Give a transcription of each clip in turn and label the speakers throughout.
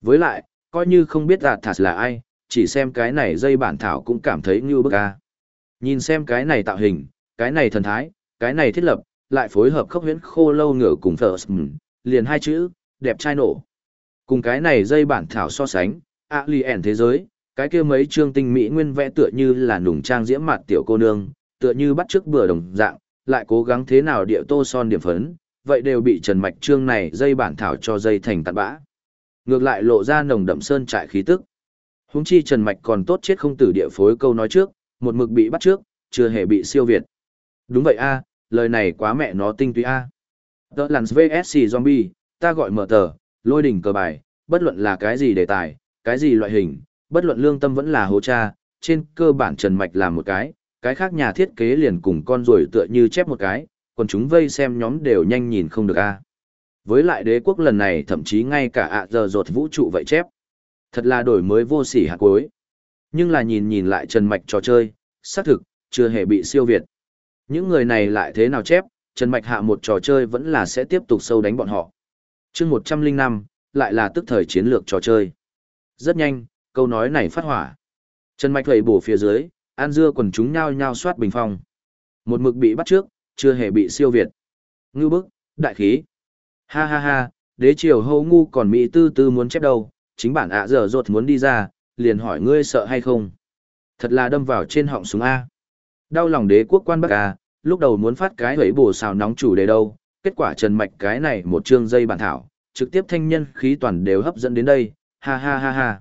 Speaker 1: Với lại, coi như không biết ạt thạt là ai, chỉ xem cái này dây bản thảo cũng cảm thấy như bức a. Nhìn xem cái này tạo hình, cái này thần thái, cái này thiết lập, lại phối hợp khốc huyễn khô lâu ngựa cùng First, liền hai chữ, đẹp trai nổ. Cùng cái này dây bản thảo so sánh, ạ lì ẻn thế giới, cái kia mấy chương tinh mỹ nguyên vẽ tựa như là nùng trang diễm mặt tiểu cô nương, tựa như bắt chước bừa đồng dạng, lại cố gắng thế nào địa tô son điểm phấn, vậy đều bị Trần Mạch chương này dây bản thảo cho dây thành tạt bã. Ngược lại lộ ra nồng đậm sơn trại khí tức. Húng chi Trần Mạch còn tốt chết không tử địa phối câu nói trước, một mực bị bắt trước, chưa hề bị siêu việt. Đúng vậy a lời này quá mẹ nó tinh túy a à. The Lance VSC Zombie, ta gọi mở tờ, lôi đỉnh cờ bài, bất luận là cái gì đề tài, cái gì loại hình, bất luận lương tâm vẫn là hô cha, trên cơ bản Trần Mạch làm một cái, cái khác nhà thiết kế liền cùng con rồi tựa như chép một cái, còn chúng vây xem nhóm đều nhanh nhìn không được a. Với lại đế quốc lần này thậm chí ngay cả ạ giờ rột vũ trụ vậy chép. Thật là đổi mới vô sỉ hạt cuối. Nhưng là nhìn nhìn lại Trần Mạch trò chơi, xác thực, chưa hề bị siêu việt. Những người này lại thế nào chép, Trần Mạch hạ một trò chơi vẫn là sẽ tiếp tục sâu đánh bọn họ. chương 105, lại là tức thời chiến lược trò chơi. Rất nhanh, câu nói này phát hỏa. Trần Mạch thầy bổ phía dưới, An dưa quần chúng nhao nhao soát bình phong. Một mực bị bắt trước, chưa hề bị siêu việt. ngưu bức, đại khí. Ha ha ha, đế triều hô ngu còn Mỹ tư tư muốn chép đâu, chính bản ạ giờ rột muốn đi ra, liền hỏi ngươi sợ hay không. Thật là đâm vào trên họng súng A. Đau lòng đế quốc quan Bắc A, lúc đầu muốn phát cái hấy bổ xào nóng chủ đề đâu, kết quả trần mạch cái này một chương dây bản thảo, trực tiếp thanh nhân khí toàn đều hấp dẫn đến đây, ha ha ha ha.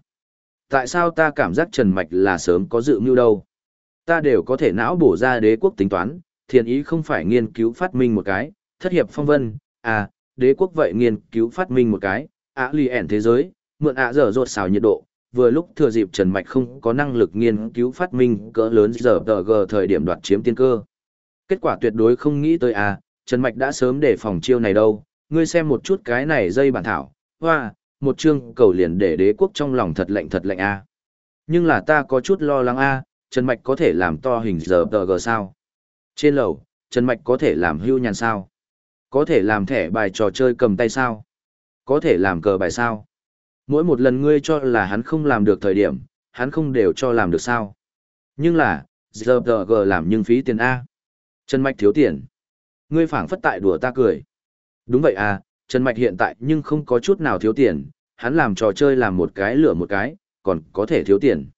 Speaker 1: Tại sao ta cảm giác trần mạch là sớm có dự mưu đâu? Ta đều có thể não bổ ra đế quốc tính toán, thiền ý không phải nghiên cứu phát minh một cái, thất hiệp phong vân, à, đế quốc vậy nghiên cứu phát minh một cái, ạ lì ẻn thế giới, mượn ạ dở rột xào nhiệt độ, vừa lúc thừa dịp Trần Mạch không có năng lực nghiên cứu phát minh cỡ lớn giờ tờ g thời điểm đoạt chiếm tiên cơ. Kết quả tuyệt đối không nghĩ tới à, Trần Mạch đã sớm để phòng chiêu này đâu, ngươi xem một chút cái này dây bản thảo, hoa, một chương cầu liền để đế quốc trong lòng thật lạnh thật lạnh a à. Nhưng là ta có chút lo lắng a à, Trần Mạch có thể làm to hình giờ tờ g sao? Trên lầu, Trần Mạch có thể làm hưu nhàn sao? Có thể làm thẻ bài trò chơi cầm tay sao? Có thể làm cờ bài sao? Mỗi một lần ngươi cho là hắn không làm được thời điểm, hắn không đều cho làm được sao? Nhưng là, giờ tờ g làm nhưng phí tiền A. Trần Mạch thiếu tiền. Ngươi phảng phất tại đùa ta cười. Đúng vậy à, Trần Mạch hiện tại nhưng không có chút nào thiếu tiền, hắn làm trò chơi làm một cái lửa một cái, còn có thể thiếu tiền.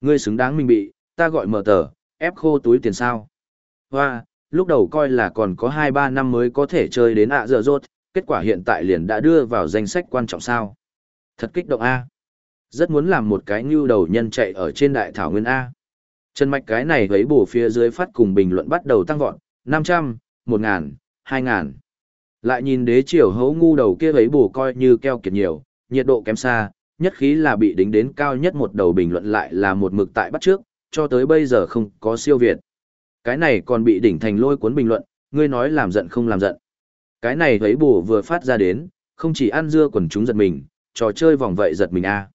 Speaker 1: Ngươi xứng đáng mình bị, ta gọi mở tờ, ép khô túi tiền sao. Hoa, lúc đầu coi là còn có 2-3 năm mới có thể chơi đến ạ giờ rốt, kết quả hiện tại liền đã đưa vào danh sách quan trọng sao. Thật kích động A. Rất muốn làm một cái như đầu nhân chạy ở trên đại thảo nguyên A. chân Mạch cái này thấy bổ phía dưới phát cùng bình luận bắt đầu tăng vọt, 500, 1000, 2000. Lại nhìn đế triều hấu ngu đầu kia thấy bổ coi như keo kiệt nhiều, nhiệt độ kém xa, nhất khí là bị đính đến cao nhất một đầu bình luận lại là một mực tại bắt trước, cho tới bây giờ không có siêu việt. Cái này còn bị đỉnh thành lôi cuốn bình luận, ngươi nói làm giận không làm giận. Cái này thấy bổ vừa phát ra đến, không chỉ ăn dưa quần chúng giật mình, trò chơi vòng vậy giật mình a.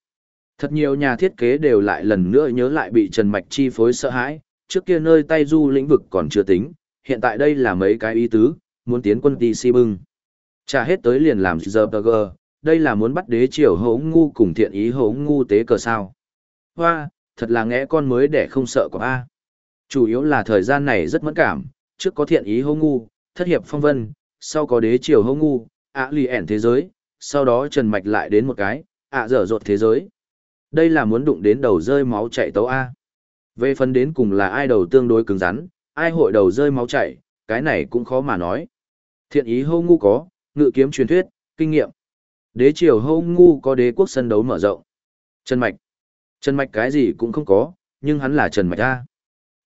Speaker 1: Thật nhiều nhà thiết kế đều lại lần nữa nhớ lại bị Trần Mạch chi phối sợ hãi, trước kia nơi tay du lĩnh vực còn chưa tính, hiện tại đây là mấy cái ý tứ, muốn tiến quân ti si bưng. Trả hết tới liền làm giờ gờ, đây là muốn bắt đế triều hấu ngu cùng thiện ý hấu ngu tế cờ sao. Hoa, thật là ngẽ con mới để không sợ của A. Chủ yếu là thời gian này rất mẫn cảm, trước có thiện ý hô ngu, thất hiệp phong vân, sau có đế triều hô ngu, ạ lì ẻn thế giới, sau đó Trần Mạch lại đến một cái, ạ dở dột thế giới. Đây là muốn đụng đến đầu rơi máu chạy tấu A. Về phần đến cùng là ai đầu tương đối cứng rắn, ai hội đầu rơi máu chạy, cái này cũng khó mà nói. Thiện ý hô ngu có, ngự kiếm truyền thuyết, kinh nghiệm. Đế triều hô ngu có đế quốc sân đấu mở rộng. Trần Mạch. Trần Mạch cái gì cũng không có, nhưng hắn là Trần Mạch A.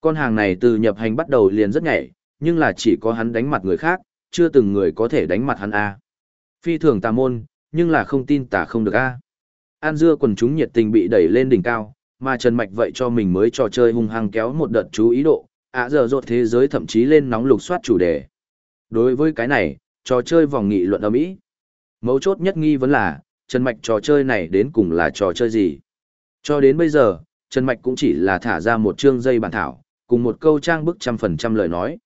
Speaker 1: Con hàng này từ nhập hành bắt đầu liền rất nhảy, nhưng là chỉ có hắn đánh mặt người khác, chưa từng người có thể đánh mặt hắn A. Phi thường tà môn, nhưng là không tin tà không được A. An dưa quần chúng nhiệt tình bị đẩy lên đỉnh cao, mà Trần Mạch vậy cho mình mới trò chơi hung hăng kéo một đợt chú ý độ, ạ giờ rột thế giới thậm chí lên nóng lục soát chủ đề. Đối với cái này, trò chơi vòng nghị luận âm ý. Mấu chốt nhất nghi vấn là, Trần Mạch trò chơi này đến cùng là trò chơi gì? Cho đến bây giờ, Trần Mạch cũng chỉ là thả ra một chương dây bản thảo, cùng một câu trang bức trăm phần trăm lời nói.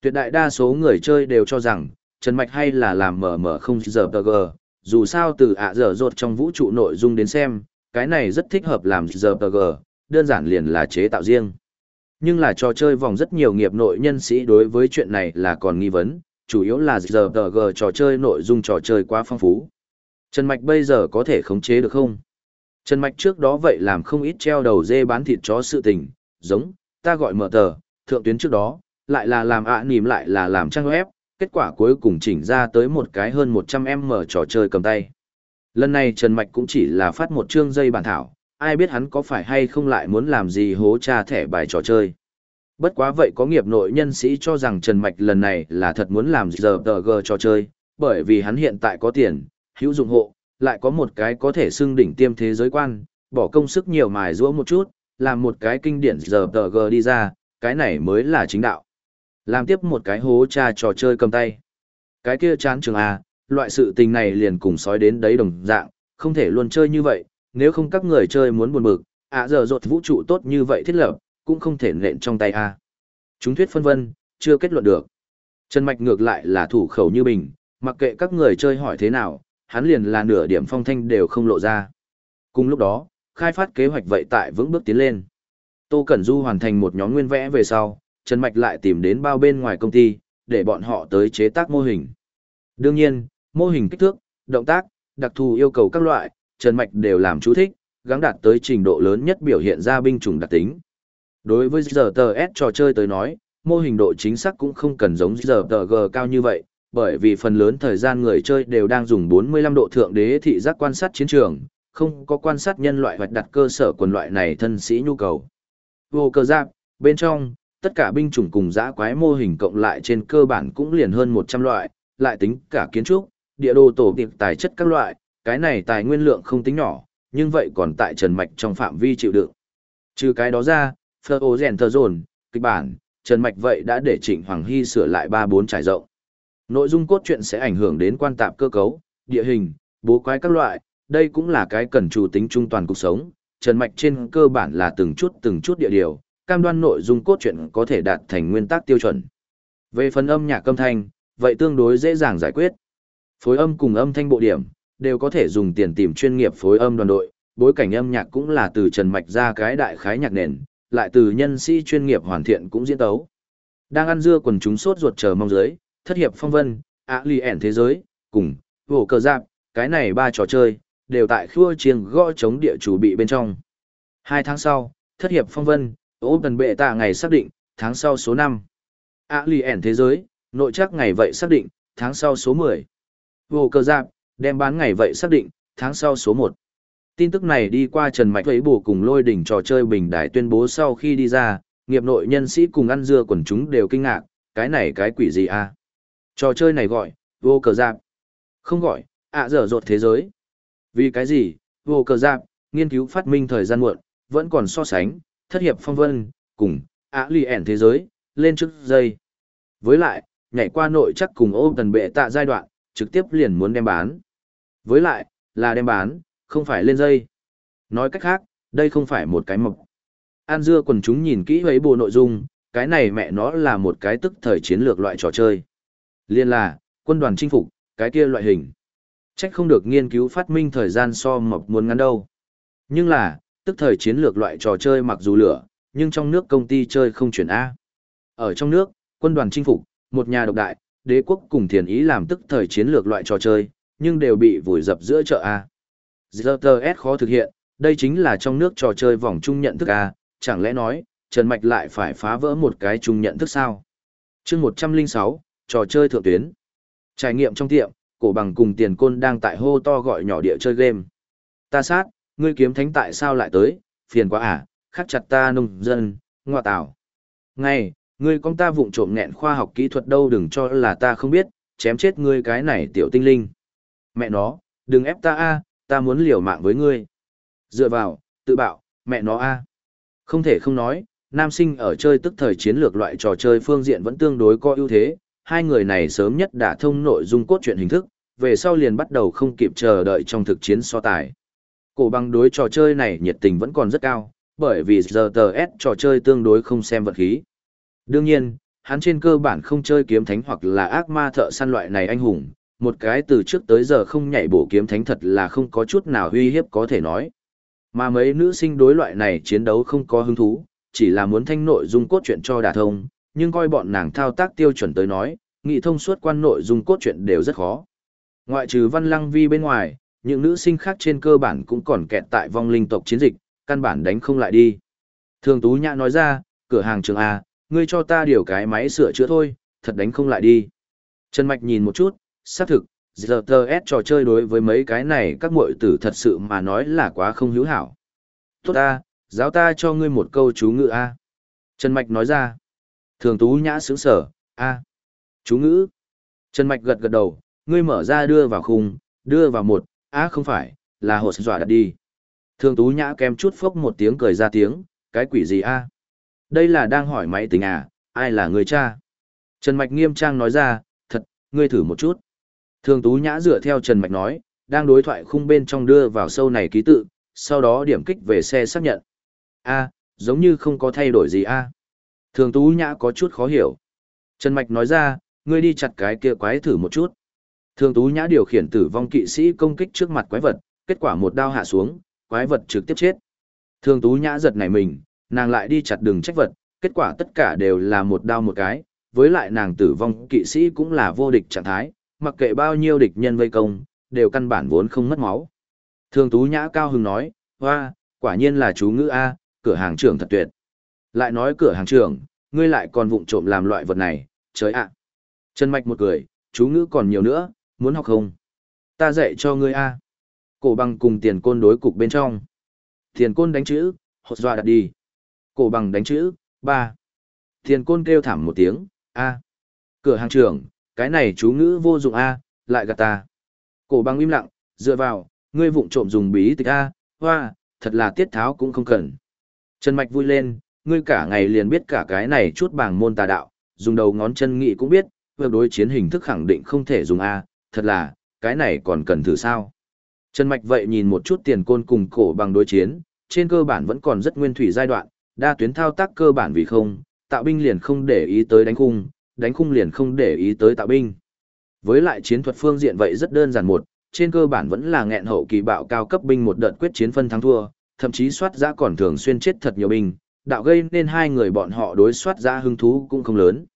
Speaker 1: Tuyệt đại đa số người chơi đều cho rằng, Trần Mạch hay là làm mở mở không giờ tờ gờ, dù sao từ ạ dở rột trong vũ trụ nội dung đến xem, cái này rất thích hợp làm giờ tờ gờ, đơn giản liền là chế tạo riêng. Nhưng là trò chơi vòng rất nhiều nghiệp nội nhân sĩ đối với chuyện này là còn nghi vấn, chủ yếu là giờ tờ gờ trò chơi nội dung trò chơi quá phong phú. Trần Mạch bây giờ có thể khống chế được không? Trần Mạch trước đó vậy làm không ít treo đầu dê bán thịt chó sự tình, giống, ta gọi mở tờ, thượng tuyến trước đó, lại là làm ạ à nìm lại là làm trang web, kết quả cuối cùng chỉnh ra tới một cái hơn 100M trò chơi cầm tay. Lần này Trần Mạch cũng chỉ là phát một chương dây bản thảo, ai biết hắn có phải hay không lại muốn làm gì hố tra thẻ bài trò chơi. Bất quá vậy có nghiệp nội nhân sĩ cho rằng Trần Mạch lần này là thật muốn làm giờ tờ gờ trò chơi, bởi vì hắn hiện tại có tiền, hữu dụng hộ, lại có một cái có thể xưng đỉnh tiêm thế giới quan, bỏ công sức nhiều mài rũa một chút, làm một cái kinh điển giờ tờ g đi ra, cái này mới là chính đạo. Làm tiếp một cái hố cha trò chơi cầm tay. Cái kia chán trường A, loại sự tình này liền cùng sói đến đấy đồng dạng, không thể luôn chơi như vậy, nếu không các người chơi muốn buồn bực, ạ giờ rột vũ trụ tốt như vậy thiết lập, cũng không thể nện trong tay A. Chúng thuyết phân vân, chưa kết luận được. Trần Mạch ngược lại là thủ khẩu như bình, mặc kệ các người chơi hỏi thế nào, hắn liền là nửa điểm phong thanh đều không lộ ra. Cùng lúc đó, khai phát kế hoạch vậy tại vững bước tiến lên. Tô Cẩn Du hoàn thành một nhóm nguyên vẽ về sau, Trần Mạch lại tìm đến bao bên ngoài công ty, để bọn họ tới chế tác mô hình. Đương nhiên, mô hình kích thước, động tác, đặc thù yêu cầu các loại, Trần Mạch đều làm chú thích, gắng đạt tới trình độ lớn nhất biểu hiện ra binh chủng đặc tính. Đối với giờ tờ S trò chơi tới nói, mô hình độ chính xác cũng không cần giống giờ tờ G cao như vậy, bởi vì phần lớn thời gian người chơi đều đang dùng 45 độ thượng đế thị giác quan sát chiến trường, không có quan sát nhân loại hoạch đặt cơ sở quần loại này thân sĩ nhu cầu. Vô cơ giáp, bên trong, tất cả binh chủng cùng dã quái mô hình cộng lại trên cơ bản cũng liền hơn 100 loại, lại tính cả kiến trúc, địa đồ tổ tiệp tài chất các loại, cái này tài nguyên lượng không tính nhỏ, nhưng vậy còn tại trần mạch trong phạm vi chịu đựng. Trừ cái đó ra, Phơ ô rèn thờ dồn, kịch bản, trần mạch vậy đã để Trịnh Hoàng Hy sửa lại 3-4 trải rộng. Nội dung cốt truyện sẽ ảnh hưởng đến quan tạp cơ cấu, địa hình, bố quái các loại, đây cũng là cái cần chủ tính trung toàn cuộc sống. Trần Mạch trên cơ bản là từng chút từng chút địa điều, cam đoan nội dung cốt truyện có thể đạt thành nguyên tắc tiêu chuẩn. Về phần âm nhạc âm thanh, vậy tương đối dễ dàng giải quyết. Phối âm cùng âm thanh bộ điểm, đều có thể dùng tiền tìm chuyên nghiệp phối âm đoàn đội, bối cảnh âm nhạc cũng là từ Trần Mạch ra cái đại khái nhạc nền, lại từ nhân sĩ chuyên nghiệp hoàn thiện cũng diễn tấu. Đang ăn dưa quần chúng sốt ruột chờ mong dưới, thất hiệp phong vân, ạ lì ẻn thế giới, cùng, vổ cờ giáp, cái này ba trò chơi, đều tại khua chiêng gõ chống địa chủ bị bên trong. Hai tháng sau, thất hiệp phong vân, ôm tần bệ tạ ngày xác định, tháng sau số 5. ạ lì ẻn thế giới, nội chắc ngày vậy xác định, tháng sau số 10. Vô cờ giạc, đem bán ngày vậy xác định, tháng sau số 1. Tin tức này đi qua Trần Mạch với bù cùng lôi đỉnh trò chơi bình đài tuyên bố sau khi đi ra, nghiệp nội nhân sĩ cùng ăn dưa quần chúng đều kinh ngạc, cái này cái quỷ gì à? Trò chơi này gọi, vô cờ giạc. Không gọi, ạ dở dột thế giới. Vì cái gì, vô cờ giáp, nghiên cứu phát minh thời gian muộn, vẫn còn so sánh, thất hiệp phong vân, cùng, ạ lì ẻn thế giới, lên trước dây. Với lại, nhảy qua nội chắc cùng ôm tần bệ tạ giai đoạn, trực tiếp liền muốn đem bán. Với lại, là đem bán, không phải lên dây. Nói cách khác, đây không phải một cái mộc. An dưa quần chúng nhìn kỹ ấy bộ nội dung, cái này mẹ nó là một cái tức thời chiến lược loại trò chơi. Liên là, quân đoàn chinh phục, cái kia loại hình. Trách không được nghiên cứu phát minh thời gian so mộc muốn ngắn đâu. Nhưng là, tức thời chiến lược loại trò chơi mặc dù lửa, nhưng trong nước công ty chơi không chuyển A. Ở trong nước, quân đoàn chinh phục, một nhà độc đại, đế quốc cùng thiền ý làm tức thời chiến lược loại trò chơi, nhưng đều bị vùi dập giữa chợ A. ZTS khó thực hiện, đây chính là trong nước trò chơi vòng chung nhận thức A, chẳng lẽ nói, Trần Mạch lại phải phá vỡ một cái chung nhận thức sao? chương 106, trò chơi thượng tuyến. Trải nghiệm trong tiệm, cổ bằng cùng tiền côn đang tại hô to gọi nhỏ địa chơi game. Ta sát, ngươi kiếm thánh tại sao lại tới, phiền quá à, khắc chặt ta nông dân, ngoa tảo. Ngay, ngươi con ta vụng trộm nghẹn khoa học kỹ thuật đâu đừng cho là ta không biết, chém chết ngươi cái này tiểu tinh linh. Mẹ nó, đừng ép ta a, ta muốn liều mạng với ngươi. Dựa vào, tự bạo, mẹ nó a. Không thể không nói, nam sinh ở chơi tức thời chiến lược loại trò chơi phương diện vẫn tương đối có ưu thế, hai người này sớm nhất đã thông nội dung cốt truyện hình thức, về sau liền bắt đầu không kịp chờ đợi trong thực chiến so tài. Cổ băng đối trò chơi này nhiệt tình vẫn còn rất cao, bởi vì giờ tờ S trò chơi tương đối không xem vật khí. Đương nhiên, hắn trên cơ bản không chơi kiếm thánh hoặc là ác ma thợ săn loại này anh hùng, một cái từ trước tới giờ không nhảy bổ kiếm thánh thật là không có chút nào uy hiếp có thể nói. Mà mấy nữ sinh đối loại này chiến đấu không có hứng thú, chỉ là muốn thanh nội dung cốt truyện cho đả thông, nhưng coi bọn nàng thao tác tiêu chuẩn tới nói, nghị thông suốt quan nội dung cốt truyện đều rất khó. Ngoại trừ văn lăng vi bên ngoài, những nữ sinh khác trên cơ bản cũng còn kẹt tại vong linh tộc chiến dịch, căn bản đánh không lại đi. Thường Tú Nhã nói ra, cửa hàng trường A, ngươi cho ta điều cái máy sửa chữa thôi, thật đánh không lại đi. Trần Mạch nhìn một chút, xác thực, giờ trò chơi đối với mấy cái này các muội tử thật sự mà nói là quá không hữu hảo. Tốt ta, giáo ta cho ngươi một câu chú ngữ A. Trần Mạch nói ra. Thường Tú Nhã sướng sở, A. Chú ngữ. Trần Mạch gật gật đầu, ngươi mở ra đưa vào khung, đưa vào một, A không phải, là hồ dọa đặt đi. Thường Tú Nhã kém chút phốc một tiếng cười ra tiếng, cái quỷ gì A. Đây là đang hỏi máy tính à, ai là người cha? Trần Mạch nghiêm trang nói ra, thật, ngươi thử một chút. Thường Tú Nhã dựa theo Trần Mạch nói, đang đối thoại khung bên trong đưa vào sâu này ký tự, sau đó điểm kích về xe xác nhận. A, giống như không có thay đổi gì a. Thường Tú Nhã có chút khó hiểu. Trần Mạch nói ra, ngươi đi chặt cái kia quái thử một chút. Thường Tú Nhã điều khiển tử vong kỵ sĩ công kích trước mặt quái vật, kết quả một đao hạ xuống, quái vật trực tiếp chết. Thường Tú Nhã giật nảy mình, nàng lại đi chặt đường trách vật, kết quả tất cả đều là một đao một cái, với lại nàng tử vong kỵ sĩ cũng là vô địch trạng thái, mặc kệ bao nhiêu địch nhân vây công, đều căn bản vốn không mất máu. Thường Tú Nhã cao hứng nói, hoa, quả nhiên là chú ngữ A, cửa hàng trưởng thật tuyệt. Lại nói cửa hàng trưởng, ngươi lại còn vụng trộm làm loại vật này, trời ạ. Trần Mạch một cười, chú ngữ còn nhiều nữa, muốn học không? Ta dạy cho ngươi A. Cổ bằng cùng tiền côn đối cục bên trong. Tiền côn đánh chữ, hột dọa đặt đi. Cổ bằng đánh chữ, ba. Tiền côn kêu thảm một tiếng, A. Cửa hàng trưởng, cái này chú ngữ vô dụng A, lại gạt ta. Cổ bằng im lặng, dựa vào, ngươi vụng trộm dùng bí tịch A, hoa, thật là tiết tháo cũng không cần. Trần Mạch vui lên, ngươi cả ngày liền biết cả cái này chút bảng môn tà đạo, dùng đầu ngón chân nghị cũng biết, việc đối chiến hình thức khẳng định không thể dùng A, thật là, cái này còn cần thử sao. Trần Mạch vậy nhìn một chút tiền côn cùng cổ bằng đối chiến, trên cơ bản vẫn còn rất nguyên thủy giai đoạn, đa tuyến thao tác cơ bản vì không, tạo binh liền không để ý tới đánh khung, đánh khung liền không để ý tới tạo binh. Với lại chiến thuật phương diện vậy rất đơn giản một, trên cơ bản vẫn là nghẹn hậu kỳ bạo cao cấp binh một đợt quyết chiến phân thắng thua, thậm chí soát giã còn thường xuyên chết thật nhiều binh, đạo gây nên hai người bọn họ đối soát ra hứng thú cũng không lớn.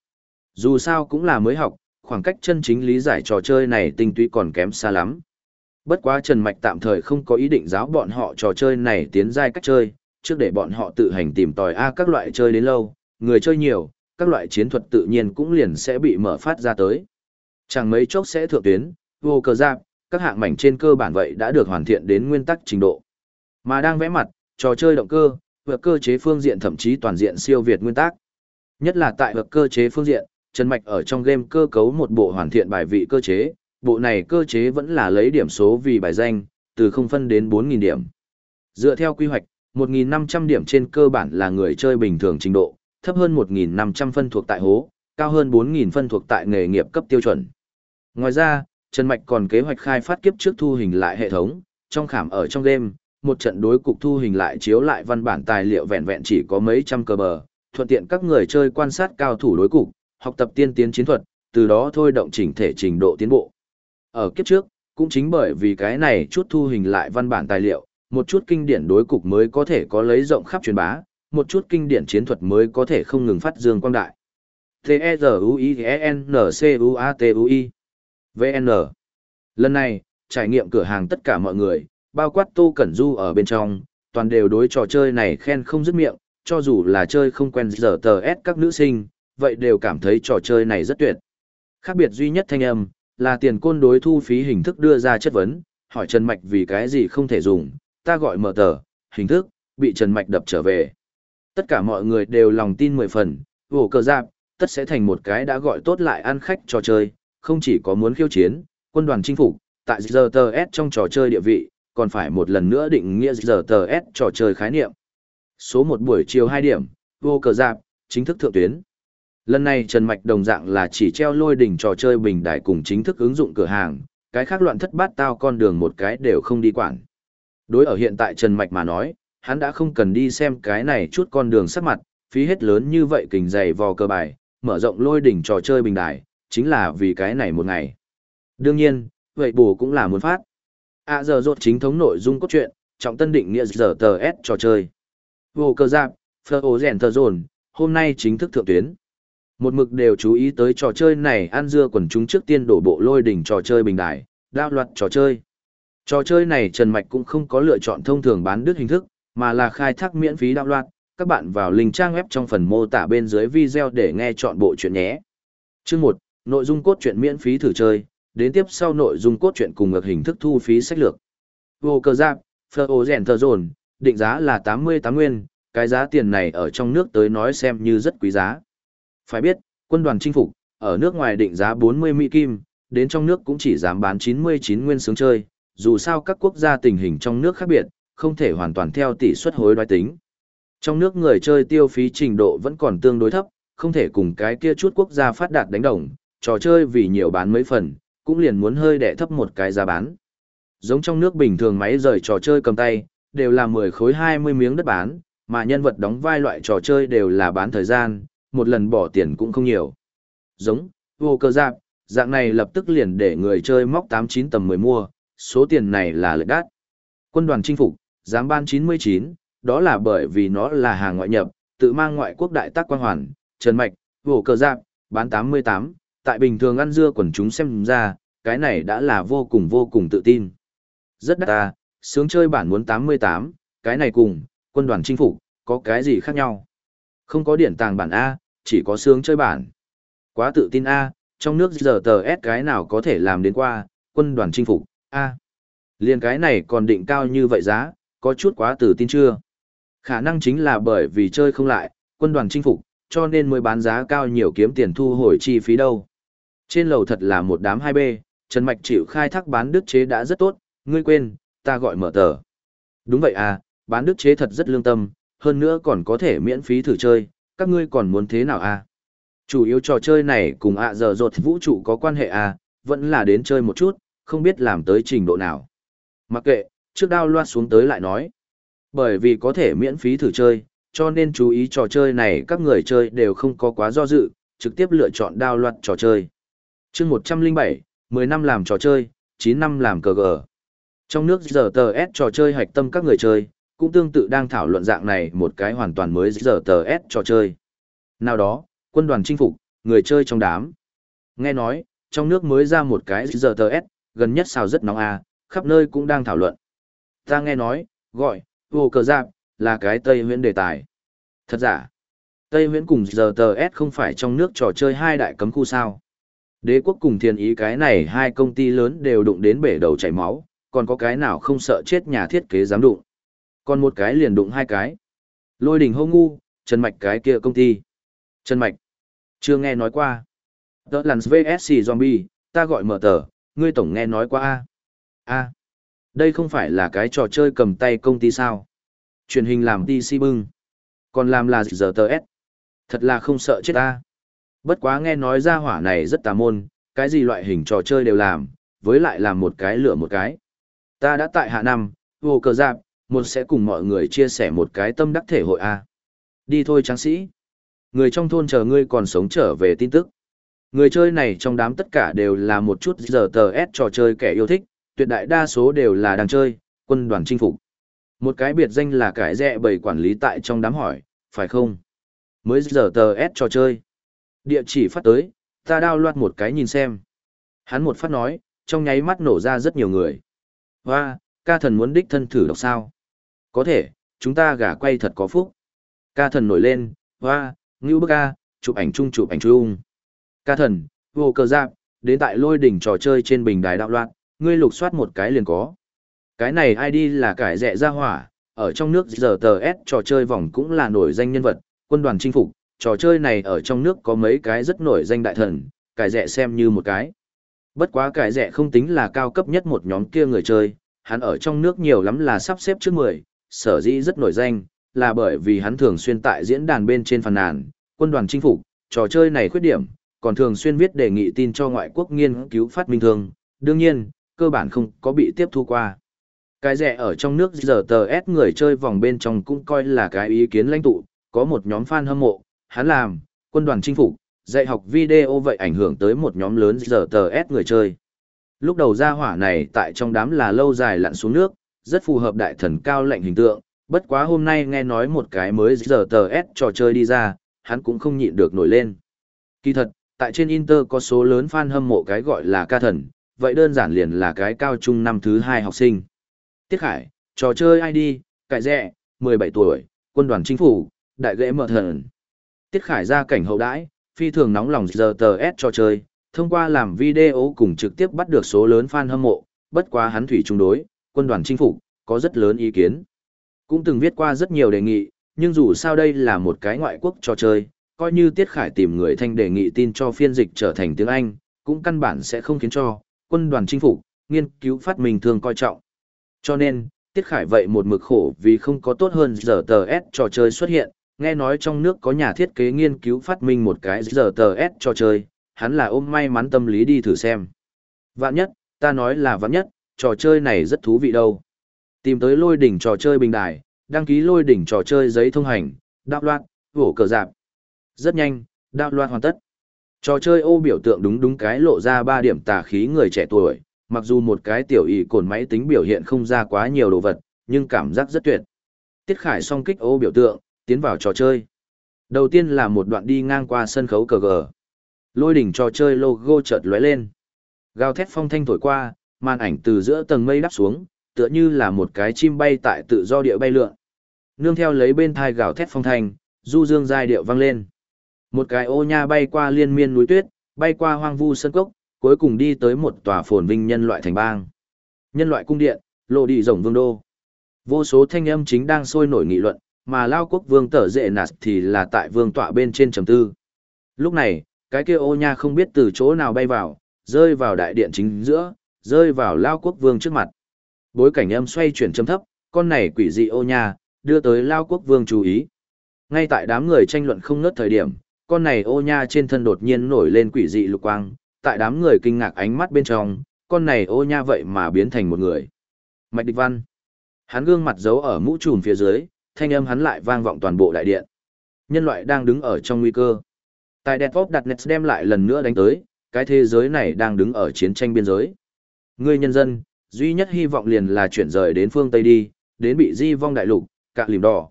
Speaker 1: Dù sao cũng là mới học, khoảng cách chân chính lý giải trò chơi này tinh túy còn kém xa lắm. Bất quá Trần Mạch tạm thời không có ý định giáo bọn họ trò chơi này tiến giai cách chơi, trước để bọn họ tự hành tìm tòi A các loại chơi đến lâu, người chơi nhiều, các loại chiến thuật tự nhiên cũng liền sẽ bị mở phát ra tới. Chẳng mấy chốc sẽ thượng tuyến, vô cờ giáp, các hạng mảnh trên cơ bản vậy đã được hoàn thiện đến nguyên tắc trình độ. Mà đang vẽ mặt, trò chơi động cơ, vượt cơ chế phương diện thậm chí toàn diện siêu việt nguyên tắc. Nhất là tại hợp cơ chế phương diện, Trần Mạch ở trong game cơ cấu một bộ hoàn thiện bài vị cơ chế, bộ này cơ chế vẫn là lấy điểm số vì bài danh, từ không phân đến 4.000 điểm. Dựa theo quy hoạch, 1.500 điểm trên cơ bản là người chơi bình thường trình độ, thấp hơn 1.500 phân thuộc tại hố, cao hơn 4.000 phân thuộc tại nghề nghiệp cấp tiêu chuẩn. Ngoài ra, Trần Mạch còn kế hoạch khai phát kiếp trước thu hình lại hệ thống, trong khảm ở trong game, một trận đối cục thu hình lại chiếu lại văn bản tài liệu vẹn vẹn chỉ có mấy trăm cờ bờ, thuận tiện các người chơi quan sát cao thủ đối cục, học tập tiên tiến chiến thuật, từ đó thôi động chỉnh thể trình độ tiến bộ. Ở kiếp trước, cũng chính bởi vì cái này chút thu hình lại văn bản tài liệu, một chút kinh điển đối cục mới có thể có lấy rộng khắp truyền bá, một chút kinh điển chiến thuật mới có thể không ngừng phát dương quang đại. T-E-Z-U-I-E-N-C-U-A-T-U-I VN Lần này, trải nghiệm cửa hàng tất cả mọi người, bao quát Tô Cẩn Du ở bên trong, toàn đều đối trò chơi này khen không dứt miệng, cho dù là chơi không quen giờ tờ S các nữ sinh, vậy đều cảm thấy trò chơi này rất tuyệt. Khác biệt duy nhất thanh âm, là tiền côn đối thu phí hình thức đưa ra chất vấn, hỏi Trần Mạch vì cái gì không thể dùng, ta gọi mở tờ, hình thức, bị Trần Mạch đập trở về. Tất cả mọi người đều lòng tin mười phần, vổ cờ giáp, tất sẽ thành một cái đã gọi tốt lại ăn khách trò chơi, không chỉ có muốn khiêu chiến, quân đoàn chinh phục, tại giờ tờ S trong trò chơi địa vị, còn phải một lần nữa định nghĩa giờ tờ S trò chơi khái niệm. Số một buổi chiều 2 điểm, vô cờ giạc, chính thức thượng tuyến. Lần này Trần Mạch đồng dạng là chỉ treo lôi đỉnh trò chơi bình đại cùng chính thức ứng dụng cửa hàng, cái khác loạn thất bát tao con đường một cái đều không đi quản. Đối ở hiện tại Trần Mạch mà nói, hắn đã không cần đi xem cái này chút con đường sắc mặt, phí hết lớn như vậy kình dày vò cơ bài, mở rộng lôi đỉnh trò chơi bình đại, chính là vì cái này một ngày. Đương nhiên, vậy bù cũng là muốn phát. À giờ rột chính thống nội dung cốt truyện, trọng tân định nghĩa giờ tờ S trò chơi. Vô cơ giáp, Phơ ố rèn thờ rồn, hôm nay chính thức thượng tuyến. Một mực đều chú ý tới trò chơi này ăn dưa quần chúng trước tiên đổ bộ lôi đỉnh trò chơi bình đài, đao loạt trò chơi. Trò chơi này Trần Mạch cũng không có lựa chọn thông thường bán đứt hình thức, mà là khai thác miễn phí đạo loạt. Các bạn vào link trang web trong phần mô tả bên dưới video để nghe chọn bộ chuyện nhé. Chương 1, nội dung cốt truyện miễn phí thử chơi, đến tiếp sau nội dung cốt truyện cùng ngược hình thức thu phí sách lược. Vô cơ giáp, Phơ ô rèn thờ rồn, định giá là 88 nguyên, cái giá tiền này ở trong nước tới nói xem như rất quý giá. Phải biết, quân đoàn chinh phục, ở nước ngoài định giá 40 Mỹ Kim, đến trong nước cũng chỉ dám bán 99 nguyên sướng chơi, dù sao các quốc gia tình hình trong nước khác biệt, không thể hoàn toàn theo tỷ suất hối đoái tính. Trong nước người chơi tiêu phí trình độ vẫn còn tương đối thấp, không thể cùng cái kia chút quốc gia phát đạt đánh đồng, trò chơi vì nhiều bán mấy phần, cũng liền muốn hơi đẻ thấp một cái giá bán. Giống trong nước bình thường máy rời trò chơi cầm tay, đều là 10 khối 20 miếng đất bán, mà nhân vật đóng vai loại trò chơi đều là bán thời gian, một lần bỏ tiền cũng không nhiều. Giống, vô cơ giáp, dạng này lập tức liền để người chơi móc 89 tầm 10 mua, số tiền này là lợi đắt. Quân đoàn chinh phục, giám ban 99, đó là bởi vì nó là hàng ngoại nhập, tự mang ngoại quốc đại tác quan hoàn, trần mạch, vô cơ giáp, bán 88, tại bình thường ăn dưa quần chúng xem ra, cái này đã là vô cùng vô cùng tự tin. Rất đắt ta, sướng chơi bản muốn 88, cái này cùng, quân đoàn chinh phục, có cái gì khác nhau? Không có điển tàng bản A, chỉ có sướng chơi bản. Quá tự tin A, trong nước giờ tờ S cái nào có thể làm đến qua, quân đoàn chinh phục, A. Liên cái này còn định cao như vậy giá, có chút quá tự tin chưa? Khả năng chính là bởi vì chơi không lại, quân đoàn chinh phục, cho nên mới bán giá cao nhiều kiếm tiền thu hồi chi phí đâu. Trên lầu thật là một đám 2B, Trần Mạch chịu khai thác bán đức chế đã rất tốt, ngươi quên, ta gọi mở tờ. Đúng vậy à, bán đức chế thật rất lương tâm, hơn nữa còn có thể miễn phí thử chơi, các ngươi còn muốn thế nào à? Chủ yếu trò chơi này cùng ạ giờ rột vũ trụ có quan hệ à, vẫn là đến chơi một chút, không biết làm tới trình độ nào. Mặc kệ, trước đao loa xuống tới lại nói. Bởi vì có thể miễn phí thử chơi, cho nên chú ý trò chơi này các người chơi đều không có quá do dự, trực tiếp lựa chọn đao loạt trò chơi chương 107, 10 năm làm trò chơi, 9 năm làm cờ gờ. Trong nước giờ tờ S trò chơi hạch tâm các người chơi, cũng tương tự đang thảo luận dạng này một cái hoàn toàn mới giờ tờ S trò chơi. Nào đó, quân đoàn chinh phục, người chơi trong đám. Nghe nói, trong nước mới ra một cái giờ tờ S, gần nhất sao rất nóng à, khắp nơi cũng đang thảo luận. Ta nghe nói, gọi, vô cờ giáp, là cái Tây huyễn đề tài. Thật giả, Tây huyễn cùng giờ tờ S không phải trong nước trò chơi hai đại cấm khu sao. Đế quốc cùng thiên ý cái này hai công ty lớn đều đụng đến bể đầu chảy máu, còn có cái nào không sợ chết nhà thiết kế dám đụng. Còn một cái liền đụng hai cái. Lôi đỉnh hô ngu, Trần Mạch cái kia công ty. Trần Mạch. Chưa nghe nói qua. Tớ lằn VSC Zombie, ta gọi mở tờ, ngươi tổng nghe nói qua A. A. Đây không phải là cái trò chơi cầm tay công ty sao. Truyền hình làm DC bưng. Còn làm là giờ tờ S. Thật là không sợ chết ta. Bất quá nghe nói ra hỏa này rất tà môn, cái gì loại hình trò chơi đều làm, với lại làm một cái lửa một cái. Ta đã tại hạ năm, vô cờ giáp, một sẽ cùng mọi người chia sẻ một cái tâm đắc thể hội A. Đi thôi tráng sĩ. Người trong thôn chờ ngươi còn sống trở về tin tức. Người chơi này trong đám tất cả đều là một chút giờ tờ S trò chơi kẻ yêu thích, tuyệt đại đa số đều là đang chơi, quân đoàn chinh phục. Một cái biệt danh là cái rẻ bầy quản lý tại trong đám hỏi, phải không? Mới giờ tờ S trò chơi. Địa chỉ phát tới, ta đao loạt một cái nhìn xem. Hắn một phát nói, trong nháy mắt nổ ra rất nhiều người. Hoa, ca thần muốn đích thân thử đọc sao? Có thể, chúng ta gả quay thật có phúc. Ca thần nổi lên, hoa, ngưu bức ca, chụp ảnh chung chụp ảnh chung. Ca thần, vô cờ giáp, đến tại lôi đỉnh trò chơi trên bình đài đạo loạn, ngươi lục soát một cái liền có. Cái này ID là cải rẻ ra hỏa, ở trong nước giờ tờ S trò chơi vòng cũng là nổi danh nhân vật, quân đoàn chinh phục, trò chơi này ở trong nước có mấy cái rất nổi danh đại thần, cải rẻ xem như một cái. Bất quá cải rẻ không tính là cao cấp nhất một nhóm kia người chơi, hắn ở trong nước nhiều lắm là sắp xếp trước 10, sở dĩ rất nổi danh, là bởi vì hắn thường xuyên tại diễn đàn bên trên phàn nàn, quân đoàn chinh phục, trò chơi này khuyết điểm, còn thường xuyên viết đề nghị tin cho ngoại quốc nghiên cứu phát minh thường, đương nhiên, cơ bản không có bị tiếp thu qua. Cái rẻ ở trong nước giờ tờ S người chơi vòng bên trong cũng coi là cái ý kiến lãnh tụ, có một nhóm fan hâm mộ, hắn làm, quân đoàn chinh phục, dạy học video vậy ảnh hưởng tới một nhóm lớn giờ tờ S người chơi. Lúc đầu ra hỏa này tại trong đám là lâu dài lặn xuống nước, rất phù hợp đại thần cao lệnh hình tượng, bất quá hôm nay nghe nói một cái mới giờ tờ S trò chơi đi ra, hắn cũng không nhịn được nổi lên. Kỳ thật, tại trên Inter có số lớn fan hâm mộ cái gọi là ca thần, vậy đơn giản liền là cái cao trung năm thứ hai học sinh. Tiết Khải, trò chơi ID, cải rẻ, 17 tuổi, quân đoàn chính phủ, đại ghế mở thần. Tiết Khải ra cảnh hậu đãi, phi thường nóng lòng giờ tờ S cho chơi, thông qua làm video cùng trực tiếp bắt được số lớn fan hâm mộ, bất quá hắn thủy trung đối, quân đoàn chính phủ, có rất lớn ý kiến. Cũng từng viết qua rất nhiều đề nghị, nhưng dù sao đây là một cái ngoại quốc trò chơi, coi như Tiết Khải tìm người thanh đề nghị tin cho phiên dịch trở thành tiếng Anh, cũng căn bản sẽ không khiến cho quân đoàn chính phủ, nghiên cứu phát minh thường coi trọng. Cho nên, Tiết Khải vậy một mực khổ vì không có tốt hơn giờ tờ S trò chơi xuất hiện, nghe nói trong nước có nhà thiết kế nghiên cứu phát minh một cái giờ tờ S cho chơi, hắn là ôm may mắn tâm lý đi thử xem. Vạn nhất, ta nói là vạn nhất, trò chơi này rất thú vị đâu. Tìm tới lôi đỉnh trò chơi bình đài, đăng ký lôi đỉnh trò chơi giấy thông hành, đạo loạn, vỗ cờ dạp. Rất nhanh, đạo loạn hoàn tất. Trò chơi ô biểu tượng đúng đúng cái lộ ra ba điểm tà khí người trẻ tuổi, mặc dù một cái tiểu y cồn máy tính biểu hiện không ra quá nhiều đồ vật, nhưng cảm giác rất tuyệt. Tiết Khải song kích ô biểu tượng, tiến vào trò chơi. Đầu tiên là một đoạn đi ngang qua sân khấu cờ gờ. Lôi đỉnh trò chơi logo chợt lóe lên. Gào thét phong thanh thổi qua, màn ảnh từ giữa tầng mây đắp xuống, tựa như là một cái chim bay tại tự do địa bay lượn. Nương theo lấy bên thai gào thét phong thanh, du dương giai điệu vang lên. Một cái ô nha bay qua liên miên núi tuyết, bay qua hoang vu sân cốc, cuối cùng đi tới một tòa phồn vinh nhân loại thành bang. Nhân loại cung điện, lộ đi rồng vương đô. Vô số thanh âm chính đang sôi nổi nghị luận, mà lao quốc vương tở dệ nạt thì là tại vương tọa bên trên trầm tư. Lúc này, cái kia ô nha không biết từ chỗ nào bay vào, rơi vào đại điện chính giữa, rơi vào lao quốc vương trước mặt. Bối cảnh âm xoay chuyển chấm thấp, con này quỷ dị ô nha, đưa tới lao quốc vương chú ý. Ngay tại đám người tranh luận không ngớt thời điểm, con này ô nha trên thân đột nhiên nổi lên quỷ dị lục quang, tại đám người kinh ngạc ánh mắt bên trong, con này ô nha vậy mà biến thành một người. Mạch Địch Văn. Hắn gương mặt giấu ở mũ trùm phía dưới, thanh âm hắn lại vang vọng toàn bộ đại điện. Nhân loại đang đứng ở trong nguy cơ. Tại Đẹp Vóc đặt Nets đem lại lần nữa đánh tới, cái thế giới này đang đứng ở chiến tranh biên giới. Ngươi nhân dân, duy nhất hy vọng liền là chuyển rời đến phương Tây đi, đến bị di vong đại lục, cạ lìm đỏ.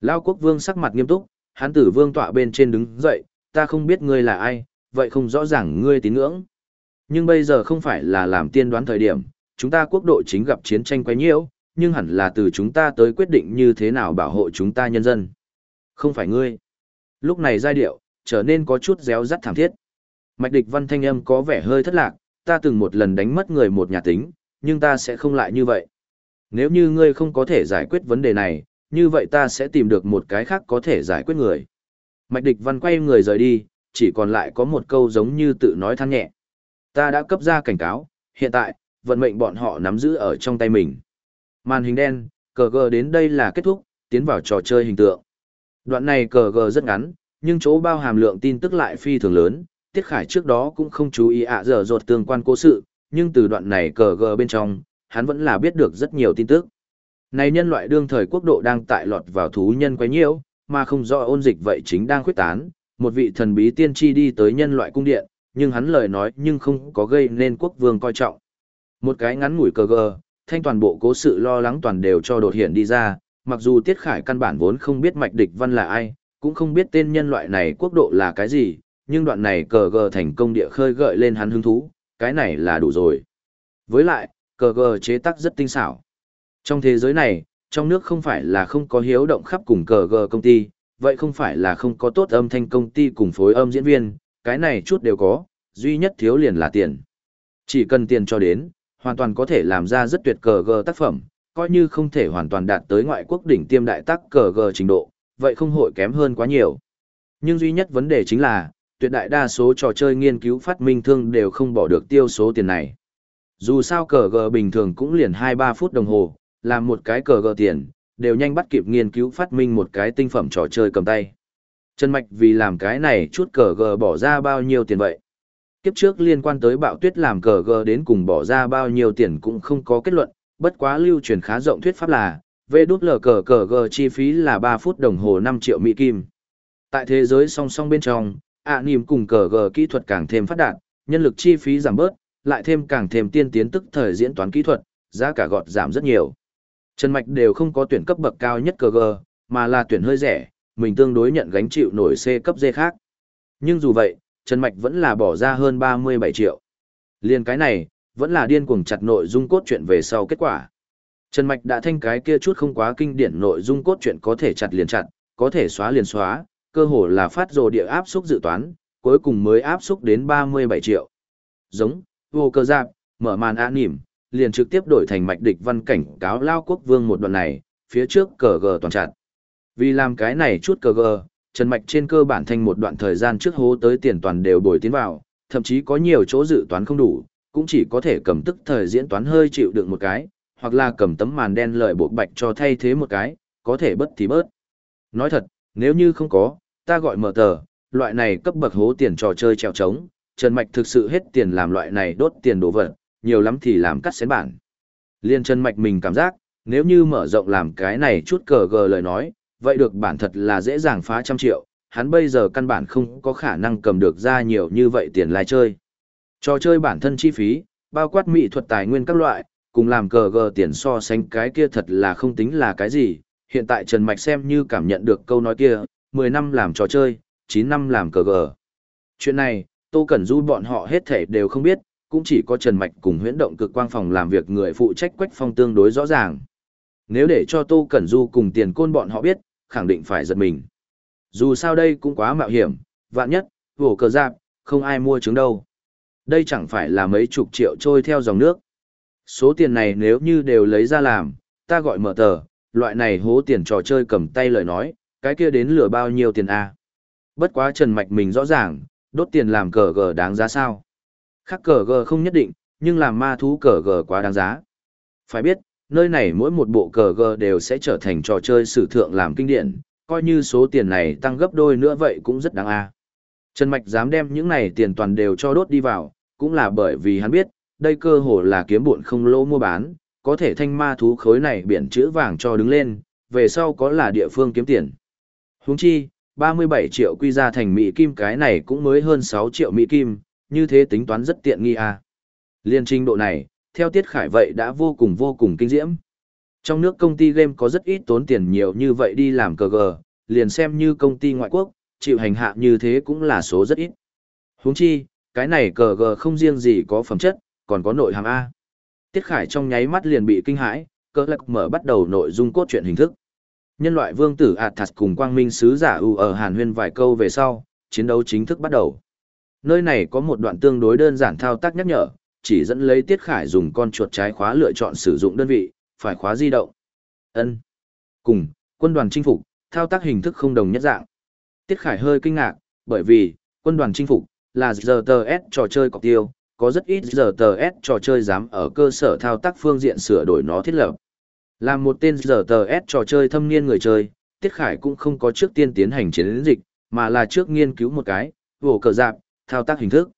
Speaker 1: Lao quốc vương sắc mặt nghiêm túc, hắn tử vương tọa bên trên đứng dậy, ta không biết ngươi là ai, vậy không rõ ràng ngươi tín ngưỡng. Nhưng bây giờ không phải là làm tiên đoán thời điểm, chúng ta quốc độ chính gặp chiến tranh quấy nhiễu, nhưng hẳn là từ chúng ta tới quyết định như thế nào bảo hộ chúng ta nhân dân. Không phải ngươi. Lúc này giai điệu, trở nên có chút réo rắt thảm thiết. Mạch địch văn thanh âm có vẻ hơi thất lạc, ta từng một lần đánh mất người một nhà tính, nhưng ta sẽ không lại như vậy. Nếu như ngươi không có thể giải quyết vấn đề này, như vậy ta sẽ tìm được một cái khác có thể giải quyết người. Mạch địch văn quay người rời đi, chỉ còn lại có một câu giống như tự nói than nhẹ. Ta đã cấp ra cảnh cáo, hiện tại, vận mệnh bọn họ nắm giữ ở trong tay mình. Màn hình đen, cờ gờ đến đây là kết thúc, tiến vào trò chơi hình tượng. Đoạn này cờ gờ rất ngắn, nhưng chỗ bao hàm lượng tin tức lại phi thường lớn. Tiết Khải trước đó cũng không chú ý ạ à dột rột tương quan cố sự, nhưng từ đoạn này cờ gờ bên trong, hắn vẫn là biết được rất nhiều tin tức. Này nhân loại đương thời quốc độ đang tại lọt vào thú nhân quấy nhiễu, mà không rõ ôn dịch vậy chính đang khuyết tán, một vị thần bí tiên tri đi tới nhân loại cung điện, nhưng hắn lời nói nhưng không có gây nên quốc vương coi trọng. Một cái ngắn ngủi cờ gờ, thanh toàn bộ cố sự lo lắng toàn đều cho đột hiện đi ra, mặc dù Tiết Khải căn bản vốn không biết mạch địch văn là ai, cũng không biết tên nhân loại này quốc độ là cái gì, nhưng đoạn này cờ gờ thành công địa khơi gợi lên hắn hứng thú, cái này là đủ rồi. Với lại, cờ gờ chế tác rất tinh xảo. Trong thế giới này, trong nước không phải là không có hiếu động khắp cùng cờ gờ công ty, vậy không phải là không có tốt âm thanh công ty cùng phối âm diễn viên, cái này chút đều có, duy nhất thiếu liền là tiền. Chỉ cần tiền cho đến, hoàn toàn có thể làm ra rất tuyệt cờ gờ tác phẩm, coi như không thể hoàn toàn đạt tới ngoại quốc đỉnh tiêm đại tác cờ gờ trình độ, vậy không hội kém hơn quá nhiều. Nhưng duy nhất vấn đề chính là, tuyệt đại đa số trò chơi nghiên cứu phát minh thương đều không bỏ được tiêu số tiền này. Dù sao cờ gờ bình thường cũng liền 2-3 phút đồng hồ, làm một cái cờ gờ tiền, đều nhanh bắt kịp nghiên cứu phát minh một cái tinh phẩm trò chơi cầm tay. Trần Mạch vì làm cái này chút cờ gờ bỏ ra bao nhiêu tiền vậy? Kiếp trước liên quan tới bạo tuyết làm cờ gờ đến cùng bỏ ra bao nhiêu tiền cũng không có kết luận, bất quá lưu truyền khá rộng thuyết pháp là, về đút lờ cờ cờ gờ chi phí là 3 phút đồng hồ 5 triệu Mỹ Kim. Tại thế giới song song bên trong, ạ à, cùng cờ gờ kỹ thuật càng thêm phát đạt, nhân lực chi phí giảm bớt, lại thêm càng thêm tiên tiến tức thời diễn toán kỹ thuật, giá cả gọt giảm rất nhiều. Trần Mạch đều không có tuyển cấp bậc cao nhất cờ gờ, mà là tuyển hơi rẻ, mình tương đối nhận gánh chịu nổi C cấp D khác. Nhưng dù vậy, Trần Mạch vẫn là bỏ ra hơn 37 triệu. Liên cái này, vẫn là điên cuồng chặt nội dung cốt truyện về sau kết quả. Trần Mạch đã thanh cái kia chút không quá kinh điển nội dung cốt truyện có thể chặt liền chặt, có thể xóa liền xóa, cơ hồ là phát rồ địa áp xúc dự toán, cuối cùng mới áp xúc đến 37 triệu. Giống, vô cơ giáp, mở màn án nỉm, liền trực tiếp đổi thành mạch địch văn cảnh cáo lao quốc vương một đoạn này, phía trước cờ gờ toàn chặt. Vì làm cái này chút cờ gờ, Trần Mạch trên cơ bản thanh một đoạn thời gian trước hố tới tiền toàn đều bồi tiến vào, thậm chí có nhiều chỗ dự toán không đủ, cũng chỉ có thể cầm tức thời diễn toán hơi chịu đựng một cái, hoặc là cầm tấm màn đen lợi bộ bạch cho thay thế một cái, có thể bớt thì bớt. Nói thật, nếu như không có, ta gọi mở tờ, loại này cấp bậc hố tiền trò chơi trèo trống, Trần Mạch thực sự hết tiền làm loại này đốt tiền đồ vật, nhiều lắm thì làm cắt xén bản. Liên Trần Mạch mình cảm giác, nếu như mở rộng làm cái này chút cờ gờ lời nói, vậy được bản thật là dễ dàng phá trăm triệu, hắn bây giờ căn bản không có khả năng cầm được ra nhiều như vậy tiền lai chơi. Trò chơi bản thân chi phí, bao quát mỹ thuật tài nguyên các loại, cùng làm cờ gờ tiền so sánh cái kia thật là không tính là cái gì. Hiện tại Trần Mạch xem như cảm nhận được câu nói kia, 10 năm làm trò chơi, 9 năm làm cờ gờ. Chuyện này, Tô Cẩn Du bọn họ hết thể đều không biết, cũng chỉ có Trần Mạch cùng huyễn động cực quang phòng làm việc người phụ trách quách phong tương đối rõ ràng. Nếu để cho Tô Cẩn Du cùng tiền côn bọn họ biết, khẳng định phải giật mình. Dù sao đây cũng quá mạo hiểm, vạn nhất, vổ cờ giáp, không ai mua trứng đâu. Đây chẳng phải là mấy chục triệu trôi theo dòng nước. Số tiền này nếu như đều lấy ra làm, ta gọi mở tờ, loại này hố tiền trò chơi cầm tay lời nói, cái kia đến lửa bao nhiêu tiền a? Bất quá Trần Mạch mình rõ ràng, đốt tiền làm cờ gờ đáng giá sao? Khác cờ gờ không nhất định, nhưng làm ma thú cờ gờ quá đáng giá. Phải biết, nơi này mỗi một bộ cờ gờ đều sẽ trở thành trò chơi sử thượng làm kinh điển, coi như số tiền này tăng gấp đôi nữa vậy cũng rất đáng a. Trần Mạch dám đem những này tiền toàn đều cho đốt đi vào, cũng là bởi vì hắn biết, đây cơ hồ là kiếm buồn không lỗ mua bán, có thể thanh ma thú khối này biển chữ vàng cho đứng lên, về sau có là địa phương kiếm tiền. Huống chi, 37 triệu quy ra thành Mỹ Kim cái này cũng mới hơn 6 triệu Mỹ Kim, như thế tính toán rất tiện nghi à. Liên trình độ này, theo Tiết Khải vậy đã vô cùng vô cùng kinh diễm. Trong nước công ty game có rất ít tốn tiền nhiều như vậy đi làm cờ gờ, liền xem như công ty ngoại quốc, chịu hành hạ như thế cũng là số rất ít. Huống chi, cái này cờ gờ không riêng gì có phẩm chất, còn có nội hàm A. Tiết Khải trong nháy mắt liền bị kinh hãi, cờ lạc mở bắt đầu nội dung cốt truyện hình thức. Nhân loại vương tử Athas cùng quang minh sứ giả U ở Hàn Huyên vài câu về sau, chiến đấu chính thức bắt đầu. Nơi này có một đoạn tương đối đơn giản thao tác nhắc nhở, chỉ dẫn lấy Tiết Khải dùng con chuột trái khóa lựa chọn sử dụng đơn vị, phải khóa di động. Ân. Cùng, quân đoàn chinh phục, thao tác hình thức không đồng nhất dạng. Tiết Khải hơi kinh ngạc, bởi vì, quân đoàn chinh phục, là RTS trò chơi cọc tiêu, có rất ít RTS trò chơi dám ở cơ sở thao tác phương diện sửa đổi nó thiết lập. Là một tên RTS trò chơi thâm niên người chơi, Tiết Khải cũng không có trước tiên tiến hành chiến dịch, mà là trước nghiên cứu một cái, vổ cờ dạp, thao tác hình thức.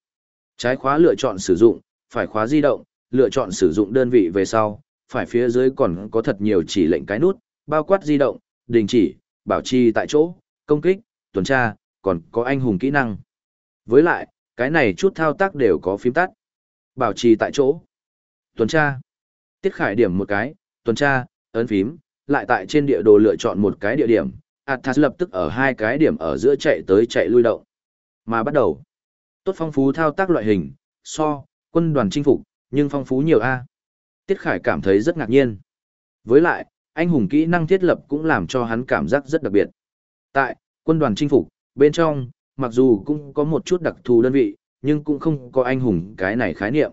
Speaker 1: Trái khóa lựa chọn sử dụng, phải khóa di động, lựa chọn sử dụng đơn vị về sau, phải phía dưới còn có thật nhiều chỉ lệnh cái nút, bao quát di động, đình chỉ, bảo trì tại chỗ, công kích, tuần tra, còn có anh hùng kỹ năng. Với lại, cái này chút thao tác đều có phím tắt. Bảo trì tại chỗ. Tuần tra. Tiết khải điểm một cái, tuần tra, ấn phím, lại tại trên địa đồ lựa chọn một cái địa điểm. Athas lập tức ở hai cái điểm ở giữa chạy tới chạy lui động. Mà bắt đầu. Tốt phong phú thao tác loại hình, so, quân đoàn chinh phục, nhưng phong phú nhiều A. Tiết Khải cảm thấy rất ngạc nhiên. Với lại, anh hùng kỹ năng thiết lập cũng làm cho hắn cảm giác rất đặc biệt. Tại, quân đoàn chinh phục, bên trong, mặc dù cũng có một chút đặc thù đơn vị, nhưng cũng không có anh hùng cái này khái niệm.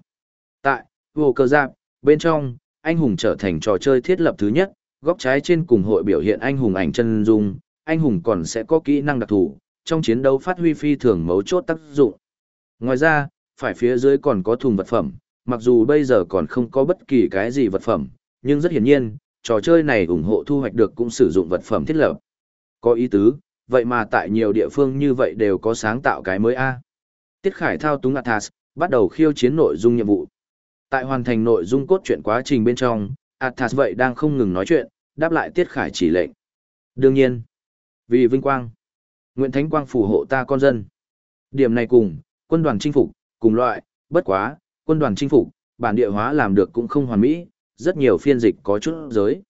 Speaker 1: Tại, vô cơ giáp, bên trong, anh hùng trở thành trò chơi thiết lập thứ nhất, góc trái trên cùng hội biểu hiện anh hùng ảnh chân dung, anh hùng còn sẽ có kỹ năng đặc thù, trong chiến đấu phát huy phi thường mấu chốt tác dụng. Ngoài ra, phải phía dưới còn có thùng vật phẩm, mặc dù bây giờ còn không có bất kỳ cái gì vật phẩm, nhưng rất hiển nhiên, trò chơi này ủng hộ thu hoạch được cũng sử dụng vật phẩm thiết lập. Có ý tứ, vậy mà tại nhiều địa phương như vậy đều có sáng tạo cái mới A. Tiết Khải thao túng Athas, bắt đầu khiêu chiến nội dung nhiệm vụ. Tại hoàn thành nội dung cốt truyện quá trình bên trong, Athas vậy đang không ngừng nói chuyện, đáp lại Tiết Khải chỉ lệnh. Đương nhiên, vì vinh quang, nguyện thánh quang phù hộ ta con dân. Điểm này cùng, quân đoàn chinh phục, cùng loại, bất quá, Quân đoàn chinh phục, bản địa hóa làm được cũng không hoàn mỹ, rất nhiều phiên dịch có chút giới.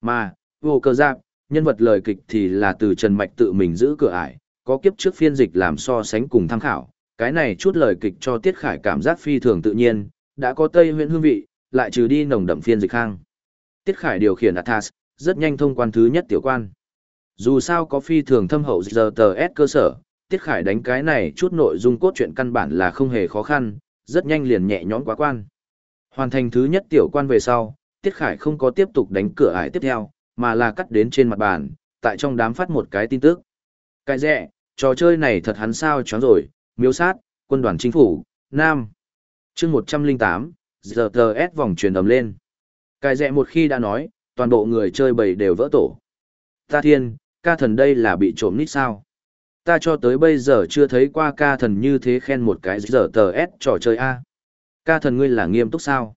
Speaker 1: Mà, vô cơ giáp, nhân vật lời kịch thì là từ Trần Mạch tự mình giữ cửa ải, có kiếp trước phiên dịch làm so sánh cùng tham khảo, cái này chút lời kịch cho Tiết Khải cảm giác phi thường tự nhiên, đã có Tây huyện hương vị, lại trừ đi nồng đậm phiên dịch khang. Tiết Khải điều khiển Athas, rất nhanh thông quan thứ nhất tiểu quan. Dù sao có phi thường thâm hậu giờ tờ S cơ sở, Tiết Khải đánh cái này chút nội dung cốt truyện căn bản là không hề khó khăn, rất nhanh liền nhẹ nhõm quá quan. Hoàn thành thứ nhất tiểu quan về sau, Tiết Khải không có tiếp tục đánh cửa ải tiếp theo, mà là cắt đến trên mặt bàn, tại trong đám phát một cái tin tức. Cái rẻ, trò chơi này thật hắn sao chóng rồi, miếu sát, quân đoàn chính phủ, Nam. chương 108, giờ tờ S vòng truyền ầm lên. Cái rẻ một khi đã nói, toàn bộ người chơi bầy đều vỡ tổ. Ta thiên, ca thần đây là bị trộm nít sao? Ta cho tới bây giờ chưa thấy qua ca thần như thế khen một cái giờ tờ S trò chơi A. Ca thần ngươi là nghiêm túc sao?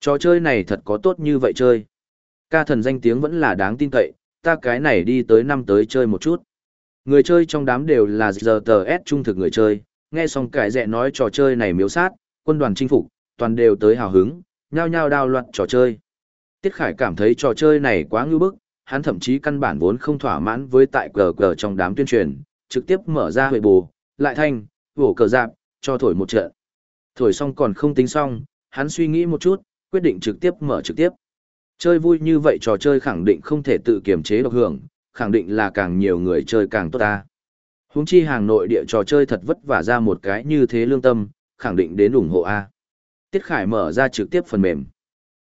Speaker 1: Trò chơi này thật có tốt như vậy chơi. Ca thần danh tiếng vẫn là đáng tin cậy, ta cái này đi tới năm tới chơi một chút. Người chơi trong đám đều là giờ tờ S trung thực người chơi, nghe xong cải rẽ nói trò chơi này miếu sát, quân đoàn chinh phục, toàn đều tới hào hứng, nhao nhao đao loạn trò chơi. Tiết Khải cảm thấy trò chơi này quá ngưu bức, hắn thậm chí căn bản vốn không thỏa mãn với tại cờ cờ trong đám tuyên truyền, trực tiếp mở ra huệ bù, lại thanh, vổ cờ dạp, cho thổi một trận. Thổi xong còn không tính xong, hắn suy nghĩ một chút, quyết định trực tiếp mở trực tiếp. Chơi vui như vậy trò chơi khẳng định không thể tự kiềm chế độc hưởng, khẳng định là càng nhiều người chơi càng tốt ta. Húng chi hàng nội địa trò chơi thật vất vả ra một cái như thế lương tâm, khẳng định đến ủng hộ A. Tiết Khải mở ra trực tiếp phần mềm.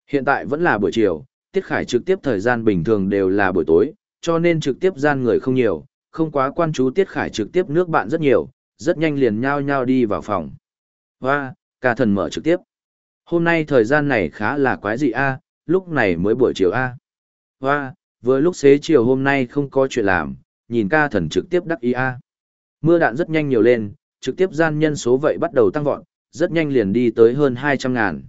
Speaker 1: Hiện tại vẫn là buổi chiều, Tiết Khải trực tiếp thời gian bình thường đều là buổi tối, cho nên trực tiếp gian người không nhiều, không quá quan chú Tiết Khải trực tiếp nước bạn rất nhiều, rất nhanh liền nhao nhao đi vào phòng. Hoa, ca thần mở trực tiếp. Hôm nay thời gian này khá là quái dị a, lúc này mới buổi chiều a. Hoa, vừa lúc xế chiều hôm nay không có chuyện làm, nhìn ca thần trực tiếp đắc ý a. Mưa đạn rất nhanh nhiều lên, trực tiếp gian nhân số vậy bắt đầu tăng vọt, rất nhanh liền đi tới hơn 200 ngàn.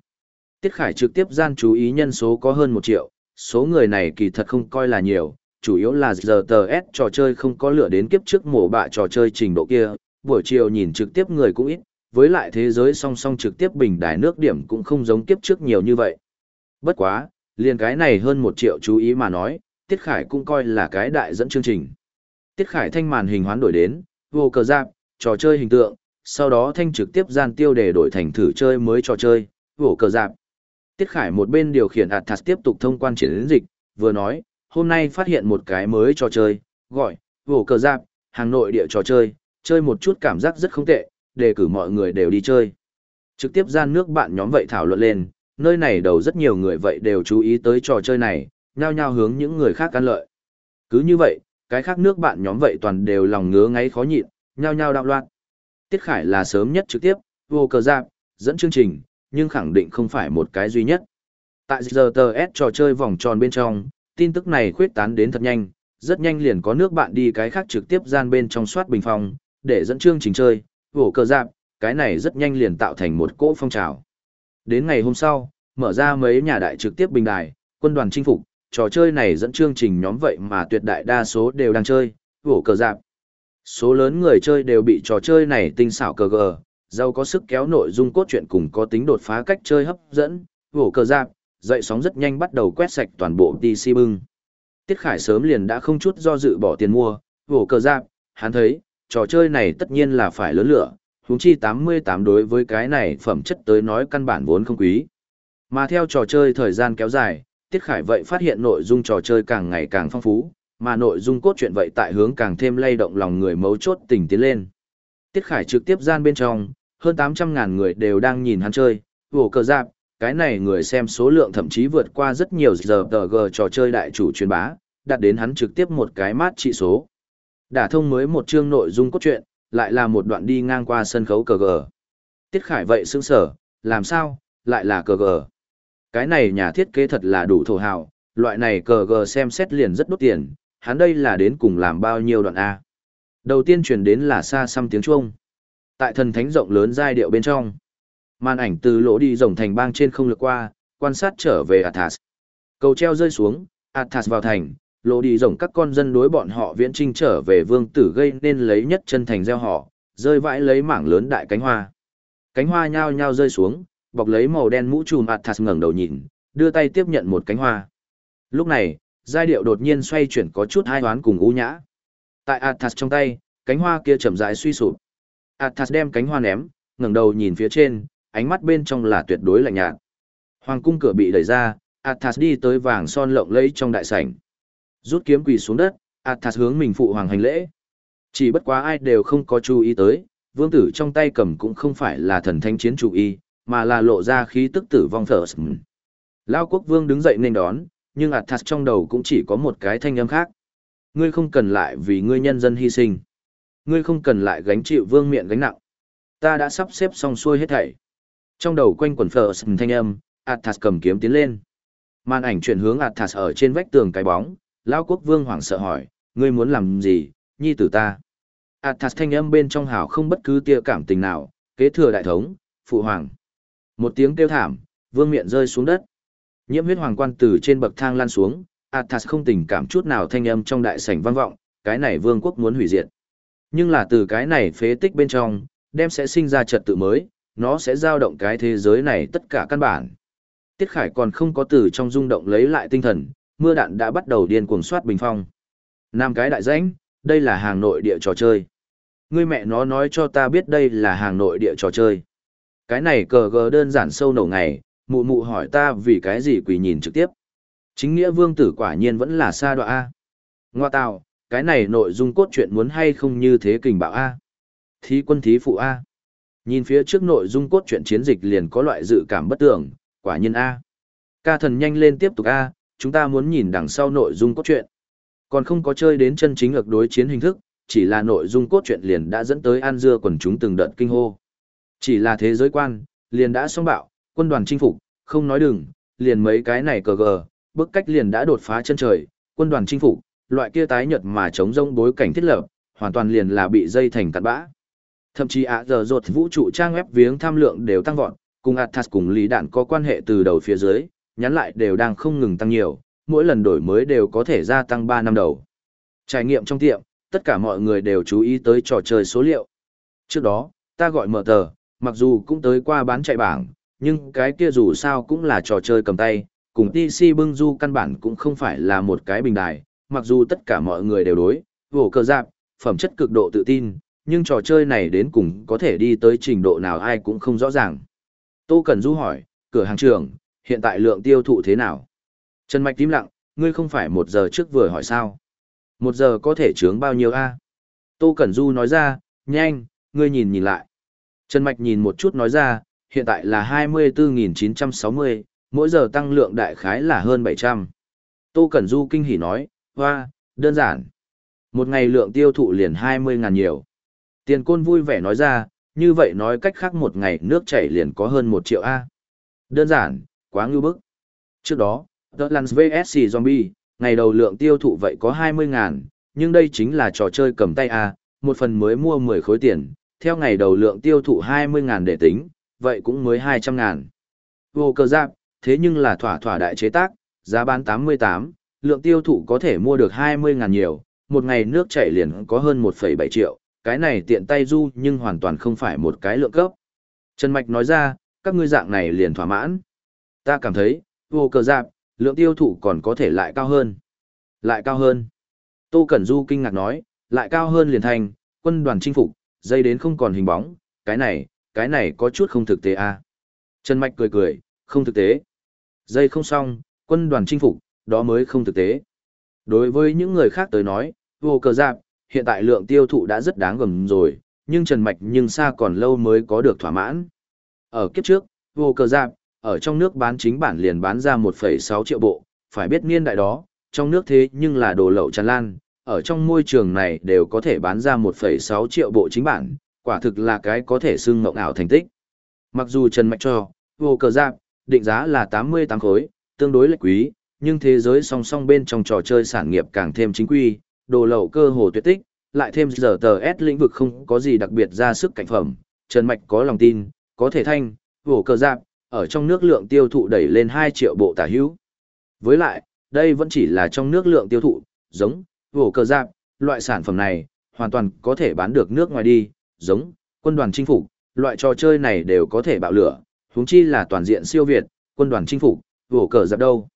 Speaker 1: Tiết Khải trực tiếp gian chú ý nhân số có hơn 1 triệu, số người này kỳ thật không coi là nhiều, chủ yếu là giờ tờ S trò chơi không có lửa đến kiếp trước mổ bạ trò chơi trình độ kia, buổi chiều nhìn trực tiếp người cũng ít, với lại thế giới song song trực tiếp bình đài nước điểm cũng không giống kiếp trước nhiều như vậy. Bất quá, liền cái này hơn 1 triệu chú ý mà nói, Tiết Khải cũng coi là cái đại dẫn chương trình. Tiết Khải thanh màn hình hoán đổi đến, vô cờ giáp, trò chơi hình tượng, sau đó thanh trực tiếp gian tiêu để đổi thành thử chơi mới trò chơi, vô cờ giáp. Tiết Khải một bên điều khiển Atlas tiếp tục thông quan chiến dịch, vừa nói, hôm nay phát hiện một cái mới trò chơi, gọi, vổ cờ giáp, hàng nội địa trò chơi, chơi một chút cảm giác rất không tệ, đề cử mọi người đều đi chơi. Trực tiếp gian nước bạn nhóm vậy thảo luận lên, nơi này đầu rất nhiều người vậy đều chú ý tới trò chơi này, nhao nhao hướng những người khác can lợi. Cứ như vậy, cái khác nước bạn nhóm vậy toàn đều lòng ngứa ngáy khó nhịn, nhao nhao đạo loạn. Tiết Khải là sớm nhất trực tiếp, vô cờ giáp, dẫn chương trình, nhưng khẳng định không phải một cái duy nhất. Tại giờ tờ S trò chơi vòng tròn bên trong, tin tức này khuyết tán đến thật nhanh, rất nhanh liền có nước bạn đi cái khác trực tiếp gian bên trong soát bình phòng, để dẫn chương trình chơi, vổ cờ dạp, cái này rất nhanh liền tạo thành một cỗ phong trào. Đến ngày hôm sau, mở ra mấy nhà đại trực tiếp bình đài, quân đoàn chinh phục, trò chơi này dẫn chương trình nhóm vậy mà tuyệt đại đa số đều đang chơi, vổ cờ dạp. Số lớn người chơi đều bị trò chơi này tinh xảo cờ gờ, giàu có sức kéo nội dung cốt truyện cùng có tính đột phá cách chơi hấp dẫn, vổ cờ dạp, dậy sóng rất nhanh bắt đầu quét sạch toàn bộ DC bưng. Tiết Khải sớm liền đã không chút do dự bỏ tiền mua, vổ cờ giáp, hắn thấy, trò chơi này tất nhiên là phải lớn lửa, huống chi 88 đối với cái này phẩm chất tới nói căn bản vốn không quý. Mà theo trò chơi thời gian kéo dài, Tiết Khải vậy phát hiện nội dung trò chơi càng ngày càng phong phú, mà nội dung cốt truyện vậy tại hướng càng thêm lay động lòng người mấu chốt tình tiến lên. Tiết Khải trực tiếp gian bên trong, hơn 800.000 người đều đang nhìn hắn chơi, vổ cờ giáp, cái này người xem số lượng thậm chí vượt qua rất nhiều giờ tờ g trò chơi đại chủ truyền bá, đạt đến hắn trực tiếp một cái mát trị số. Đả thông mới một chương nội dung cốt truyện, lại là một đoạn đi ngang qua sân khấu cờ gờ. Tiết Khải vậy sững sở, làm sao, lại là cờ gờ. Cái này nhà thiết kế thật là đủ thổ hào, loại này cờ gờ xem xét liền rất đốt tiền, hắn đây là đến cùng làm bao nhiêu đoạn A. Đầu tiên truyền đến là xa xăm tiếng chuông. Tại thần thánh rộng lớn giai điệu bên trong. Màn ảnh từ lỗ đi rồng thành bang trên không lược qua, quan sát trở về Athas. Cầu treo rơi xuống, Athas vào thành, lỗ đi rồng các con dân đối bọn họ viễn trinh trở về vương tử gây nên lấy nhất chân thành gieo họ, rơi vãi lấy mảng lớn đại cánh hoa. Cánh hoa nhao nhao rơi xuống, bọc lấy màu đen mũ trùm Athas ngẩng đầu nhìn, đưa tay tiếp nhận một cánh hoa. Lúc này, giai điệu đột nhiên xoay chuyển có chút hai hoán cùng u nhã. Tại Athas trong tay, cánh hoa kia chậm rãi suy sụp. Athas đem cánh hoa ném, ngẩng đầu nhìn phía trên, ánh mắt bên trong là tuyệt đối lạnh nhạt. Hoàng cung cửa bị đẩy ra, Athas đi tới vàng son lộng lẫy trong đại sảnh. Rút kiếm quỳ xuống đất, Athas hướng mình phụ hoàng hành lễ. Chỉ bất quá ai đều không có chú ý tới, vương tử trong tay cầm cũng không phải là thần thanh chiến chủ y, mà là lộ ra khí tức tử vong thở sừng. Lao quốc vương đứng dậy nên đón, nhưng Athas trong đầu cũng chỉ có một cái thanh âm khác. Ngươi không cần lại vì ngươi nhân dân hy sinh. Ngươi không cần lại gánh chịu vương miện gánh nặng. Ta đã sắp xếp xong xuôi hết thảy. Trong đầu quanh quần phở sừng thanh âm, Athas cầm kiếm tiến lên. Màn ảnh chuyển hướng Athas ở trên vách tường cái bóng, Lao quốc vương hoảng sợ hỏi, ngươi muốn làm gì, nhi tử ta. Athas thanh âm bên trong hào không bất cứ tia cảm tình nào, kế thừa đại thống, phụ hoàng. Một tiếng kêu thảm, vương miện rơi xuống đất. Nhiễm huyết hoàng quan từ trên bậc thang lan xuống, Athas không tình cảm chút nào thanh âm trong đại sảnh vang vọng, cái này vương quốc muốn hủy diệt. Nhưng là từ cái này phế tích bên trong, đem sẽ sinh ra trật tự mới, nó sẽ giao động cái thế giới này tất cả căn bản. Tiết Khải còn không có từ trong rung động lấy lại tinh thần, mưa đạn đã bắt đầu điên cuồng soát bình phong. Nam cái đại danh, đây là hàng nội địa trò chơi. Ngươi mẹ nó nói cho ta biết đây là hàng nội địa trò chơi. Cái này cờ gờ đơn giản sâu nổ ngày, mụ mụ hỏi ta vì cái gì quỳ nhìn trực tiếp. Chính nghĩa vương tử quả nhiên vẫn là xa đoạ A. Ngoa tạo, cái này nội dung cốt truyện muốn hay không như thế kình bạo A. Thí quân thí phụ A. Nhìn phía trước nội dung cốt truyện chiến dịch liền có loại dự cảm bất tưởng, quả nhiên A. Ca thần nhanh lên tiếp tục A, chúng ta muốn nhìn đằng sau nội dung cốt truyện. Còn không có chơi đến chân chính ược đối chiến hình thức, chỉ là nội dung cốt truyện liền đã dẫn tới an dưa quần chúng từng đợt kinh hô. Chỉ là thế giới quan, liền đã xong bạo, quân đoàn chinh phục, không nói đừng, liền mấy cái này cờ gờ, bức cách liền đã đột phá chân trời, quân đoàn chinh phục, loại kia tái nhật mà chống rông bối cảnh thiết lập, hoàn toàn liền là bị dây thành cặn bã. Thậm chí ạ giờ rột vũ trụ trang web viếng tham lượng đều tăng vọt, cùng Athas cùng Lý Đạn có quan hệ từ đầu phía dưới, nhắn lại đều đang không ngừng tăng nhiều, mỗi lần đổi mới đều có thể gia tăng 3 năm đầu. Trải nghiệm trong tiệm, tất cả mọi người đều chú ý tới trò chơi số liệu. Trước đó, ta gọi mở tờ, mặc dù cũng tới qua bán chạy bảng, nhưng cái kia dù sao cũng là trò chơi cầm tay, cùng TC bưng du căn bản cũng không phải là một cái bình đài, mặc dù tất cả mọi người đều đối, vổ cơ giáp, phẩm chất cực độ tự tin, nhưng trò chơi này đến cùng có thể đi tới trình độ nào ai cũng không rõ ràng. Tô Cẩn Du hỏi, cửa hàng trưởng, hiện tại lượng tiêu thụ thế nào? Trần Mạch tím lặng, ngươi không phải một giờ trước vừa hỏi sao? Một giờ có thể chướng bao nhiêu a? Tô Cẩn Du nói ra, nhanh, ngươi nhìn nhìn lại. Trần Mạch nhìn một chút nói ra, hiện tại là 24.960, mỗi giờ tăng lượng đại khái là hơn 700. Tô Cẩn Du kinh hỉ nói, hoa, đơn giản. Một ngày lượng tiêu thụ liền 20.000 nhiều. Tiền côn vui vẻ nói ra, như vậy nói cách khác một ngày nước chảy liền có hơn 1 triệu A. Đơn giản, quá ngư bức. Trước đó, The Lance VSC Zombie, ngày đầu lượng tiêu thụ vậy có 20 ngàn, nhưng đây chính là trò chơi cầm tay A, một phần mới mua 10 khối tiền, theo ngày đầu lượng tiêu thụ 20 ngàn để tính, vậy cũng mới 200 ngàn. Vô cơ giáp, thế nhưng là thỏa thỏa đại chế tác, giá bán 88, lượng tiêu thụ có thể mua được 20 ngàn nhiều, một ngày nước chảy liền có hơn 1,7 triệu, cái này tiện tay du nhưng hoàn toàn không phải một cái lượng cấp. Trần Mạch nói ra, các ngươi dạng này liền thỏa mãn. Ta cảm thấy, vô cờ dạng lượng tiêu thụ còn có thể lại cao hơn. Lại cao hơn. Tô Cẩn Du kinh ngạc nói, lại cao hơn liền thành, quân đoàn chinh phục, dây đến không còn hình bóng, cái này, cái này có chút không thực tế à. Trần Mạch cười cười, không thực tế. Dây không xong, quân đoàn chinh phục, đó mới không thực tế. Đối với những người khác tới nói, vô cờ dạng hiện tại lượng tiêu thụ đã rất đáng gầm rồi, nhưng Trần Mạch nhưng xa còn lâu mới có được thỏa mãn. Ở kiếp trước, vô cờ giáp, ở trong nước bán chính bản liền bán ra 1,6 triệu bộ, phải biết niên đại đó, trong nước thế nhưng là đồ lậu tràn lan, ở trong môi trường này đều có thể bán ra 1,6 triệu bộ chính bản, quả thực là cái có thể xưng mộng ảo thành tích. Mặc dù Trần Mạch cho, vô cờ giáp, định giá là 88 khối, tương đối lệch quý, nhưng thế giới song song bên trong trò chơi sản nghiệp càng thêm chính quy, đồ lậu cơ hồ tuyệt tích, lại thêm giờ tờ S lĩnh vực không có gì đặc biệt ra sức cảnh phẩm, Trần Mạch có lòng tin, có thể thanh, vổ cờ giáp, ở trong nước lượng tiêu thụ đẩy lên 2 triệu bộ tả hữu. Với lại, đây vẫn chỉ là trong nước lượng tiêu thụ, giống, vổ cờ giáp, loại sản phẩm này, hoàn toàn có thể bán được nước ngoài đi, giống, quân đoàn chinh phục, loại trò chơi này đều có thể bạo lửa, huống chi là toàn diện siêu Việt, quân đoàn chinh phục, vổ cờ giáp đâu.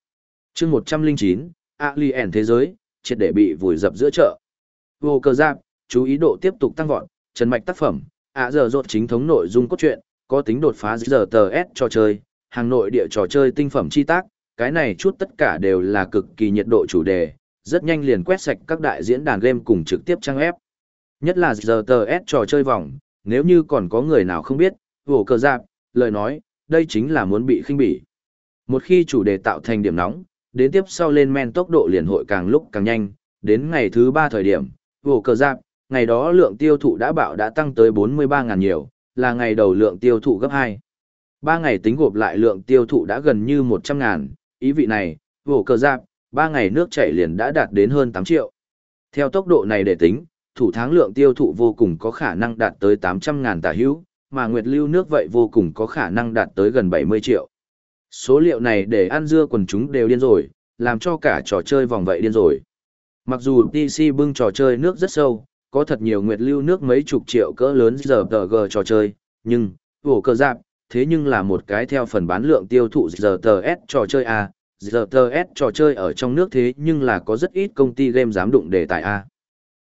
Speaker 1: chương 109, Alien thế giới, triệt để bị vùi dập giữa chợ. Vô cơ giáp, chú ý độ tiếp tục tăng vọt, trần mạch tác phẩm, ạ giờ rột chính thống nội dung cốt truyện, có tính đột phá giờ tờ S trò chơi, hàng nội địa trò chơi tinh phẩm chi tác, cái này chút tất cả đều là cực kỳ nhiệt độ chủ đề, rất nhanh liền quét sạch các đại diễn đàn game cùng trực tiếp trang ép. Nhất là giờ tờ S trò chơi vòng, nếu như còn có người nào không biết, vô cơ giáp, lời nói, đây chính là muốn bị khinh bỉ. Một khi chủ đề tạo thành điểm nóng, đến tiếp sau lên men tốc độ liền hội càng lúc càng nhanh, đến ngày thứ ba thời điểm, vô cờ giáp, ngày đó lượng tiêu thụ đã bạo đã tăng tới 43.000 nhiều, là ngày đầu lượng tiêu thụ gấp 2. Ba ngày tính gộp lại lượng tiêu thụ đã gần như 100.000, ý vị này, vô cờ giáp, ba ngày nước chảy liền đã đạt đến hơn 8 triệu. Theo tốc độ này để tính, thủ tháng lượng tiêu thụ vô cùng có khả năng đạt tới 800.000 tà hữu, mà nguyệt lưu nước vậy vô cùng có khả năng đạt tới gần 70 triệu. Số liệu này để ăn dưa quần chúng đều điên rồi, làm cho cả trò chơi vòng vậy điên rồi. Mặc dù PC bưng trò chơi nước rất sâu, có thật nhiều nguyệt lưu nước mấy chục triệu cỡ lớn giờ tờ g trò chơi, nhưng, vổ cơ giáp, thế nhưng là một cái theo phần bán lượng tiêu thụ giờ tờ s trò chơi A, giờ tờ s trò chơi ở trong nước thế nhưng là có rất ít công ty game dám đụng đề tài A.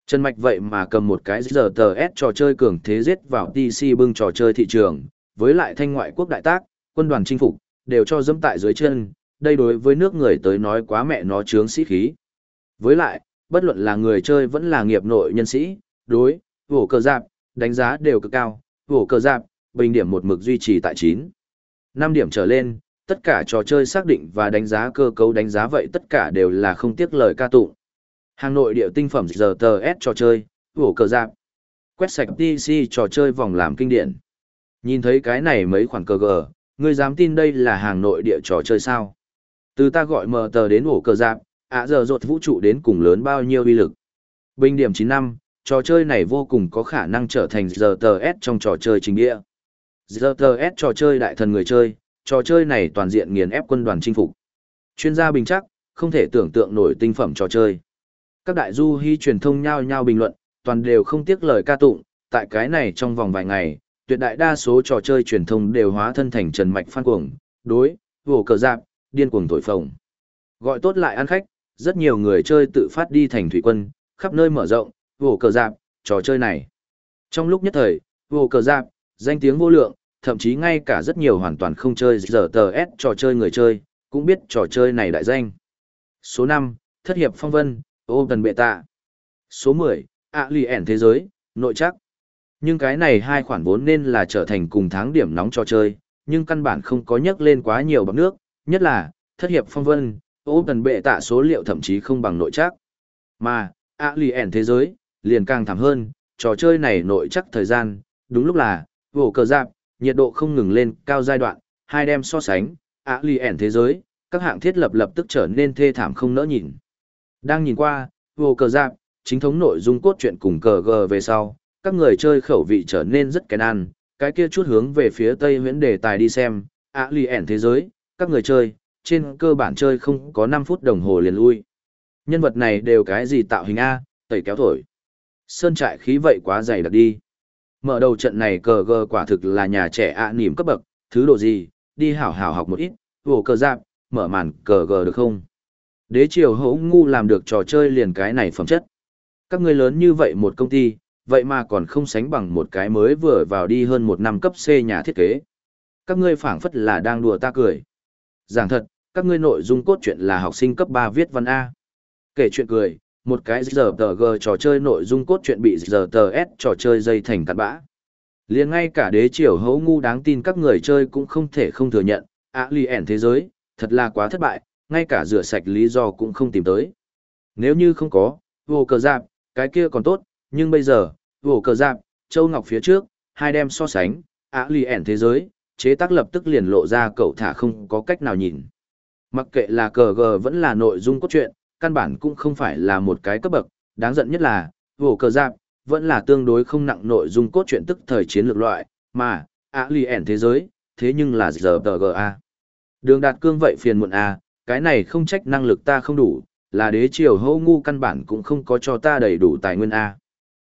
Speaker 1: Trần Mạch vậy mà cầm một cái giờ tờ s trò chơi cường thế giết vào PC bưng trò chơi thị trường, với lại thanh ngoại quốc đại tác, quân đoàn chinh phục, đều cho dẫm tại dưới chân, đây đối với nước người tới nói quá mẹ nó chướng sĩ khí. Với lại, bất luận là người chơi vẫn là nghiệp nội nhân sĩ, đối, vổ cờ giáp, đánh giá đều cực cao, vổ cờ giáp, bình điểm một mực duy trì tại 9. 5 điểm trở lên, tất cả trò chơi xác định và đánh giá cơ cấu đánh giá vậy tất cả đều là không tiếc lời ca tụng. Hàng nội địa tinh phẩm giờ tờ S trò chơi, vổ cờ giáp, quét sạch PC trò chơi vòng làm kinh điển. Nhìn thấy cái này mấy khoản cờ gờ, ngươi dám tin đây là hàng nội địa trò chơi sao? Từ ta gọi mờ tờ đến ổ cờ giáp, ạ giờ rột vũ trụ đến cùng lớn bao nhiêu uy lực. Bình điểm 9 năm, trò chơi này vô cùng có khả năng trở thành giờ tờ S trong trò chơi chính địa. Giờ tờ S trò chơi đại thần người chơi, trò chơi này toàn diện nghiền ép quân đoàn chinh phục. Chuyên gia bình chắc, không thể tưởng tượng nổi tinh phẩm trò chơi. Các đại du hy truyền thông nhao nhao bình luận, toàn đều không tiếc lời ca tụng, tại cái này trong vòng vài ngày, tuyệt đại đa số trò chơi truyền thông đều hóa thân thành trần mạch phan cuồng, đối, vồ cờ giạp, điên cuồng thổi phồng. Gọi tốt lại ăn khách, rất nhiều người chơi tự phát đi thành thủy quân, khắp nơi mở rộng, vồ cờ giạp, trò chơi này. Trong lúc nhất thời, vồ cờ giạp, danh tiếng vô lượng, thậm chí ngay cả rất nhiều hoàn toàn không chơi giờ tờ S trò chơi người chơi, cũng biết trò chơi này đại danh. Số 5, Thất hiệp phong vân, ô tần bệ tạ. Số 10, ạ lì ẻn thế giới, nội chắc. Nhưng cái này hai khoản vốn nên là trở thành cùng tháng điểm nóng trò chơi, nhưng căn bản không có nhắc lên quá nhiều bằng nước, nhất là, thất hiệp phong vân, ô tần bệ tạ số liệu thậm chí không bằng nội chắc. Mà, ạ lì ẻn thế giới, liền càng thảm hơn, trò chơi này nội chắc thời gian, đúng lúc là, vổ cờ giáp, nhiệt độ không ngừng lên cao giai đoạn, hai đem so sánh, ạ lì ẻn thế giới, các hạng thiết lập lập tức trở nên thê thảm không nỡ nhìn. Đang nhìn qua, vổ cờ giáp, chính thống nội dung cốt truyện cùng cờ gờ về sau, các người chơi khẩu vị trở nên rất kén ăn, cái kia chút hướng về phía Tây huyễn đề tài đi xem, ạ lì ẻn thế giới, các người chơi, trên cơ bản chơi không có 5 phút đồng hồ liền lui. Nhân vật này đều cái gì tạo hình A, tẩy kéo thổi. Sơn trại khí vậy quá dày đặc đi. Mở đầu trận này cờ gờ quả thực là nhà trẻ ạ à cấp bậc, thứ độ gì, đi hảo hảo học một ít, vồ cờ giáp, mở màn cờ gờ được không? Đế triều hấu ngu làm được trò chơi liền cái này phẩm chất. Các người lớn như vậy một công ty, vậy mà còn không sánh bằng một cái mới vừa vào đi hơn một năm cấp C nhà thiết kế. Các ngươi phảng phất là đang đùa ta cười. Giảng thật, các ngươi nội dung cốt truyện là học sinh cấp 3 viết văn A. Kể chuyện cười, một cái giờ tờ g trò chơi nội dung cốt truyện bị giờ tờ s trò chơi dây thành cặn bã. liền ngay cả đế triều hấu ngu đáng tin các người chơi cũng không thể không thừa nhận, ạ lì ẻn thế giới, thật là quá thất bại, ngay cả rửa sạch lý do cũng không tìm tới. Nếu như không có, vô cờ giáp, cái kia còn tốt, nhưng bây giờ, vổ cờ giáp, châu ngọc phía trước, hai đem so sánh, ạ lì ẻn thế giới, chế tác lập tức liền lộ ra cậu thả không có cách nào nhìn. Mặc kệ là cờ gờ vẫn là nội dung cốt truyện, căn bản cũng không phải là một cái cấp bậc, đáng giận nhất là, vổ cờ giáp, vẫn là tương đối không nặng nội dung cốt truyện tức thời chiến lược loại, mà, ạ lì ẻn thế giới, thế nhưng là giờ tờ gờ a. Đường đạt cương vậy phiền muộn a, cái này không trách năng lực ta không đủ, là đế triều hô ngu căn bản cũng không có cho ta đầy đủ tài nguyên A.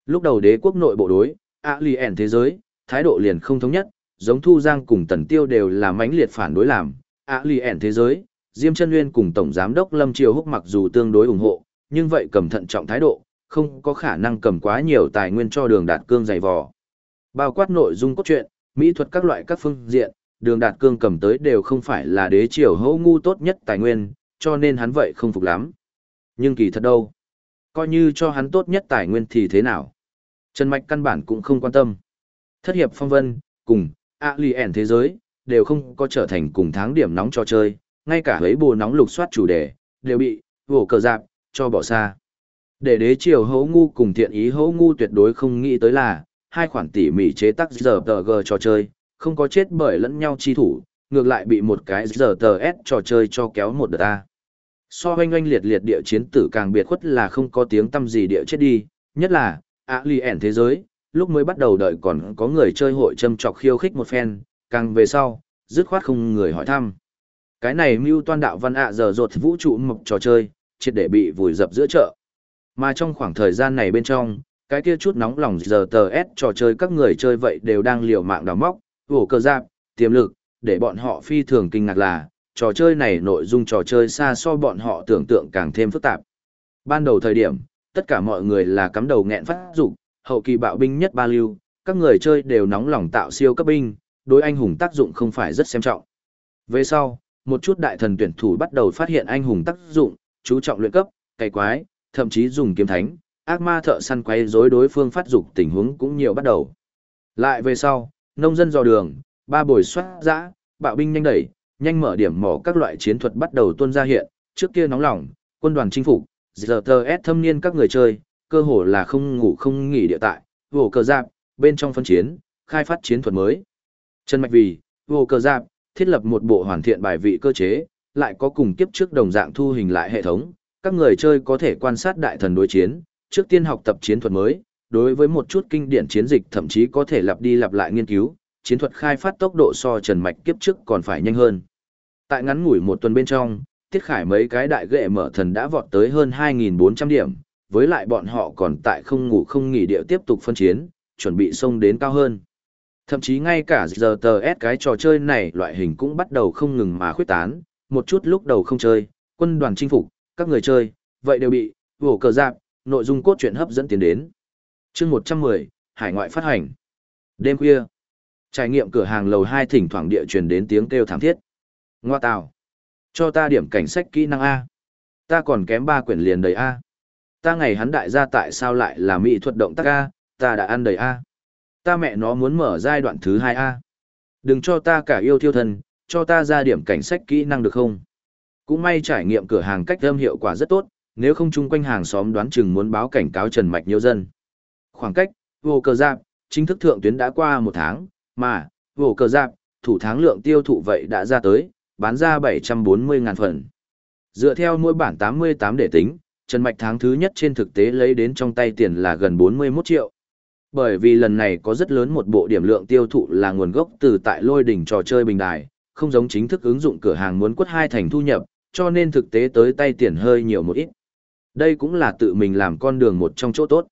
Speaker 1: Lúc đầu đế quốc nội bộ đối, Alien thế giới, thái độ liền không thống nhất, giống Thu Giang cùng Tần Tiêu đều là mãnh liệt phản đối làm, ạ lì ẻn thế giới, Diêm Chân Nguyên cùng Tổng Giám đốc Lâm Triều Húc mặc dù tương đối ủng hộ, nhưng vậy cầm thận trọng thái độ, không có khả năng cầm quá nhiều tài nguyên cho đường đạt cương dày vò. Bao quát nội dung cốt truyện, mỹ thuật các loại các phương diện, đường đạt cương cầm tới đều không phải là đế triều hữu ngu tốt nhất tài nguyên, cho nên hắn vậy không phục lắm. Nhưng kỳ thật đâu, coi như cho hắn tốt nhất tài nguyên thì thế nào? Trần Mạch căn bản cũng không quan tâm. Thất hiệp phong vân, cùng, ạ lì ẻn thế giới, đều không có trở thành cùng tháng điểm nóng cho chơi, ngay cả ấy bùa nóng lục soát chủ đề, đều bị, vổ cờ dạp, cho bỏ xa. Để đế triều hấu ngu cùng thiện ý hấu ngu tuyệt đối không nghĩ tới là, hai khoản tỉ mỉ chế tác giờ tờ g trò chơi, không có chết bởi lẫn nhau chi thủ, ngược lại bị một cái giờ tờ s trò chơi cho kéo một đợt ta. So hoanh hoanh liệt liệt địa chiến tử càng biệt khuất là không có tiếng tâm gì địa chết đi, nhất là, ạ lì ẻn thế giới, lúc mới bắt đầu đợi còn có người chơi hội châm trọc khiêu khích một phen, càng về sau, dứt khoát không người hỏi thăm. Cái này mưu toan đạo văn ạ giờ rột vũ trụ mộc trò chơi, triệt để bị vùi dập giữa chợ. Mà trong khoảng thời gian này bên trong, cái kia chút nóng lòng giờ tờ S trò chơi các người chơi vậy đều đang liều mạng đào móc, vổ cơ giáp, tiềm lực, để bọn họ phi thường kinh ngạc là, trò chơi này nội dung trò chơi xa so bọn họ tưởng tượng càng thêm phức tạp. Ban đầu thời điểm, tất cả mọi người là cắm đầu nghẹn phát dục hậu kỳ bạo binh nhất ba lưu, các người chơi đều nóng lòng tạo siêu cấp binh, đối anh hùng tác dụng không phải rất xem trọng. Về sau, một chút đại thần tuyển thủ bắt đầu phát hiện anh hùng tác dụng, chú trọng luyện cấp, cày quái, thậm chí dùng kiếm thánh, ác ma thợ săn quay rối đối phương phát dục tình huống cũng nhiều bắt đầu. Lại về sau, nông dân dò đường, ba bồi soát dã, bạo binh nhanh đẩy, nhanh mở điểm mỏ các loại chiến thuật bắt đầu tuôn ra hiện, trước kia nóng lòng, quân đoàn chinh phục, giờ tờ S thâm niên các người chơi, cơ hồ là không ngủ không nghỉ địa tại, vô cờ giáp, bên trong phân chiến, khai phát chiến thuật mới. Trần Mạch Vì, vô cờ giáp, thiết lập một bộ hoàn thiện bài vị cơ chế, lại có cùng kiếp trước đồng dạng thu hình lại hệ thống, các người chơi có thể quan sát đại thần đối chiến, trước tiên học tập chiến thuật mới, đối với một chút kinh điển chiến dịch thậm chí có thể lặp đi lặp lại nghiên cứu, chiến thuật khai phát tốc độ so Trần Mạch kiếp trước còn phải nhanh hơn. Tại ngắn ngủi một tuần bên trong, Tiết Khải mấy cái đại ghệ mở thần đã vọt tới hơn 2.400 điểm, với lại bọn họ còn tại không ngủ không nghỉ địa tiếp tục phân chiến, chuẩn bị xông đến cao hơn. Thậm chí ngay cả giờ tờ S cái trò chơi này loại hình cũng bắt đầu không ngừng mà khuyết tán, một chút lúc đầu không chơi, quân đoàn chinh phục, các người chơi, vậy đều bị, vổ cờ giạc, nội dung cốt truyện hấp dẫn tiến đến. chương 110, hải ngoại phát hành. Đêm khuya, trải nghiệm cửa hàng lầu 2 thỉnh thoảng địa truyền đến tiếng kêu thảm thiết. Ngoa tào, cho ta điểm cảnh sách kỹ năng A. Ta còn kém ba quyển liền đầy A. Ta ngày hắn đại gia tại sao lại là mỹ thuật động tác A, ta đã ăn đầy A. Ta mẹ nó muốn mở giai đoạn thứ hai a Đừng cho ta cả yêu thiêu thân, cho ta ra điểm cảnh sách kỹ năng được không? Cũng may trải nghiệm cửa hàng cách âm hiệu quả rất tốt, nếu không chung quanh hàng xóm đoán chừng muốn báo cảnh cáo Trần Mạch nhiều dân. Khoảng cách, vô cờ giáp, chính thức thượng tuyến đã qua một tháng, mà, vô cờ giáp, thủ tháng lượng tiêu thụ vậy đã ra tới, bán ra 740 ngàn phần. Dựa theo mỗi bản 88 để tính, Trần Mạch tháng thứ nhất trên thực tế lấy đến trong tay tiền là gần 41 triệu. Bởi vì lần này có rất lớn một bộ điểm lượng tiêu thụ là nguồn gốc từ tại lôi đỉnh trò chơi bình đài, không giống chính thức ứng dụng cửa hàng muốn quất hai thành thu nhập, cho nên thực tế tới tay tiền hơi nhiều một ít. Đây cũng là tự mình làm con đường một trong chỗ tốt.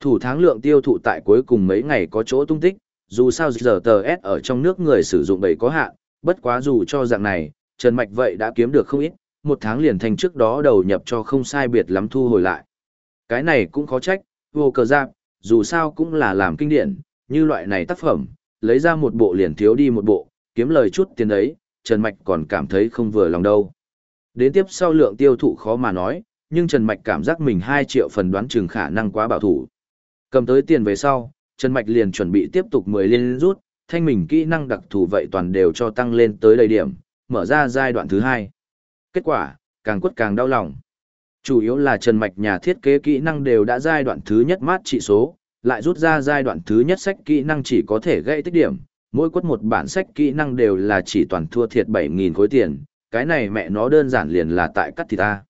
Speaker 1: Thủ tháng lượng tiêu thụ tại cuối cùng mấy ngày có chỗ tung tích, dù sao giờ tờ S ở trong nước người sử dụng bầy có hạn, bất quá dù cho dạng này, Trần Mạch vậy đã kiếm được không ít, một tháng liền thành trước đó đầu nhập cho không sai biệt lắm thu hồi lại. Cái này cũng khó trách, vô cờ giáp, dù sao cũng là làm kinh điển, như loại này tác phẩm, lấy ra một bộ liền thiếu đi một bộ, kiếm lời chút tiền đấy, Trần Mạch còn cảm thấy không vừa lòng đâu. Đến tiếp sau lượng tiêu thụ khó mà nói, nhưng Trần Mạch cảm giác mình 2 triệu phần đoán chừng khả năng quá bảo thủ. Cầm tới tiền về sau, Trần Mạch liền chuẩn bị tiếp tục 10 liên rút, thanh mình kỹ năng đặc thù vậy toàn đều cho tăng lên tới đầy điểm, mở ra giai đoạn thứ hai. Kết quả, càng quất càng đau lòng. Chủ yếu là Trần Mạch nhà thiết kế kỹ năng đều đã giai đoạn thứ nhất mát trị số, lại rút ra giai đoạn thứ nhất sách kỹ năng chỉ có thể gây tích điểm, mỗi quất một bản sách kỹ năng đều là chỉ toàn thua thiệt 7.000 khối tiền, cái này mẹ nó đơn giản liền là tại cắt thì ta.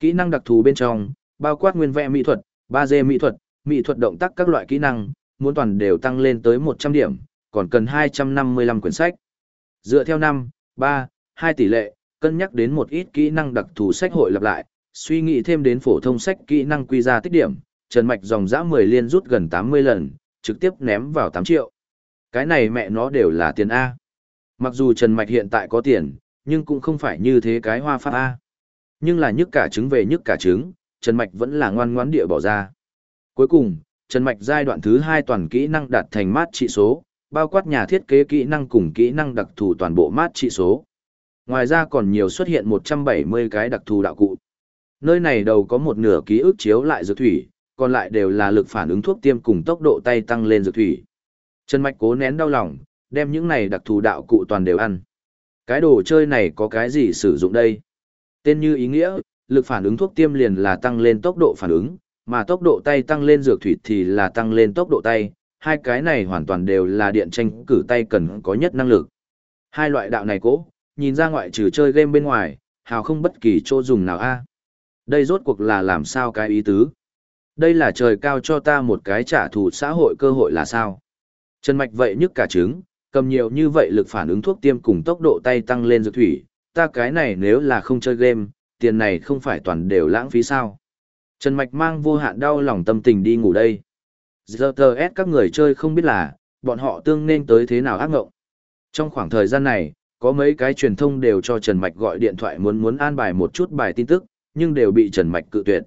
Speaker 1: Kỹ năng đặc thù bên trong, bao quát nguyên vẽ mỹ thuật, 3D mỹ thuật, mỹ thuật động tác các loại kỹ năng, muốn toàn đều tăng lên tới 100 điểm, còn cần 255 quyển sách. Dựa theo năm, 3, 2 tỷ lệ, cân nhắc đến một ít kỹ năng đặc thù sách hội lặp lại, suy nghĩ thêm đến phổ thông sách kỹ năng quy ra tích điểm, Trần Mạch dòng dã 10 liên rút gần 80 lần, trực tiếp ném vào 8 triệu. Cái này mẹ nó đều là tiền A. Mặc dù Trần Mạch hiện tại có tiền, nhưng cũng không phải như thế cái hoa phát A. Nhưng là nhức cả trứng về nhức cả trứng, Trần Mạch vẫn là ngoan ngoãn địa bỏ ra. Cuối cùng, Trần Mạch giai đoạn thứ 2 toàn kỹ năng đạt thành mát trị số, bao quát nhà thiết kế kỹ năng cùng kỹ năng đặc thù toàn bộ mát trị số. Ngoài ra còn nhiều xuất hiện 170 cái đặc thù đạo cụ. Nơi này đầu có một nửa ký ức chiếu lại dược thủy, còn lại đều là lực phản ứng thuốc tiêm cùng tốc độ tay tăng lên dược thủy. Trần Mạch cố nén đau lòng, đem những này đặc thù đạo cụ toàn đều ăn. Cái đồ chơi này có cái gì sử dụng đây? Tên như ý nghĩa, lực phản ứng thuốc tiêm liền là tăng lên tốc độ phản ứng, mà tốc độ tay tăng lên dược thủy thì là tăng lên tốc độ tay, hai cái này hoàn toàn đều là điện tranh cử tay cần có nhất năng lực. Hai loại đạo này cố, nhìn ra ngoại trừ chơi game bên ngoài, hào không bất kỳ chỗ dùng nào a. Đây rốt cuộc là làm sao cái ý tứ? Đây là trời cao cho ta một cái trả thù xã hội cơ hội là sao? Trần Mạch vậy nhức cả trứng, cầm nhiều như vậy lực phản ứng thuốc tiêm cùng tốc độ tay tăng lên dược thủy, ta cái này nếu là không chơi game, tiền này không phải toàn đều lãng phí sao? Trần Mạch mang vô hạn đau lòng tâm tình đi ngủ đây. Giờ tờ S các người chơi không biết là, bọn họ tương nên tới thế nào ác ngộng. Trong khoảng thời gian này, có mấy cái truyền thông đều cho Trần Mạch gọi điện thoại muốn muốn an bài một chút bài tin tức, nhưng đều bị Trần Mạch cự tuyệt.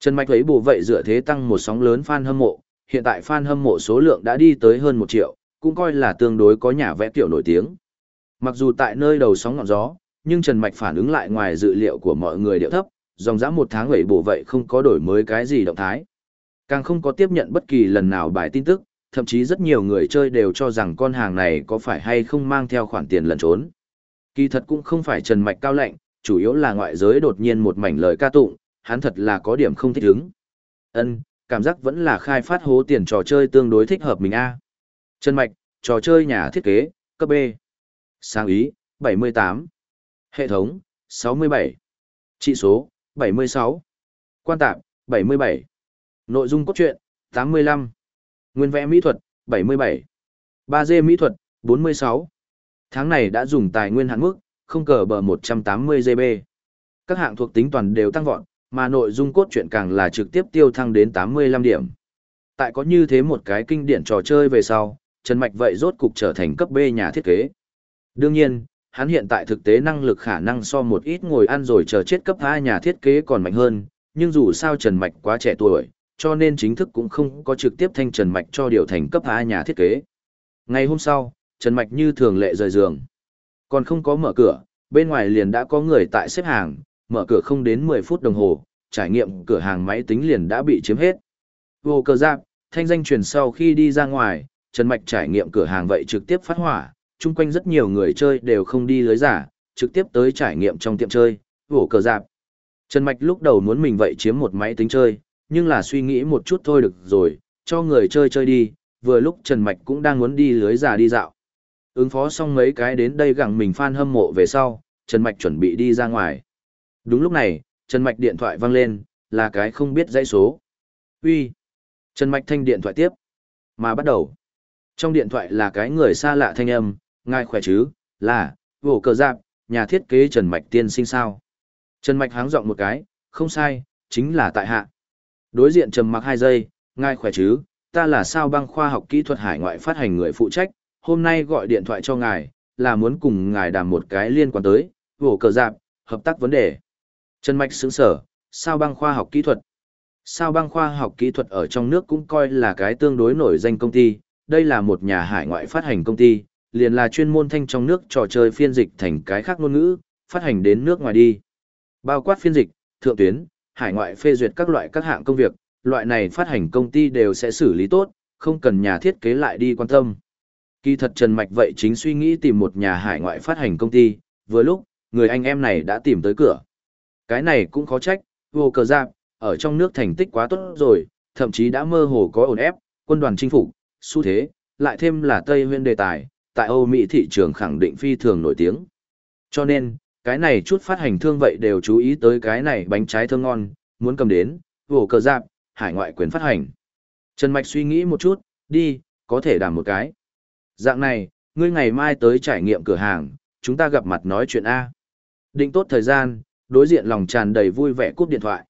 Speaker 1: Trần Mạch thấy bù vậy dựa thế tăng một sóng lớn fan hâm mộ, hiện tại fan hâm mộ số lượng đã đi tới hơn 1 triệu, cũng coi là tương đối có nhà vẽ tiểu nổi tiếng. Mặc dù tại nơi đầu sóng ngọn gió, nhưng Trần Mạch phản ứng lại ngoài dự liệu của mọi người điệu thấp, dòng dã một tháng hủy bổ vậy không có đổi mới cái gì động thái. Càng không có tiếp nhận bất kỳ lần nào bài tin tức, thậm chí rất nhiều người chơi đều cho rằng con hàng này có phải hay không mang theo khoản tiền lẩn trốn. Kỳ thật cũng không phải Trần Mạch cao lạnh, chủ yếu là ngoại giới đột nhiên một mảnh lời ca tụng, hắn thật là có điểm không thích ứng. Ân, cảm giác vẫn là khai phát hố tiền trò chơi tương đối thích hợp mình a. Trần Mạch, trò chơi nhà thiết kế, cấp B. Sáng ý, 78. Hệ thống, 67. Trị số, 76. Quan tạp, 77. Nội dung cốt truyện, 85. Nguyên vẽ mỹ thuật, 77. 3D mỹ thuật, 46. Tháng này đã dùng tài nguyên hạn mức, không cờ bờ 180 GB. Các hạng thuộc tính toàn đều tăng vọt, mà nội dung cốt truyện càng là trực tiếp tiêu thăng đến 85 điểm. Tại có như thế một cái kinh điển trò chơi về sau, Trần Mạch vậy rốt cục trở thành cấp B nhà thiết kế. Đương nhiên, hắn hiện tại thực tế năng lực khả năng so một ít ngồi ăn rồi chờ chết cấp A nhà thiết kế còn mạnh hơn, nhưng dù sao Trần Mạch quá trẻ tuổi, cho nên chính thức cũng không có trực tiếp thanh Trần Mạch cho điều thành cấp A nhà thiết kế. Ngày hôm sau, Trần Mạch như thường lệ rời giường. Còn không có mở cửa, bên ngoài liền đã có người tại xếp hàng, mở cửa không đến 10 phút đồng hồ, trải nghiệm cửa hàng máy tính liền đã bị chiếm hết. Vô cờ giáp, thanh danh truyền sau khi đi ra ngoài, Trần Mạch trải nghiệm cửa hàng vậy trực tiếp phát hỏa, chung quanh rất nhiều người chơi đều không đi lưới giả, trực tiếp tới trải nghiệm trong tiệm chơi, vô cờ giáp. Trần Mạch lúc đầu muốn mình vậy chiếm một máy tính chơi, nhưng là suy nghĩ một chút thôi được rồi, cho người chơi chơi đi, vừa lúc Trần Mạch cũng đang muốn đi lưới già đi dạo. Ứng phó xong mấy cái đến đây gặng mình fan hâm mộ về sau, Trần Mạch chuẩn bị đi ra ngoài. Đúng lúc này, Trần Mạch điện thoại văng lên, là cái không biết dãy số. Uy. Trần Mạch thanh điện thoại tiếp. Mà bắt đầu. Trong điện thoại là cái người xa lạ thanh âm, ngài khỏe chứ, là, vổ cờ giạc, nhà thiết kế Trần Mạch tiên sinh sao. Trần Mạch háng giọng một cái, không sai, chính là tại hạ. Đối diện trầm mặc hai giây, ngài khỏe chứ, ta là sao băng khoa học kỹ thuật hải ngoại phát hành người phụ trách, hôm nay gọi điện thoại cho ngài, là muốn cùng ngài đàm một cái liên quan tới, vổ cờ dạp, hợp tác vấn đề. Trần Mạch sướng sở, sao băng khoa học kỹ thuật. Sao băng khoa học kỹ thuật ở trong nước cũng coi là cái tương đối nổi danh công ty, đây là một nhà hải ngoại phát hành công ty, liền là chuyên môn thanh trong nước trò chơi phiên dịch thành cái khác ngôn ngữ, phát hành đến nước ngoài đi. Bao quát phiên dịch, thượng tuyến, hải ngoại phê duyệt các loại các hạng công việc, loại này phát hành công ty đều sẽ xử lý tốt, không cần nhà thiết kế lại đi quan tâm. Kỳ thật Trần Mạch vậy chính suy nghĩ tìm một nhà hải ngoại phát hành công ty, vừa lúc, người anh em này đã tìm tới cửa. Cái này cũng khó trách, vô cờ giáp, ở trong nước thành tích quá tốt rồi, thậm chí đã mơ hồ có ổn ép, quân đoàn chinh phục, xu thế, lại thêm là Tây nguyên đề tài, tại Âu Mỹ thị trường khẳng định phi thường nổi tiếng. Cho nên, cái này chút phát hành thương vậy đều chú ý tới cái này bánh trái thơm ngon, muốn cầm đến, vổ cờ giáp, hải ngoại quyền phát hành. Trần Mạch suy nghĩ một chút, đi, có thể đảm một cái. Dạng này, ngươi ngày mai tới trải nghiệm cửa hàng, chúng ta gặp mặt nói chuyện A. Định tốt thời gian, đối diện lòng tràn đầy vui vẻ cúp điện thoại.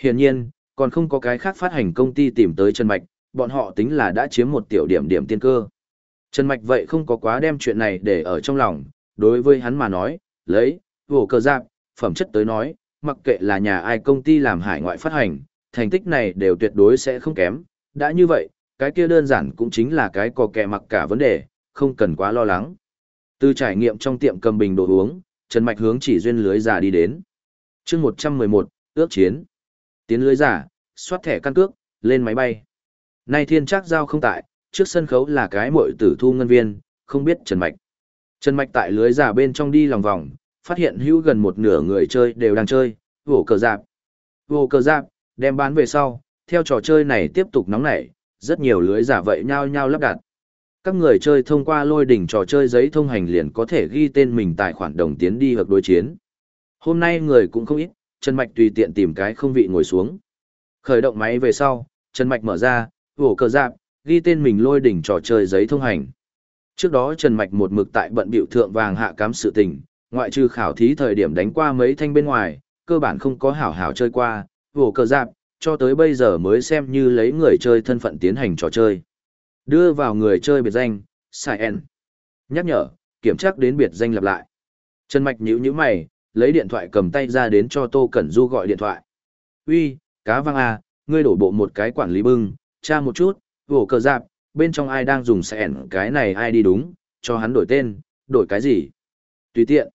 Speaker 1: Hiển nhiên, còn không có cái khác phát hành công ty tìm tới Trần Mạch, bọn họ tính là đã chiếm một tiểu điểm điểm tiên cơ. Trần Mạch vậy không có quá đem chuyện này để ở trong lòng, đối với hắn mà nói, lấy, vồ cờ giáp, phẩm chất tới nói, mặc kệ là nhà ai công ty làm hải ngoại phát hành, thành tích này đều tuyệt đối sẽ không kém. Đã như vậy, cái kia đơn giản cũng chính là cái có kẹ mặc cả vấn đề, không cần quá lo lắng. Từ trải nghiệm trong tiệm cầm bình đồ uống, Trần Mạch hướng chỉ duyên lưới giả đi đến. chương 111, ước chiến. Tiến lưới giả, xoát thẻ căn cước, lên máy bay. Nay thiên trác giao không tại, trước sân khấu là cái mội tử thu ngân viên, không biết Trần Mạch. Trần Mạch tại lưới giả bên trong đi lòng vòng, phát hiện hữu gần một nửa người chơi đều đang chơi, vổ cờ giáp. Vổ cờ giáp, đem bán về sau, theo trò chơi này tiếp tục nóng nảy, rất nhiều lưới giả vậy nhau nhau lắp đặt. Các người chơi thông qua lôi đỉnh trò chơi giấy thông hành liền có thể ghi tên mình tài khoản đồng tiến đi hoặc đối chiến. Hôm nay người cũng không ít, Trần Mạch tùy tiện tìm cái không vị ngồi xuống. Khởi động máy về sau, Trần Mạch mở ra, vổ cờ giáp, ghi tên mình lôi đỉnh trò chơi giấy thông hành. Trước đó Trần Mạch một mực tại bận biểu thượng vàng hạ cám sự tình, ngoại trừ khảo thí thời điểm đánh qua mấy thanh bên ngoài, cơ bản không có hảo hảo chơi qua, vổ cờ giáp, cho tới bây giờ mới xem như lấy người chơi thân phận tiến hành trò chơi. Đưa vào người chơi biệt danh, sai N. Nhắc nhở, kiểm tra đến biệt danh lặp lại. Trần Mạch nhíu nhíu mày, lấy điện thoại cầm tay ra đến cho Tô Cẩn Du gọi điện thoại. Uy, cá văng à, ngươi đổ bộ một cái quản lý bưng, tra một chút, vổ cờ giáp, bên trong ai đang dùng sẻn cái này ai đi đúng, cho hắn đổi tên, đổi cái gì? Tùy tiện.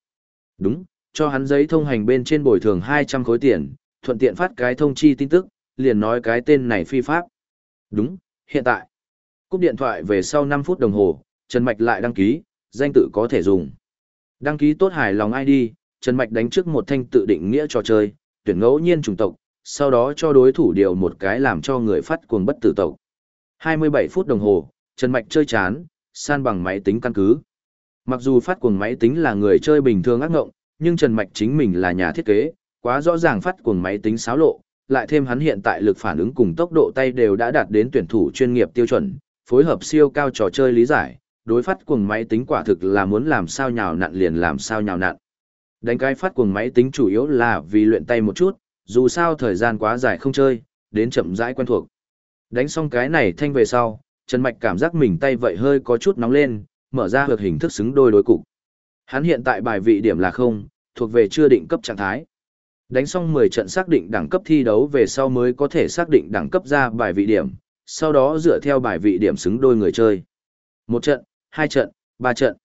Speaker 1: Đúng, cho hắn giấy thông hành bên trên bồi thường 200 khối tiền, thuận tiện phát cái thông chi tin tức, liền nói cái tên này phi pháp. Đúng, hiện tại. Cúp điện thoại về sau 5 phút đồng hồ, Trần Mạch lại đăng ký, danh tự có thể dùng. Đăng ký tốt hài lòng ID, Trần Mạch đánh trước một thanh tự định nghĩa trò chơi, tuyển ngẫu nhiên chủng tộc, sau đó cho đối thủ điều một cái làm cho người phát cuồng bất tử tộc. 27 phút đồng hồ, Trần Mạch chơi chán, san bằng máy tính căn cứ. Mặc dù phát cuồng máy tính là người chơi bình thường ác ngộng, nhưng Trần Mạch chính mình là nhà thiết kế, quá rõ ràng phát cuồng máy tính xáo lộ, lại thêm hắn hiện tại lực phản ứng cùng tốc độ tay đều đã đạt đến tuyển thủ chuyên nghiệp tiêu chuẩn, phối hợp siêu cao trò chơi lý giải, đối phát cuồng máy tính quả thực là muốn làm sao nhào nặn liền làm sao nhào nặn. Đánh cái phát cuồng máy tính chủ yếu là vì luyện tay một chút, dù sao thời gian quá dài không chơi, đến chậm rãi quen thuộc. Đánh xong cái này thanh về sau, Trần Mạch cảm giác mình tay vậy hơi có chút nóng lên, mở ra hợp hình thức xứng đôi đối cục. Hắn hiện tại bài vị điểm là không, thuộc về chưa định cấp trạng thái. Đánh xong 10 trận xác định đẳng cấp thi đấu về sau mới có thể xác định đẳng cấp ra bài vị điểm, sau đó dựa theo bài vị điểm xứng đôi người chơi. Một trận, hai trận, ba trận.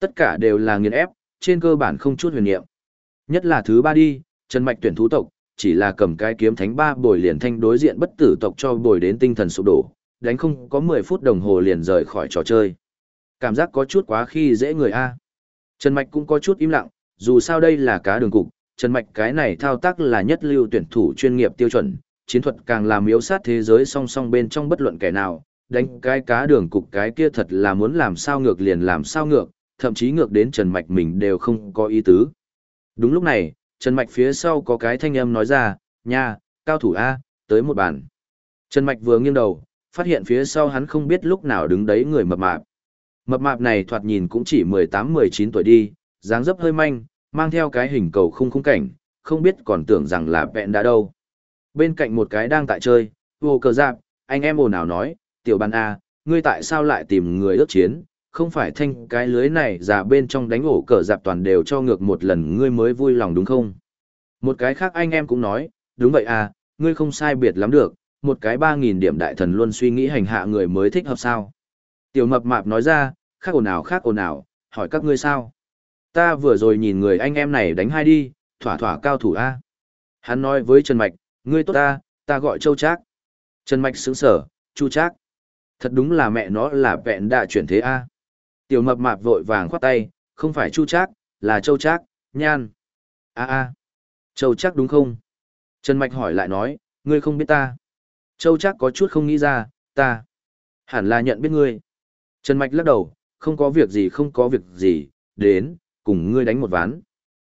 Speaker 1: Tất cả đều là nghiền ép, trên cơ bản không chút huyền niệm. Nhất là thứ ba đi, Trần Mạch tuyển thú tộc, chỉ là cầm cái kiếm thánh ba bồi liền thanh đối diện bất tử tộc cho bồi đến tinh thần sụp đổ, đánh không có 10 phút đồng hồ liền rời khỏi trò chơi. Cảm giác có chút quá khi dễ người A. Trần Mạch cũng có chút im lặng, dù sao đây là cá đường cục, Trần Mạch cái này thao tác là nhất lưu tuyển thủ chuyên nghiệp tiêu chuẩn, chiến thuật càng làm yếu sát thế giới song song bên trong bất luận kẻ nào, đánh cái cá đường cục cái kia thật là muốn làm sao ngược liền làm sao ngược, thậm chí ngược đến Trần Mạch mình đều không có ý tứ. Đúng lúc này, Trần Mạch phía sau có cái thanh âm nói ra, nha, cao thủ A, tới một bàn. Trần Mạch vừa nghiêng đầu, phát hiện phía sau hắn không biết lúc nào đứng đấy người mập mạp. Mập mạp này thoạt nhìn cũng chỉ 18-19 tuổi đi, dáng dấp hơi manh, mang theo cái hình cầu không khung cảnh, không biết còn tưởng rằng là vẹn đã đâu. Bên cạnh một cái đang tại chơi, vô cờ giạc, anh em ồn ào nói, tiểu bàn A, ngươi tại sao lại tìm người ước chiến, không phải thanh cái lưới này giả bên trong đánh ổ cờ dạp toàn đều cho ngược một lần ngươi mới vui lòng đúng không? Một cái khác anh em cũng nói, đúng vậy à, ngươi không sai biệt lắm được, một cái ba nghìn điểm đại thần luôn suy nghĩ hành hạ người mới thích hợp sao. Tiểu mập mạp nói ra, khác ồn ào khác ồn ào, hỏi các ngươi sao? Ta vừa rồi nhìn người anh em này đánh hai đi, thỏa thỏa cao thủ A. Hắn nói với Trần Mạch, ngươi tốt ta, ta gọi Châu Trác. Trần Mạch sững sở, Chu Trác. Thật đúng là mẹ nó là vẹn đã chuyển thế A. Tiểu mập mạp vội vàng khoát tay, không phải Chu Trác, là Châu Trác, nhan. A a. Châu Trác đúng không? Trần Mạch hỏi lại nói, ngươi không biết ta. Châu Trác có chút không nghĩ ra, ta. Hẳn là nhận biết ngươi. Trần Mạch lắc đầu, không có việc gì không có việc gì, đến, cùng ngươi đánh một ván.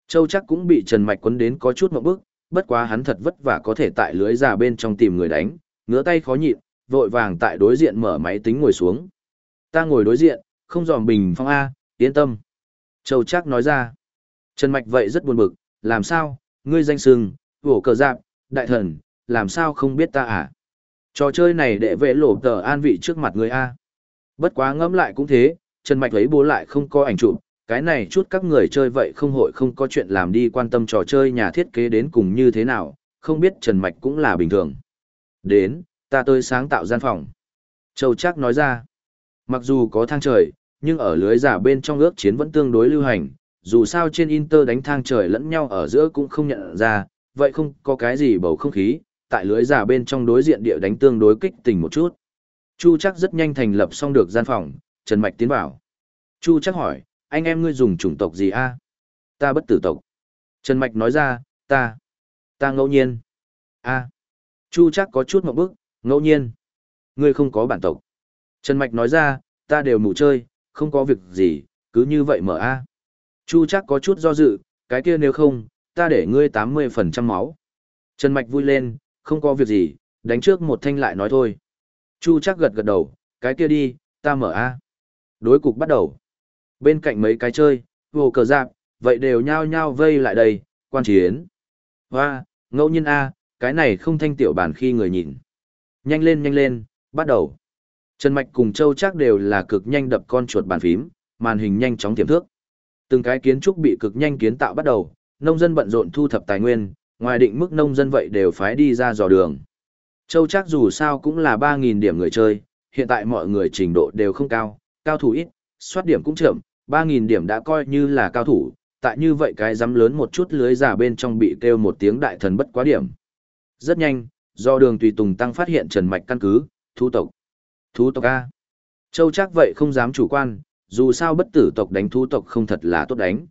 Speaker 1: Châu chắc cũng bị Trần Mạch quấn đến có chút một bước, bất quá hắn thật vất vả có thể tại lưới già bên trong tìm người đánh, ngứa tay khó nhịn, vội vàng tại đối diện mở máy tính ngồi xuống. Ta ngồi đối diện, không dòm bình phong A, yên tâm. Châu chắc nói ra. Trần Mạch vậy rất buồn bực, làm sao, ngươi danh sừng, vổ cờ giáp, đại thần, làm sao không biết ta à? Trò chơi này để vệ lộ tờ an vị trước mặt người A. Bất quá ngẫm lại cũng thế, Trần Mạch lấy bố lại không có ảnh chụp, cái này chút các người chơi vậy không hội không có chuyện làm đi quan tâm trò chơi nhà thiết kế đến cùng như thế nào, không biết Trần Mạch cũng là bình thường. Đến, ta tôi sáng tạo gian phòng. Châu Trác nói ra, mặc dù có thang trời, nhưng ở lưới giả bên trong ước chiến vẫn tương đối lưu hành, dù sao trên Inter đánh thang trời lẫn nhau ở giữa cũng không nhận ra, vậy không có cái gì bầu không khí, tại lưới giả bên trong đối diện địa đánh tương đối kích tình một chút. Chu chắc rất nhanh thành lập xong được gian phòng, Trần Mạch tiến vào. Chu chắc hỏi, anh em ngươi dùng chủng tộc gì a? Ta bất tử tộc. Trần Mạch nói ra, ta, ta ngẫu nhiên. a Chu chắc có chút một bức, ngẫu nhiên. Ngươi không có bản tộc. Trần Mạch nói ra, ta đều mù chơi, không có việc gì, cứ như vậy mở a Chu chắc có chút do dự, cái kia nếu không, ta để ngươi 80% máu. Trần Mạch vui lên, không có việc gì, đánh trước một thanh lại nói thôi. Chu chắc gật gật đầu, cái kia đi, ta mở A. Đối cục bắt đầu. Bên cạnh mấy cái chơi, vô cờ giáp, vậy đều nhao nhao vây lại đây, quan chiến. Hoa, ngẫu nhiên A, cái này không thanh tiểu bản khi người nhìn. Nhanh lên nhanh lên, bắt đầu. Trần Mạch cùng Châu Trác đều là cực nhanh đập con chuột bàn phím, màn hình nhanh chóng tiềm thước. Từng cái kiến trúc bị cực nhanh kiến tạo bắt đầu, nông dân bận rộn thu thập tài nguyên, ngoài định mức nông dân vậy đều phái đi ra dò đường. Châu Trác dù sao cũng là 3000 điểm người chơi, hiện tại mọi người trình độ đều không cao, cao thủ ít, soát điểm cũng chậm, 3000 điểm đã coi như là cao thủ, tại như vậy cái dám lớn một chút lưới giả bên trong bị kêu một tiếng đại thần bất quá điểm. Rất nhanh, do đường tùy tùng tăng phát hiện trần mạch căn cứ, thu tộc. Thú tộc A. Châu chắc vậy không dám chủ quan, dù sao bất tử tộc đánh thú tộc không thật là tốt đánh.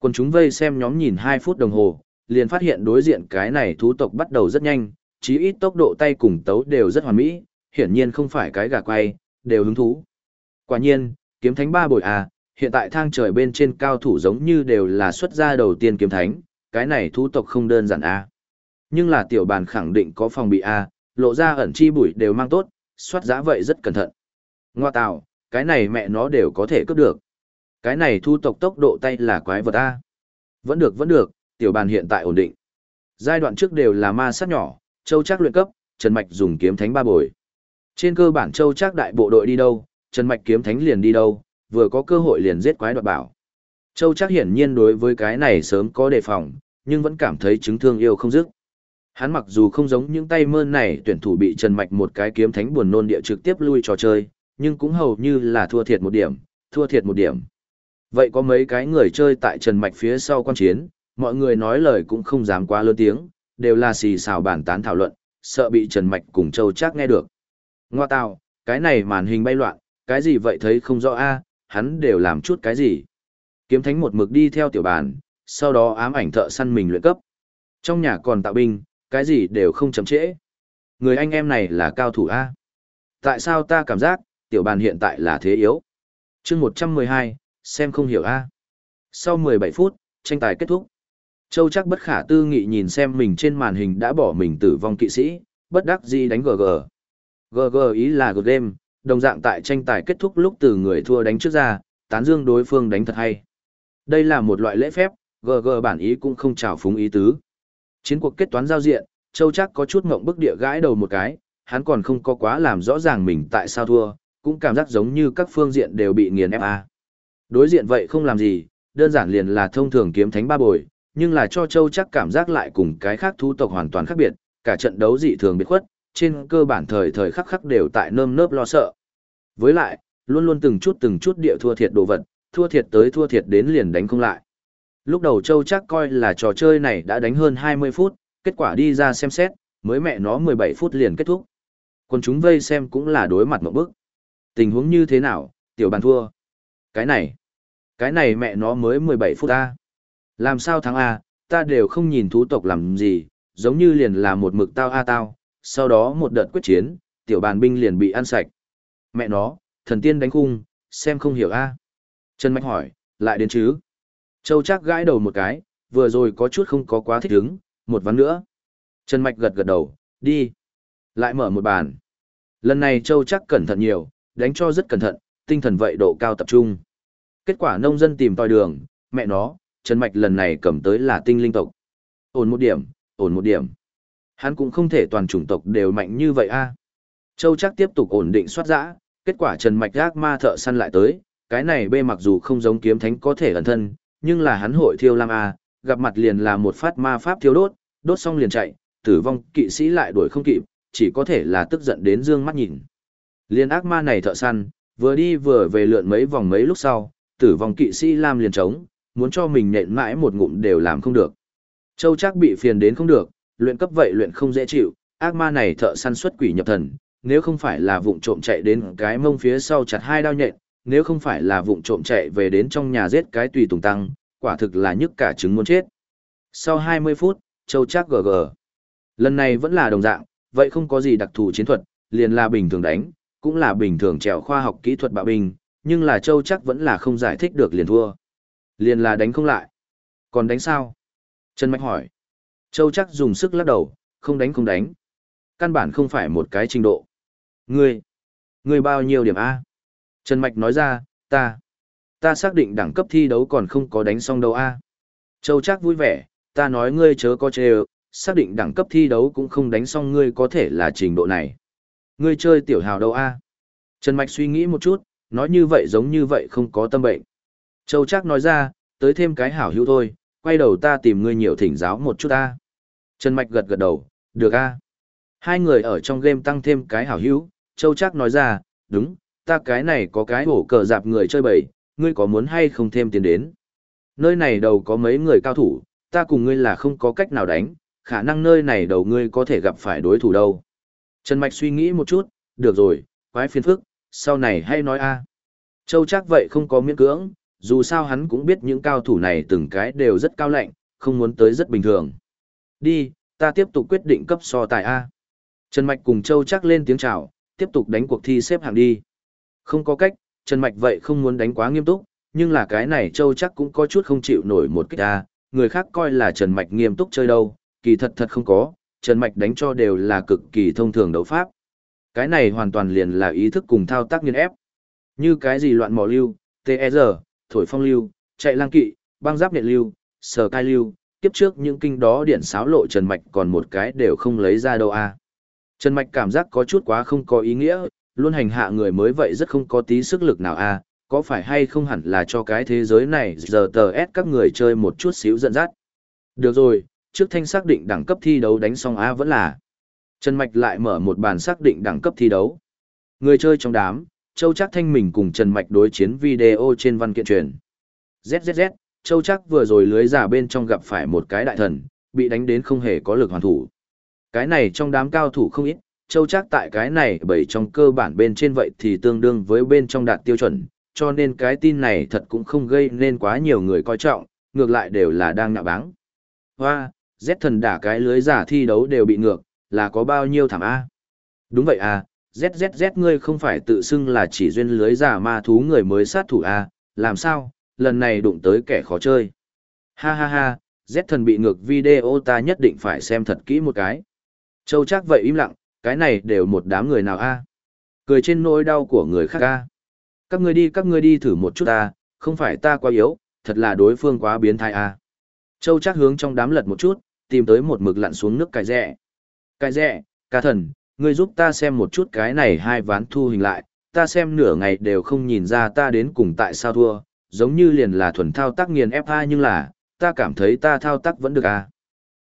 Speaker 1: Còn chúng vây xem nhóm nhìn 2 phút đồng hồ, liền phát hiện đối diện cái này thú tộc bắt đầu rất nhanh, chí ít tốc độ tay cùng tấu đều rất hoàn mỹ, hiển nhiên không phải cái gà quay, đều hứng thú. Quả nhiên, kiếm thánh ba bội à, hiện tại thang trời bên trên cao thủ giống như đều là xuất gia đầu tiên kiếm thánh, cái này thú tộc không đơn giản à. Nhưng là tiểu bàn khẳng định có phòng bị à, lộ ra ẩn chi bụi đều mang tốt, soát giá vậy rất cẩn thận. Ngoa tạo, cái này mẹ nó đều có thể cướp được. Cái này thu tộc tốc độ tay là quái vật A. Vẫn được vẫn được, tiểu bàn hiện tại ổn định. Giai đoạn trước đều là ma sát nhỏ, châu chắc luyện cấp, Trần Mạch dùng kiếm thánh ba bồi. Trên cơ bản châu chắc đại bộ đội đi đâu, Trần Mạch kiếm thánh liền đi đâu, vừa có cơ hội liền giết quái đoạt bảo. Châu chắc hiển nhiên đối với cái này sớm có đề phòng, nhưng vẫn cảm thấy chứng thương yêu không dứt. Hắn mặc dù không giống những tay mơn này tuyển thủ bị Trần Mạch một cái kiếm thánh buồn nôn địa trực tiếp lui trò chơi, nhưng cũng hầu như là thua thiệt một điểm, thua thiệt một điểm. Vậy có mấy cái người chơi tại Trần Mạch phía sau quan chiến, mọi người nói lời cũng không dám quá lớn tiếng, đều là xì xào bản tán thảo luận, sợ bị Trần Mạch cùng Châu chắc nghe được. Ngoa tào, cái này màn hình bay loạn, cái gì vậy thấy không rõ a hắn đều làm chút cái gì. Kiếm thánh một mực đi theo tiểu bàn, sau đó ám ảnh thợ săn mình luyện cấp. Trong nhà còn tạo binh, cái gì đều không chậm trễ. Người anh em này là cao thủ A. Tại sao ta cảm giác, tiểu bàn hiện tại là thế yếu? chương 112, xem không hiểu A. Sau 17 phút, tranh tài kết thúc. Châu chắc bất khả tư nghị nhìn xem mình trên màn hình đã bỏ mình tử vong kỵ sĩ, bất đắc dĩ đánh GG. GG ý là good game, đồng dạng tại tranh tài kết thúc lúc từ người thua đánh trước ra, tán dương đối phương đánh thật hay. Đây là một loại lễ phép, GG bản ý cũng không trào phúng ý tứ. Chiến cuộc kết toán giao diện, Châu chắc có chút ngộng bức địa gãi đầu một cái, hắn còn không có quá làm rõ ràng mình tại sao thua, cũng cảm giác giống như các phương diện đều bị nghiền ép a. Đối diện vậy không làm gì, đơn giản liền là thông thường kiếm thánh ba bồi, nhưng là cho Châu chắc cảm giác lại cùng cái khác thu tộc hoàn toàn khác biệt, cả trận đấu dị thường biệt khuất, trên cơ bản thời thời khắc khắc đều tại nơm nớp lo sợ. Với lại, luôn luôn từng chút từng chút địa thua thiệt đồ vật, thua thiệt tới thua thiệt đến liền đánh không lại. Lúc đầu Châu chắc coi là trò chơi này đã đánh hơn 20 phút, kết quả đi ra xem xét, mới mẹ nó 17 phút liền kết thúc. Còn chúng vây xem cũng là đối mặt một bức. Tình huống như thế nào, tiểu bàn thua. Cái này, cái này mẹ nó mới 17 phút ta. Làm sao thắng A, ta đều không nhìn thú tộc làm gì, giống như liền là một mực tao A tao, sau đó một đợt quyết chiến, tiểu bàn binh liền bị ăn sạch. Mẹ nó, thần tiên đánh khung, xem không hiểu A. Trần Mạch hỏi, lại đến chứ? Châu chắc gãi đầu một cái, vừa rồi có chút không có quá thích ứng, một ván nữa. Trần Mạch gật gật đầu, đi. Lại mở một bàn. Lần này Châu chắc cẩn thận nhiều, đánh cho rất cẩn thận, tinh thần vậy độ cao tập trung. Kết quả nông dân tìm tòi đường, mẹ nó, Trần Mạch lần này cầm tới là tinh linh tộc. Ổn một điểm, ổn một điểm. Hắn cũng không thể toàn chủng tộc đều mạnh như vậy a. Châu chắc tiếp tục ổn định soát giã, kết quả Trần Mạch gác ma thợ săn lại tới, cái này bê mặc dù không giống kiếm thánh có thể ẩn thân, nhưng là hắn hội thiêu lam A, gặp mặt liền là một phát ma pháp thiêu đốt, đốt xong liền chạy, tử vong kỵ sĩ lại đuổi không kịp, chỉ có thể là tức giận đến dương mắt nhìn. Liên ác ma này thợ săn, vừa đi vừa về lượn mấy vòng mấy lúc sau, tử vong kỵ sĩ lam liền trống, muốn cho mình nện mãi một ngụm đều làm không được. Châu chắc bị phiền đến không được, luyện cấp vậy luyện không dễ chịu, ác ma này thợ săn xuất quỷ nhập thần, nếu không phải là vụng trộm chạy đến cái mông phía sau chặt hai đao nhện, nếu không phải là vụng trộm chạy về đến trong nhà giết cái tùy tùng tăng, quả thực là nhức cả trứng muốn chết. Sau 20 phút, Châu chắc gg. Lần này vẫn là đồng dạng, vậy không có gì đặc thù chiến thuật, liền là bình thường đánh, cũng là bình thường trèo khoa học kỹ thuật bạo binh, nhưng là Châu chắc vẫn là không giải thích được liền thua. Liền là đánh không lại. Còn đánh sao? Trần Mạch hỏi. Châu chắc dùng sức lắc đầu, không đánh không đánh. Căn bản không phải một cái trình độ. Ngươi, ngươi bao nhiêu điểm A? Trần Mạch nói ra, ta, ta xác định đẳng cấp thi đấu còn không có đánh xong đâu A. Châu chắc vui vẻ, ta nói ngươi chớ có chê xác định đẳng cấp thi đấu cũng không đánh xong ngươi có thể là trình độ này. Ngươi chơi tiểu hào đâu A? Trần Mạch suy nghĩ một chút, nói như vậy giống như vậy không có tâm bệnh. Châu chắc nói ra, tới thêm cái hảo hữu thôi, quay đầu ta tìm ngươi nhiều thỉnh giáo một chút ta. Trần Mạch gật gật đầu, được a. Hai người ở trong game tăng thêm cái hảo hữu, Châu chắc nói ra, đúng, ta cái này có cái hổ cờ dạp người chơi bầy, ngươi có muốn hay không thêm tiền đến. Nơi này đầu có mấy người cao thủ, ta cùng ngươi là không có cách nào đánh, khả năng nơi này đầu ngươi có thể gặp phải đối thủ đâu. Trần Mạch suy nghĩ một chút, được rồi, quái phiền phức, sau này hay nói a. Châu chắc vậy không có miễn cưỡng, dù sao hắn cũng biết những cao thủ này từng cái đều rất cao lạnh, không muốn tới rất bình thường. Đi, ta tiếp tục quyết định cấp so tài A. Trần Mạch cùng Châu chắc lên tiếng chào, tiếp tục đánh cuộc thi xếp hạng đi. Không có cách, Trần Mạch vậy không muốn đánh quá nghiêm túc, nhưng là cái này Châu chắc cũng có chút không chịu nổi một kích A, à, người khác coi là Trần Mạch nghiêm túc chơi đâu, kỳ thật thật không có, Trần Mạch đánh cho đều là cực kỳ thông thường đấu pháp. Cái này hoàn toàn liền là ý thức cùng thao tác nghiên ép. Như cái gì loạn mỏ lưu, TR, e thổi phong lưu, chạy lang kỵ, băng giáp điện lưu, sờ cai lưu, kiếp trước những kinh đó điện sáo lộ Trần Mạch còn một cái đều không lấy ra đâu a. À. Trần Mạch cảm giác có chút quá không có ý nghĩa, luôn hành hạ người mới vậy rất không có tí sức lực nào a, à. có phải hay không hẳn là cho cái thế giới này giờ tờ ép các người chơi một chút xíu dẫn dắt. Được rồi, trước thanh xác định đẳng cấp thi đấu đánh xong a vẫn là. Trần Mạch lại mở một bàn xác định đẳng cấp thi đấu. Người chơi trong đám, Châu Chắc Thanh mình cùng Trần Mạch đối chiến video trên văn kiện truyền. ZZZ, Châu Chắc vừa rồi lưới giả bên trong gặp phải một cái đại thần, bị đánh đến không hề có lực hoàn thủ. Cái này trong đám cao thủ không ít, Châu Chắc tại cái này bởi trong cơ bản bên trên vậy thì tương đương với bên trong đạt tiêu chuẩn, cho nên cái tin này thật cũng không gây nên quá nhiều người coi trọng, ngược lại đều là đang nhạ báng. Hoa, Z thần đả cái lưới giả thi đấu đều bị ngược, là có bao nhiêu thảm A. Đúng vậy à, ZZZ ngươi không phải tự xưng là chỉ duyên lưới giả ma thú người mới sát thủ a, làm sao, lần này đụng tới kẻ khó chơi. Ha ha ha, Z thần bị ngược video ta nhất định phải xem thật kỹ một cái. Châu chắc vậy im lặng, cái này đều một đám người nào a Cười trên nỗi đau của người khác a Các ngươi đi các ngươi đi thử một chút ta, không phải ta quá yếu, thật là đối phương quá biến thái a Châu chắc hướng trong đám lật một chút, tìm tới một mực lặn xuống nước cài rẽ. Cài rẽ, ca thần, ngươi giúp ta xem một chút cái này hai ván thu hình lại, ta xem nửa ngày đều không nhìn ra ta đến cùng tại sao thua, giống như liền là thuần thao tác nghiền FA nhưng là, ta cảm thấy ta thao tác vẫn được a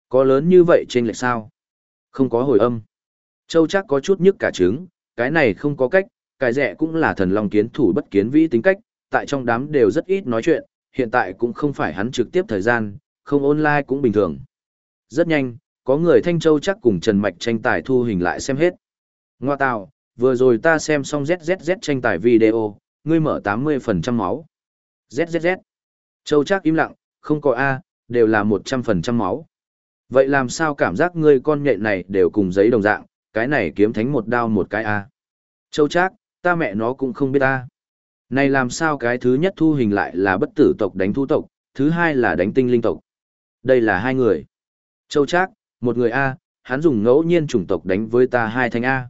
Speaker 1: Có lớn như vậy trên lệch sao? Không có hồi âm. Châu chắc có chút nhức cả trứng, cái này không có cách, cái rẻ cũng là thần long kiến thủ bất kiến vĩ tính cách, tại trong đám đều rất ít nói chuyện, hiện tại cũng không phải hắn trực tiếp thời gian, không online cũng bình thường. Rất nhanh, có người Thanh Châu chắc cùng Trần Mạch tranh tài thu hình lại xem hết. Ngoa tạo, vừa rồi ta xem xong ZZZ tranh tài video, ngươi mở 80% máu. ZZZ. Châu chắc im lặng, không có A, đều là 100% máu. Vậy làm sao cảm giác ngươi con nhện này đều cùng giấy đồng dạng, cái này kiếm thánh một đao một cái A. Châu trác ta mẹ nó cũng không biết ta Này làm sao cái thứ nhất thu hình lại là bất tử tộc đánh thu tộc, thứ hai là đánh tinh linh tộc. Đây là hai người. Châu Trác, một người A, hắn dùng ngẫu nhiên chủng tộc đánh với ta hai thanh A.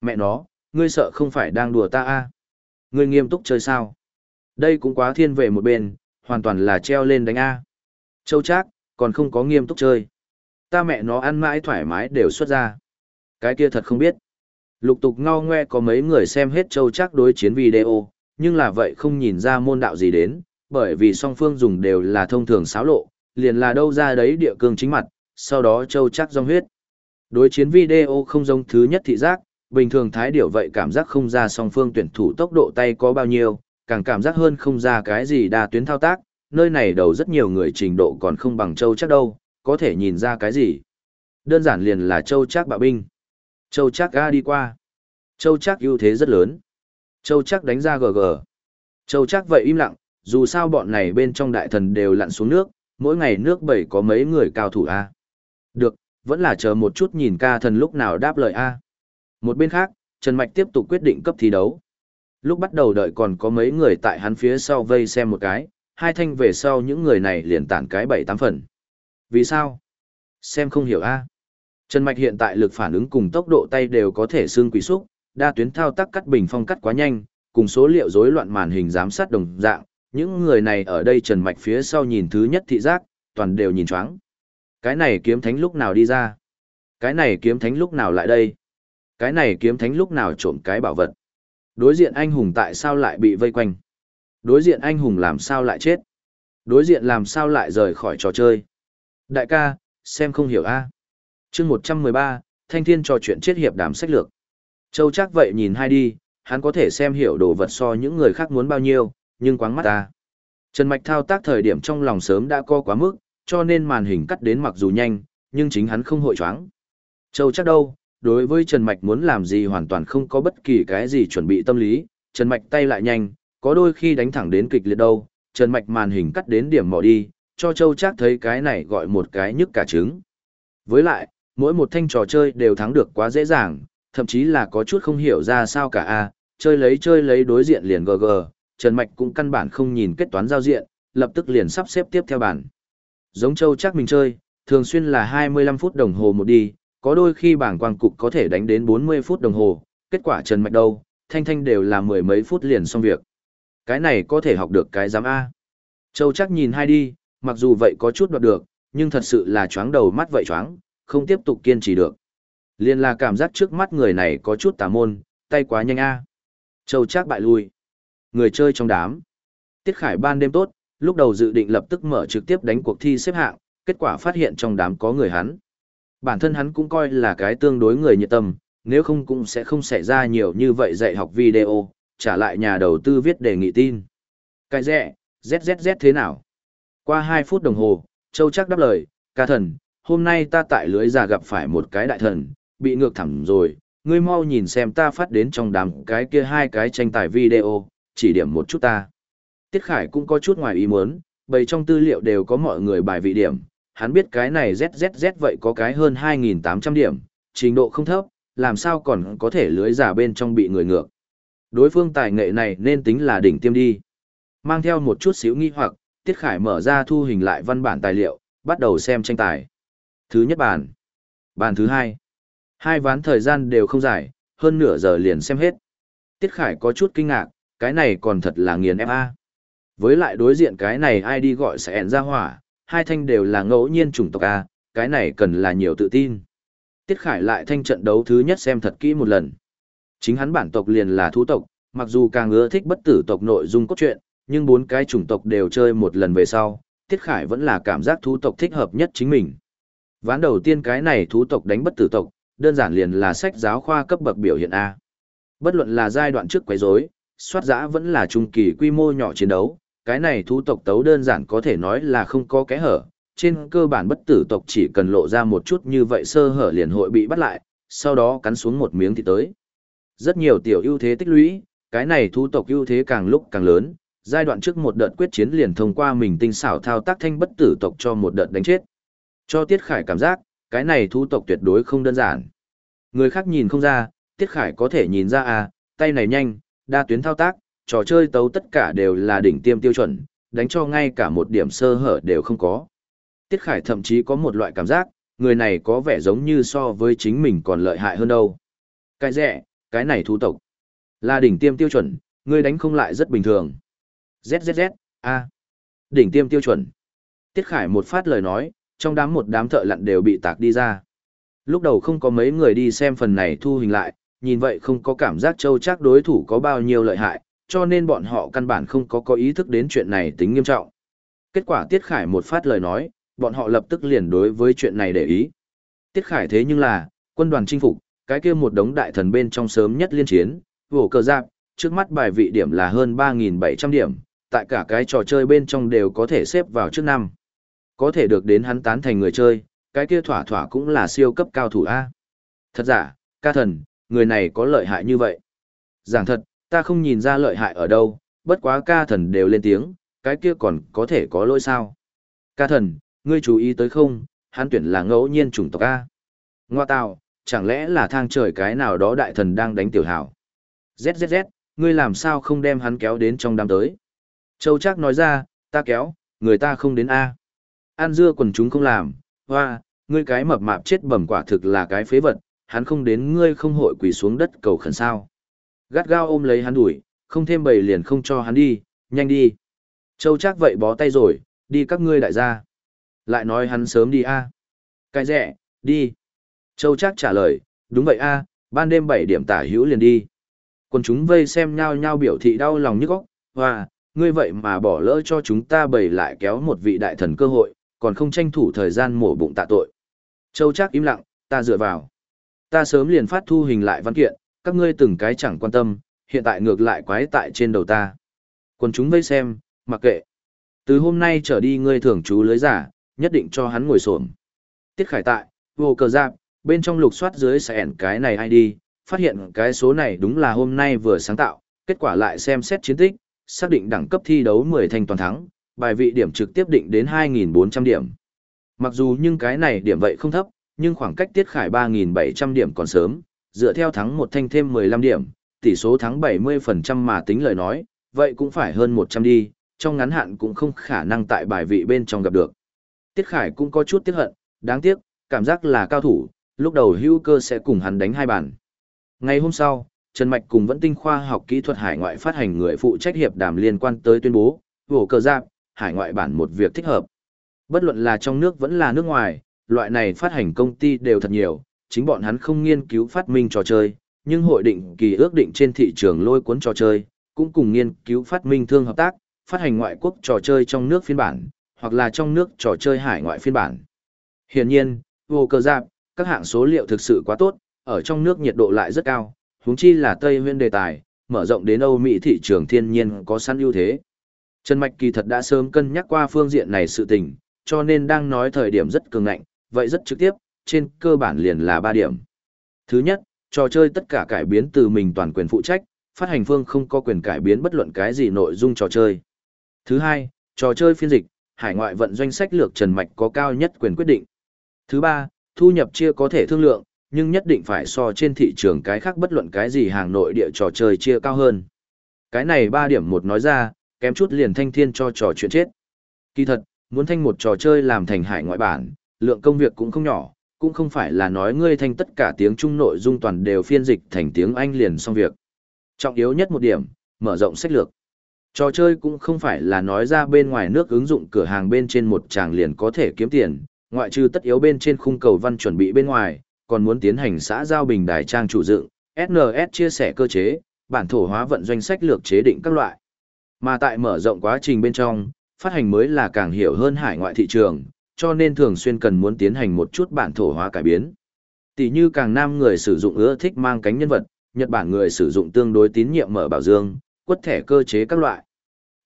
Speaker 1: Mẹ nó, ngươi sợ không phải đang đùa ta A. Ngươi nghiêm túc chơi sao? Đây cũng quá thiên về một bên, hoàn toàn là treo lên đánh A. Châu Trác, còn không có nghiêm túc chơi. Ta mẹ nó ăn mãi thoải mái đều xuất ra. Cái kia thật không biết. Lục tục ngao ngoe có mấy người xem hết châu chắc đối chiến video, nhưng là vậy không nhìn ra môn đạo gì đến, bởi vì song phương dùng đều là thông thường xáo lộ, liền là đâu ra đấy địa cương chính mặt, sau đó châu chắc dòng huyết. Đối chiến video không giống thứ nhất thị giác, bình thường thái điểu vậy cảm giác không ra song phương tuyển thủ tốc độ tay có bao nhiêu, càng cảm giác hơn không ra cái gì đa tuyến thao tác, nơi này đầu rất nhiều người trình độ còn không bằng châu chắc đâu, có thể nhìn ra cái gì. Đơn giản liền là châu chắc bạo binh. Châu chắc ga đi qua. Châu chắc ưu thế rất lớn. Châu chắc đánh ra GG. Châu chắc vậy im lặng, dù sao bọn này bên trong đại thần đều lặn xuống nước, mỗi ngày nước bảy có mấy người cao thủ A. Được, vẫn là chờ một chút nhìn ca thần lúc nào đáp lời A. Một bên khác, Trần Mạch tiếp tục quyết định cấp thi đấu. Lúc bắt đầu đợi còn có mấy người tại hắn phía sau vây xem một cái, hai thanh về sau những người này liền tản cái bảy tám phần. Vì sao? Xem không hiểu a. Trần Mạch hiện tại lực phản ứng cùng tốc độ tay đều có thể xương quỷ xúc, đa tuyến thao tác cắt bình phong cắt quá nhanh, cùng số liệu rối loạn màn hình giám sát đồng dạng, những người này ở đây Trần Mạch phía sau nhìn thứ nhất thị giác, toàn đều nhìn choáng. Cái này kiếm thánh lúc nào đi ra? Cái này kiếm thánh lúc nào lại đây? Cái này kiếm thánh lúc nào trộm cái bảo vật? Đối diện anh hùng tại sao lại bị vây quanh? Đối diện anh hùng làm sao lại chết? Đối diện làm sao lại rời khỏi trò chơi? Đại ca, xem không hiểu a. À? Chương 113, Thanh Thiên trò chuyện chết hiệp đàm sách lược. Châu chắc vậy nhìn hai đi, hắn có thể xem hiểu đồ vật so những người khác muốn bao nhiêu, nhưng quáng mắt ta. Trần Mạch thao tác thời điểm trong lòng sớm đã co quá mức, cho nên màn hình cắt đến mặc dù nhanh, nhưng chính hắn không hội choáng. Châu chắc đâu, đối với Trần Mạch muốn làm gì hoàn toàn không có bất kỳ cái gì chuẩn bị tâm lý, Trần Mạch tay lại nhanh, có đôi khi đánh thẳng đến kịch liệt đâu, Trần Mạch màn hình cắt đến điểm mỏ đi, cho Châu chắc thấy cái này gọi một cái nhức cả trứng. Với lại, mỗi một thanh trò chơi đều thắng được quá dễ dàng, thậm chí là có chút không hiểu ra sao cả a chơi lấy chơi lấy đối diện liền GG, Trần Mạch cũng căn bản không nhìn kết toán giao diện, lập tức liền sắp xếp tiếp theo bản. Giống Châu chắc mình chơi, thường xuyên là 25 phút đồng hồ một đi, có đôi khi bảng quang cục có thể đánh đến 40 phút đồng hồ, kết quả Trần Mạch đâu, thanh thanh đều là mười mấy phút liền xong việc. Cái này có thể học được cái giám A. Châu chắc nhìn hai đi, mặc dù vậy có chút đoạt được, nhưng thật sự là choáng đầu mắt vậy choáng không tiếp tục kiên trì được. Liên là cảm giác trước mắt người này có chút tà môn, tay quá nhanh A. Châu chắc bại lui. Người chơi trong đám. Tiết Khải ban đêm tốt, lúc đầu dự định lập tức mở trực tiếp đánh cuộc thi xếp hạng, kết quả phát hiện trong đám có người hắn. Bản thân hắn cũng coi là cái tương đối người nhiệt tâm, nếu không cũng sẽ không xảy ra nhiều như vậy dạy học video, trả lại nhà đầu tư viết đề nghị tin. Cái rẻ, ZZZ thế nào? Qua 2 phút đồng hồ, Châu chắc đáp lời, ca thần, hôm nay ta tại lưới già gặp phải một cái đại thần, bị ngược thẳng rồi, ngươi mau nhìn xem ta phát đến trong đám cái kia hai cái tranh tài video, chỉ điểm một chút ta. Tiết Khải cũng có chút ngoài ý muốn, bầy trong tư liệu đều có mọi người bài vị điểm, hắn biết cái này ZZZ vậy có cái hơn 2.800 điểm, trình độ không thấp, làm sao còn có thể lưới giả bên trong bị người ngược. Đối phương tài nghệ này nên tính là đỉnh tiêm đi. Mang theo một chút xíu nghi hoặc, Tiết Khải mở ra thu hình lại văn bản tài liệu, bắt đầu xem tranh tài. Thứ nhất bàn. Bàn thứ hai. Hai ván thời gian đều không dài, hơn nửa giờ liền xem hết. Tiết Khải có chút kinh ngạc, cái này còn thật là nghiền FA. Với lại đối diện cái này ai đi gọi sẽ ẹn ra hỏa, hai thanh đều là ngẫu nhiên chủng tộc A, cái này cần là nhiều tự tin. Tiết Khải lại thanh trận đấu thứ nhất xem thật kỹ một lần. Chính hắn bản tộc liền là thú tộc, mặc dù càng ưa thích bất tử tộc nội dung cốt truyện, nhưng bốn cái chủng tộc đều chơi một lần về sau, Tiết Khải vẫn là cảm giác thú tộc thích hợp nhất chính mình. Ván đầu tiên cái này thú tộc đánh bất tử tộc, đơn giản liền là sách giáo khoa cấp bậc biểu hiện A. Bất luận là giai đoạn trước quấy rối, soát giã vẫn là trung kỳ quy mô nhỏ chiến đấu, cái này thú tộc tấu đơn giản có thể nói là không có kẽ hở, trên cơ bản bất tử tộc chỉ cần lộ ra một chút như vậy sơ hở liền hội bị bắt lại, sau đó cắn xuống một miếng thì tới. Rất nhiều tiểu ưu thế tích lũy, cái này thú tộc ưu thế càng lúc càng lớn, giai đoạn trước một đợt quyết chiến liền thông qua mình tinh xảo thao tác thanh bất tử tộc cho một đợt đánh chết. Cho Tiết Khải cảm giác, cái này thú tộc tuyệt đối không đơn giản. Người khác nhìn không ra, Tiết Khải có thể nhìn ra à, tay này nhanh, đa tuyến thao tác, trò chơi tấu tất cả đều là đỉnh tiêm tiêu chuẩn, đánh cho ngay cả một điểm sơ hở đều không có. Tiết Khải thậm chí có một loại cảm giác, người này có vẻ giống như so với chính mình còn lợi hại hơn đâu. Cái rẻ, cái này thú tộc. Là đỉnh tiêm tiêu chuẩn, người đánh không lại rất bình thường. ZZZ, A. Đỉnh tiêm tiêu chuẩn. Tiết Khải một phát lời nói, trong đám một đám thợ lặn đều bị tạc đi ra. Lúc đầu không có mấy người đi xem phần này thu hình lại, nhìn vậy không có cảm giác châu chắc đối thủ có bao nhiêu lợi hại, cho nên bọn họ căn bản không có có ý thức đến chuyện này tính nghiêm trọng. Kết quả Tiết Khải một phát lời nói, bọn họ lập tức liền đối với chuyện này để ý. Tiết Khải thế nhưng là, quân đoàn chinh phục, cái kia một đống đại thần bên trong sớm nhất liên chiến, vổ cờ giáp, trước mắt bài vị điểm là hơn 3.700 điểm, tại cả cái trò chơi bên trong đều có thể xếp vào trước năm. Có thể được đến hắn tán thành người chơi, cái kia thỏa thỏa cũng là siêu cấp cao thủ A. Thật giả, ca thần, người này có lợi hại như vậy. Giảng thật, ta không nhìn ra lợi hại ở đâu, bất quá ca thần đều lên tiếng, cái kia còn có thể có lỗi sao. Ca thần, ngươi chú ý tới không, hắn tuyển là ngẫu nhiên chủng tộc A. Ngoa tạo, chẳng lẽ là thang trời cái nào đó đại thần đang đánh tiểu hảo. ZZZ, ngươi làm sao không đem hắn kéo đến trong đám tới. Châu Trác nói ra, ta kéo, người ta không đến A. An dưa quần chúng không làm, hoa, ngươi cái mập mạp chết bẩm quả thực là cái phế vật, hắn không đến ngươi không hội quỳ xuống đất cầu khẩn sao. Gắt gao ôm lấy hắn đuổi, không thêm bầy liền không cho hắn đi, nhanh đi. Châu Trác vậy bó tay rồi, đi các ngươi đại gia. Lại nói hắn sớm đi a. Cái rẻ, đi. Châu Trác trả lời, đúng vậy a, ban đêm 7 điểm tả hữu liền đi. Quân chúng vây xem nhau nhau biểu thị đau lòng nhức óc, hoa, ngươi vậy mà bỏ lỡ cho chúng ta bày lại kéo một vị đại thần cơ hội, còn không tranh thủ thời gian mổ bụng tạ tội. Châu Trác im lặng, ta dựa vào. Ta sớm liền phát thu hình lại văn kiện, các ngươi từng cái chẳng quan tâm, hiện tại ngược lại quái tại trên đầu ta. còn chúng vây xem, mặc kệ. Từ hôm nay trở đi ngươi thường chú lưới giả, nhất định cho hắn ngồi xổm. Tiết Khải tại, vô cờ giáp, bên trong lục soát dưới sẽ cái này ID, phát hiện cái số này đúng là hôm nay vừa sáng tạo, kết quả lại xem xét chiến tích, xác định đẳng cấp thi đấu 10 thành toàn thắng, bài vị điểm trực tiếp định đến 2.400 điểm. Mặc dù nhưng cái này điểm vậy không thấp, nhưng khoảng cách tiết khải 3.700 điểm còn sớm, dựa theo thắng một thanh thêm 15 điểm, tỷ số thắng 70% mà tính lời nói, vậy cũng phải hơn 100 đi, trong ngắn hạn cũng không khả năng tại bài vị bên trong gặp được. Tiết khải cũng có chút tiếc hận, đáng tiếc, cảm giác là cao thủ, lúc đầu hữu cơ sẽ cùng hắn đánh hai bàn. Ngày hôm sau, Trần Mạch cùng vẫn tinh khoa học kỹ thuật hải ngoại phát hành người phụ trách hiệp đàm liên quan tới tuyên bố, vổ cờ giáp, hải ngoại bản một việc thích hợp. Bất luận là trong nước vẫn là nước ngoài, loại này phát hành công ty đều thật nhiều, chính bọn hắn không nghiên cứu phát minh trò chơi, nhưng hội định kỳ ước định trên thị trường lôi cuốn trò chơi, cũng cùng nghiên cứu phát minh thương hợp tác, phát hành ngoại quốc trò chơi trong nước phiên bản, hoặc là trong nước trò chơi hải ngoại phiên bản. Hiển nhiên, vô cơ giáp, các hạng số liệu thực sự quá tốt, ở trong nước nhiệt độ lại rất cao, huống chi là Tây Nguyên đề tài, mở rộng đến Âu Mỹ thị trường thiên nhiên có sẵn ưu thế. Trần Mạch kỳ thật đã sớm cân nhắc qua phương diện này sự tình, cho nên đang nói thời điểm rất cường ngạnh, vậy rất trực tiếp, trên cơ bản liền là 3 điểm. Thứ nhất, trò chơi tất cả cải biến từ mình toàn quyền phụ trách, phát hành phương không có quyền cải biến bất luận cái gì nội dung trò chơi. Thứ hai, trò chơi phiên dịch, hải ngoại vận doanh sách lược Trần Mạch có cao nhất quyền quyết định. Thứ ba, thu nhập chia có thể thương lượng, nhưng nhất định phải so trên thị trường cái khác bất luận cái gì hàng nội địa trò chơi chia cao hơn. Cái này 3 điểm một nói ra, kém chút liền thanh thiên cho trò chuyện chết. Kỳ thật, muốn thanh một trò chơi làm thành hải ngoại bản, lượng công việc cũng không nhỏ, cũng không phải là nói ngươi thanh tất cả tiếng Trung nội dung toàn đều phiên dịch thành tiếng Anh liền xong việc. Trọng yếu nhất một điểm, mở rộng sách lược. Trò chơi cũng không phải là nói ra bên ngoài nước ứng dụng cửa hàng bên trên một tràng liền có thể kiếm tiền, ngoại trừ tất yếu bên trên khung cầu văn chuẩn bị bên ngoài, còn muốn tiến hành xã giao bình đài trang chủ dựng, SNS chia sẻ cơ chế, bản thổ hóa vận doanh sách lược chế định các loại. Mà tại mở rộng quá trình bên trong, phát hành mới là càng hiểu hơn hải ngoại thị trường, cho nên thường xuyên cần muốn tiến hành một chút bản thổ hóa cải biến. Tỷ như càng nam người sử dụng ưa thích mang cánh nhân vật, Nhật Bản người sử dụng tương đối tín nhiệm mở bảo dương, quất thẻ cơ chế các loại.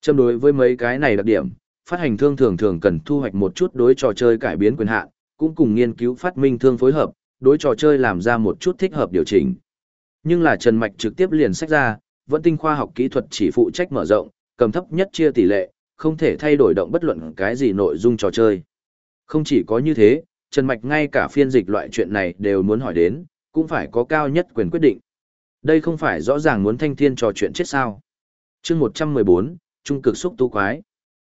Speaker 1: Châm đối với mấy cái này đặc điểm, phát hành thương thường thường cần thu hoạch một chút đối trò chơi cải biến quyền hạn, cũng cùng nghiên cứu phát minh thương phối hợp, đối trò chơi làm ra một chút thích hợp điều chỉnh. Nhưng là Trần Mạch trực tiếp liền sách ra, vẫn tinh khoa học kỹ thuật chỉ phụ trách mở rộng, cầm thấp nhất chia tỷ lệ, không thể thay đổi động bất luận cái gì nội dung trò chơi. Không chỉ có như thế, Trần Mạch ngay cả phiên dịch loại chuyện này đều muốn hỏi đến, cũng phải có cao nhất quyền quyết định. Đây không phải rõ ràng muốn thanh thiên trò chuyện chết sao. chương 114, Trung cực xúc tu quái.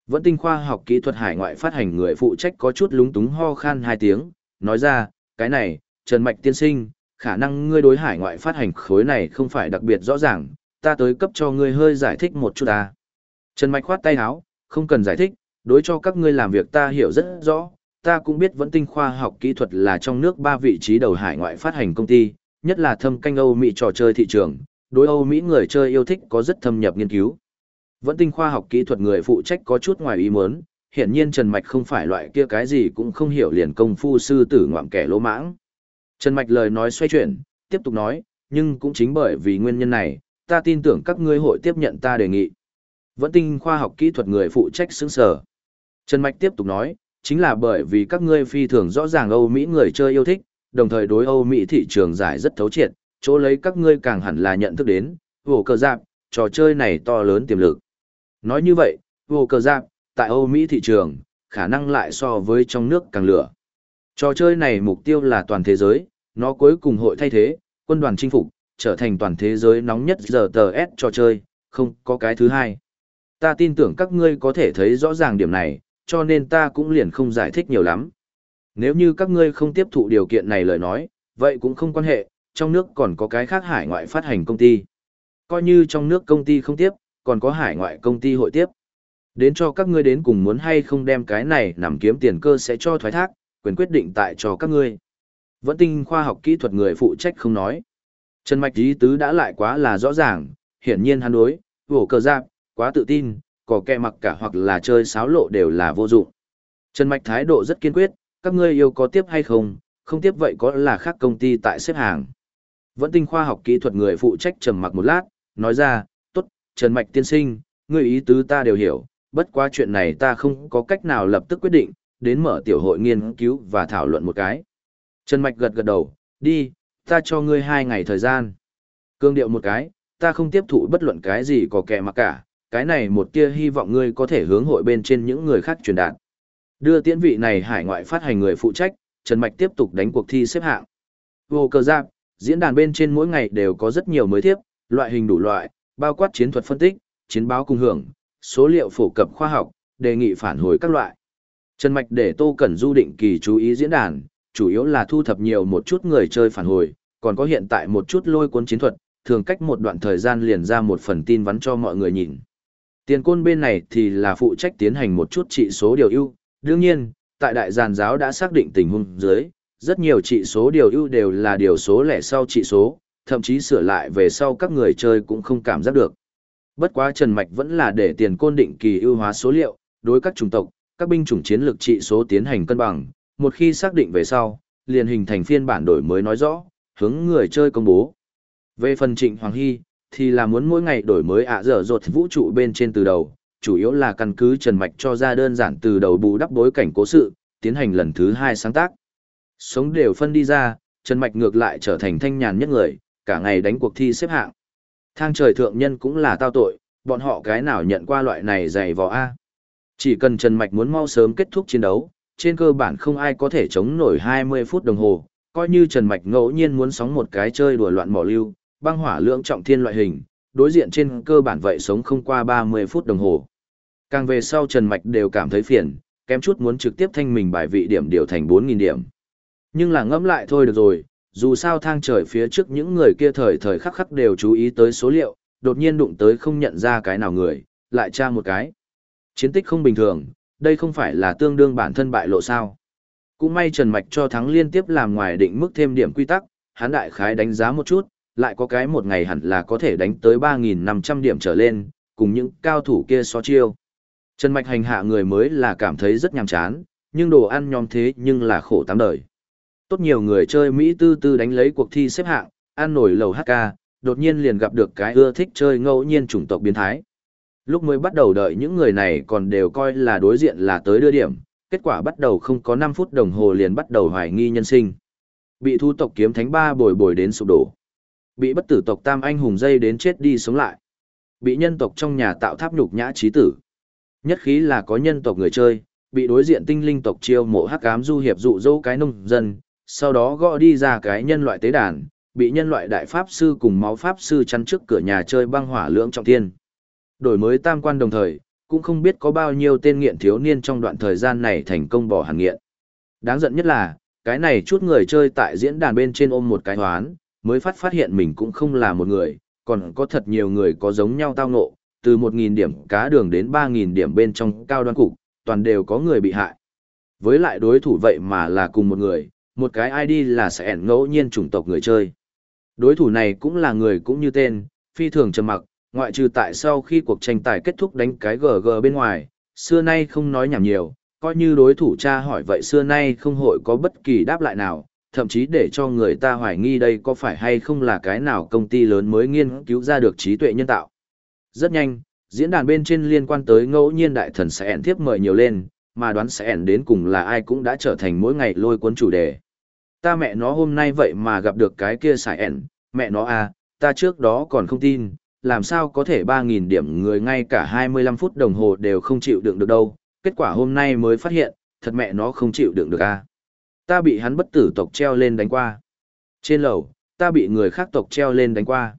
Speaker 1: Vẫn tinh khoa học kỹ thuật hải ngoại phát hành người phụ trách có chút lúng túng ho khan hai tiếng, nói ra, cái này, Trần Mạch tiên sinh, khả năng ngươi đối hải ngoại phát hành khối này không phải đặc biệt rõ ràng, ta tới cấp cho ngươi hơi giải thích một chút ta. Trần Mạch khoát tay áo, không cần giải thích, đối cho các ngươi làm việc ta hiểu rất rõ, ta cũng biết vẫn tinh khoa học kỹ thuật là trong nước ba vị trí đầu hải ngoại phát hành công ty, nhất là thâm canh Âu Mỹ trò chơi thị trường, đối Âu Mỹ người chơi yêu thích có rất thâm nhập nghiên cứu. Vẫn tinh khoa học kỹ thuật người phụ trách có chút ngoài ý muốn, hiển nhiên Trần Mạch không phải loại kia cái gì cũng không hiểu liền công phu sư tử ngoạm kẻ lỗ mãng. Trần Mạch lời nói xoay chuyển, tiếp tục nói, nhưng cũng chính bởi vì nguyên nhân này, ta tin tưởng các ngươi hội tiếp nhận ta đề nghị. Vẫn tinh khoa học kỹ thuật người phụ trách xứng sở. Trần Mạch tiếp tục nói, chính là bởi vì các ngươi phi thường rõ ràng Âu Mỹ người chơi yêu thích, đồng thời đối Âu Mỹ thị trường giải rất thấu triệt, chỗ lấy các ngươi càng hẳn là nhận thức đến, vô cờ giáp, trò chơi này to lớn tiềm lực. Nói như vậy, vô cờ giáp, tại Âu Mỹ thị trường, khả năng lại so với trong nước càng lửa. Trò chơi này mục tiêu là toàn thế giới, nó cuối cùng hội thay thế, quân đoàn chinh phục, trở thành toàn thế giới nóng nhất giờ tờ S trò chơi, không có cái thứ hai. Ta tin tưởng các ngươi có thể thấy rõ ràng điểm này, cho nên ta cũng liền không giải thích nhiều lắm. Nếu như các ngươi không tiếp thụ điều kiện này lời nói, vậy cũng không quan hệ, trong nước còn có cái khác hải ngoại phát hành công ty. Coi như trong nước công ty không tiếp, còn có hải ngoại công ty hội tiếp. Đến cho các ngươi đến cùng muốn hay không đem cái này nằm kiếm tiền cơ sẽ cho thoái thác, quyền quyết định tại cho các ngươi. Vẫn tinh khoa học kỹ thuật người phụ trách không nói. Trần Mạch ý tứ đã lại quá là rõ ràng, hiển nhiên hắn đối, vổ cờ giáp, quá tự tin, có kẻ mặc cả hoặc là chơi sáo lộ đều là vô dụng. Trần Mạch thái độ rất kiên quyết, các ngươi yêu có tiếp hay không, không tiếp vậy có là khác công ty tại xếp hàng. Vẫn tinh khoa học kỹ thuật người phụ trách trầm mặc một lát, nói ra, tốt, Trần Mạch tiên sinh, ngươi ý tứ ta đều hiểu, bất quá chuyện này ta không có cách nào lập tức quyết định, đến mở tiểu hội nghiên cứu và thảo luận một cái. Trần Mạch gật gật đầu, đi, ta cho ngươi hai ngày thời gian. Cương điệu một cái, ta không tiếp thụ bất luận cái gì có kẻ mặc cả, cái này một tia hy vọng ngươi có thể hướng hội bên trên những người khác truyền đạt. Đưa tiễn vị này hải ngoại phát hành người phụ trách, Trần Mạch tiếp tục đánh cuộc thi xếp hạng. Vô cờ giáp, diễn đàn bên trên mỗi ngày đều có rất nhiều mới thiếp, loại hình đủ loại, bao quát chiến thuật phân tích, chiến báo cung hưởng, số liệu phổ cập khoa học, đề nghị phản hồi các loại. Trần Mạch để Tô Cẩn Du định kỳ chú ý diễn đàn, chủ yếu là thu thập nhiều một chút người chơi phản hồi, còn có hiện tại một chút lôi cuốn chiến thuật, thường cách một đoạn thời gian liền ra một phần tin vắn cho mọi người nhìn. Tiền côn bên này thì là phụ trách tiến hành một chút trị số điều ưu, đương nhiên, tại đại giàn giáo đã xác định tình huống dưới, rất nhiều trị số điều ưu đều là điều số lẻ sau trị số, thậm chí sửa lại về sau các người chơi cũng không cảm giác được. Bất quá Trần Mạch vẫn là để tiền côn định kỳ ưu hóa số liệu, đối các chủng tộc, các binh chủng chiến lược trị số tiến hành cân bằng, một khi xác định về sau, liền hình thành phiên bản đổi mới nói rõ, hướng người chơi công bố. Về phần Trịnh Hoàng Hy, thì là muốn mỗi ngày đổi mới ạ dở dột vũ trụ bên trên từ đầu, chủ yếu là căn cứ Trần Mạch cho ra đơn giản từ đầu bù đắp bối cảnh cố sự, tiến hành lần thứ hai sáng tác. Sống đều phân đi ra, Trần Mạch ngược lại trở thành thanh nhàn nhất người, cả ngày đánh cuộc thi xếp hạng. Thang trời thượng nhân cũng là tao tội, bọn họ cái nào nhận qua loại này dày vò A. Chỉ cần Trần Mạch muốn mau sớm kết thúc chiến đấu, trên cơ bản không ai có thể chống nổi 20 phút đồng hồ, coi như Trần Mạch ngẫu nhiên muốn sóng một cái chơi đùa loạn mỏ lưu, băng hỏa lượng trọng thiên loại hình, đối diện trên cơ bản vậy sống không qua 30 phút đồng hồ. Càng về sau Trần Mạch đều cảm thấy phiền, kém chút muốn trực tiếp thanh mình bài vị điểm điều thành 4.000 điểm. Nhưng là ngẫm lại thôi được rồi, dù sao thang trời phía trước những người kia thời thời khắc khắc đều chú ý tới số liệu, đột nhiên đụng tới không nhận ra cái nào người, lại tra một cái. Chiến tích không bình thường, đây không phải là tương đương bản thân bại lộ sao. Cũng may Trần Mạch cho thắng liên tiếp làm ngoài định mức thêm điểm quy tắc, hắn đại khái đánh giá một chút, lại có cái một ngày hẳn là có thể đánh tới 3.500 điểm trở lên, cùng những cao thủ kia so chiêu. Trần Mạch hành hạ người mới là cảm thấy rất nhàm chán, nhưng đồ ăn nhóm thế nhưng là khổ tám đời. Tốt nhiều người chơi Mỹ tư tư đánh lấy cuộc thi xếp hạng, ăn nổi lầu HK, đột nhiên liền gặp được cái ưa thích chơi ngẫu nhiên chủng tộc biến thái. Lúc mới bắt đầu đợi những người này còn đều coi là đối diện là tới đưa điểm, kết quả bắt đầu không có 5 phút đồng hồ liền bắt đầu hoài nghi nhân sinh. Bị thu tộc kiếm thánh ba bồi bồi đến sụp đổ. Bị bất tử tộc tam anh hùng dây đến chết đi sống lại. Bị nhân tộc trong nhà tạo tháp nhục nhã trí tử. Nhất khí là có nhân tộc người chơi, bị đối diện tinh linh tộc chiêu mộ hắc cám du hiệp dụ dỗ cái nông dân, sau đó gõ đi ra cái nhân loại tế đàn, bị nhân loại đại pháp sư cùng máu pháp sư chắn trước cửa nhà chơi băng hỏa lưỡng trọng tiên, Đổi mới tam quan đồng thời, cũng không biết có bao nhiêu tên nghiện thiếu niên trong đoạn thời gian này thành công bỏ hàng nghiện. Đáng giận nhất là, cái này chút người chơi tại diễn đàn bên trên ôm một cái hoán, mới phát phát hiện mình cũng không là một người, còn có thật nhiều người có giống nhau tao ngộ, từ 1.000 điểm cá đường đến 3.000 điểm bên trong cao đoan cục, toàn đều có người bị hại. Với lại đối thủ vậy mà là cùng một người, một cái ID là sẽ ẻn ngẫu nhiên chủng tộc người chơi. Đối thủ này cũng là người cũng như tên, phi thường trầm mặc, ngoại trừ tại sau khi cuộc tranh tài kết thúc đánh cái GG bên ngoài, xưa nay không nói nhảm nhiều, coi như đối thủ cha hỏi vậy xưa nay không hội có bất kỳ đáp lại nào, thậm chí để cho người ta hoài nghi đây có phải hay không là cái nào công ty lớn mới nghiên cứu ra được trí tuệ nhân tạo. Rất nhanh, diễn đàn bên trên liên quan tới ngẫu nhiên đại thần sẽ ẻn tiếp mời nhiều lên, mà đoán sẽ ẻn đến cùng là ai cũng đã trở thành mỗi ngày lôi cuốn chủ đề. Ta mẹ nó hôm nay vậy mà gặp được cái kia xài ẻn, mẹ nó à, ta trước đó còn không tin, làm sao có thể 3.000 điểm người ngay cả 25 phút đồng hồ đều không chịu đựng được đâu, kết quả hôm nay mới phát hiện, thật mẹ nó không chịu đựng được à. Ta bị hắn bất tử tộc treo lên đánh qua. Trên lầu, ta bị người khác tộc treo lên đánh qua.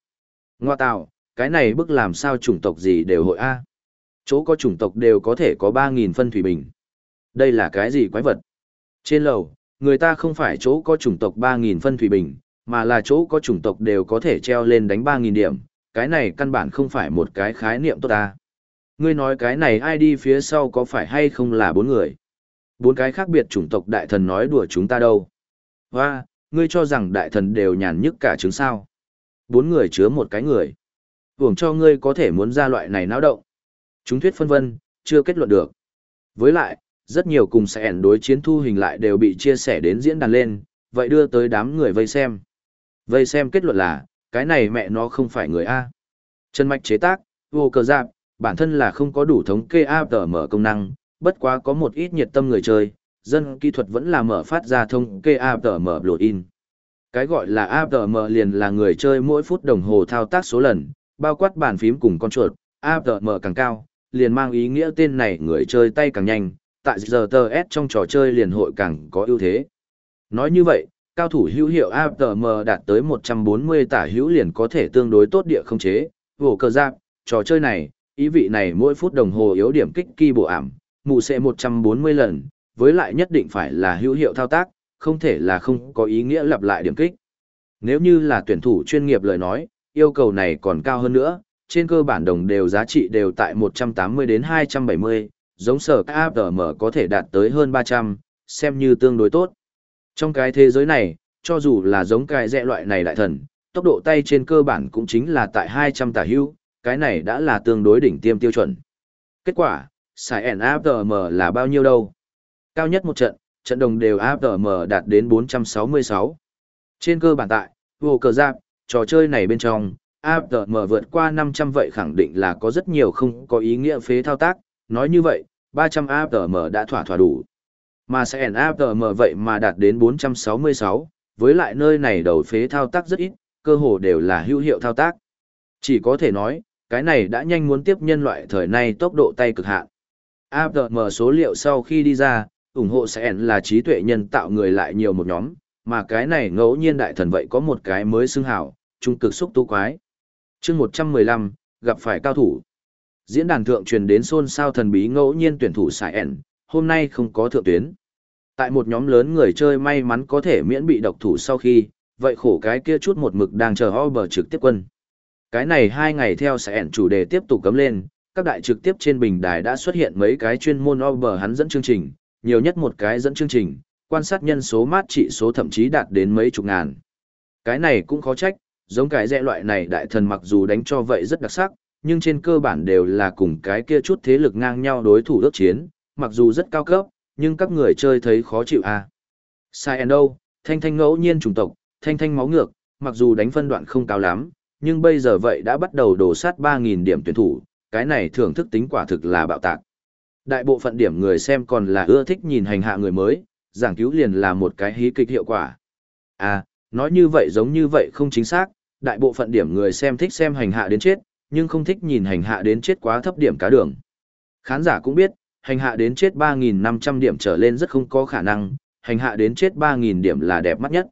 Speaker 1: Ngoa tạo, cái này bức làm sao chủng tộc gì đều hội A. Chỗ có chủng tộc đều có thể có 3.000 phân thủy bình. Đây là cái gì quái vật? Trên lầu, người ta không phải chỗ có chủng tộc 3.000 phân thủy bình, mà là chỗ có chủng tộc đều có thể treo lên đánh 3.000 điểm. Cái này căn bản không phải một cái khái niệm tốt ta. Ngươi nói cái này ai đi phía sau có phải hay không là bốn người? Bốn cái khác biệt chủng tộc đại thần nói đùa chúng ta đâu? Hoa, ngươi cho rằng đại thần đều nhàn nhức cả chứng sao? Bốn người chứa một cái người hưởng cho ngươi có thể muốn ra loại này náo động. Chúng thuyết phân vân, chưa kết luận được. Với lại, rất nhiều cùng sẽ ẻn đối chiến thu hình lại đều bị chia sẻ đến diễn đàn lên, vậy đưa tới đám người vây xem. Vây xem kết luận là, cái này mẹ nó không phải người A. Chân mạch chế tác, vô cờ giáp, bản thân là không có đủ thống kê A tờ mở công năng, bất quá có một ít nhiệt tâm người chơi, dân kỹ thuật vẫn là mở phát ra thông kê A mở blood in. Cái gọi là A mở liền là người chơi mỗi phút đồng hồ thao tác số lần, bao quát bàn phím cùng con chuột, APM càng cao, liền mang ý nghĩa tên này người chơi tay càng nhanh, tại giờ tờ S trong trò chơi liền hội càng có ưu thế. Nói như vậy, cao thủ hữu hiệu APM đạt tới 140 tả hữu liền có thể tương đối tốt địa không chế, vổ cờ giáp, trò chơi này, ý vị này mỗi phút đồng hồ yếu điểm kích kỳ bộ ảm, mù sẽ 140 lần, với lại nhất định phải là hữu hiệu thao tác, không thể là không có ý nghĩa lặp lại điểm kích. Nếu như là tuyển thủ chuyên nghiệp lời nói, yêu cầu này còn cao hơn nữa, trên cơ bản đồng đều giá trị đều tại 180 đến 270, giống sở các APM có thể đạt tới hơn 300, xem như tương đối tốt. Trong cái thế giới này, cho dù là giống cái dẹ loại này đại thần, tốc độ tay trên cơ bản cũng chính là tại 200 tả hưu, cái này đã là tương đối đỉnh tiêm tiêu chuẩn. Kết quả, xài NAPM là bao nhiêu đâu? Cao nhất một trận, trận đồng đều APM đạt đến 466. Trên cơ bản tại, vô cờ giáp, trò chơi này bên trong, APM vượt qua 500 vậy khẳng định là có rất nhiều không có ý nghĩa phế thao tác, nói như vậy, 300 APM đã thỏa thỏa đủ. Mà sẽ APM vậy mà đạt đến 466, với lại nơi này đầu phế thao tác rất ít, cơ hồ đều là hữu hiệu thao tác. Chỉ có thể nói, cái này đã nhanh muốn tiếp nhân loại thời nay tốc độ tay cực hạn. APM số liệu sau khi đi ra, ủng hộ sẽ là trí tuệ nhân tạo người lại nhiều một nhóm, mà cái này ngẫu nhiên đại thần vậy có một cái mới xưng hảo, trung cực xúc tu quái. chương 115, gặp phải cao thủ. Diễn đàn thượng truyền đến xôn xao thần bí ngẫu nhiên tuyển thủ sải ẻn, hôm nay không có thượng tuyến. Tại một nhóm lớn người chơi may mắn có thể miễn bị độc thủ sau khi, vậy khổ cái kia chút một mực đang chờ ho bờ trực tiếp quân. Cái này hai ngày theo sải ẻn chủ đề tiếp tục cấm lên, các đại trực tiếp trên bình đài đã xuất hiện mấy cái chuyên môn over hắn dẫn chương trình, nhiều nhất một cái dẫn chương trình, quan sát nhân số mát trị số thậm chí đạt đến mấy chục ngàn. Cái này cũng khó trách, giống cái dẹ loại này đại thần mặc dù đánh cho vậy rất đặc sắc, nhưng trên cơ bản đều là cùng cái kia chút thế lực ngang nhau đối thủ đốc chiến, mặc dù rất cao cấp, nhưng các người chơi thấy khó chịu à. Sai đâu, thanh thanh ngẫu nhiên chủng tộc, thanh thanh máu ngược, mặc dù đánh phân đoạn không cao lắm, nhưng bây giờ vậy đã bắt đầu đổ sát 3.000 điểm tuyển thủ, cái này thưởng thức tính quả thực là bạo tạc. Đại bộ phận điểm người xem còn là ưa thích nhìn hành hạ người mới, giảng cứu liền là một cái hí kịch hiệu quả. À, nói như vậy giống như vậy không chính xác, đại bộ phận điểm người xem thích xem hành hạ đến chết, nhưng không thích nhìn hành hạ đến chết quá thấp điểm cá đường. Khán giả cũng biết, hành hạ đến chết 3.500 điểm trở lên rất không có khả năng, hành hạ đến chết 3.000 điểm là đẹp mắt nhất.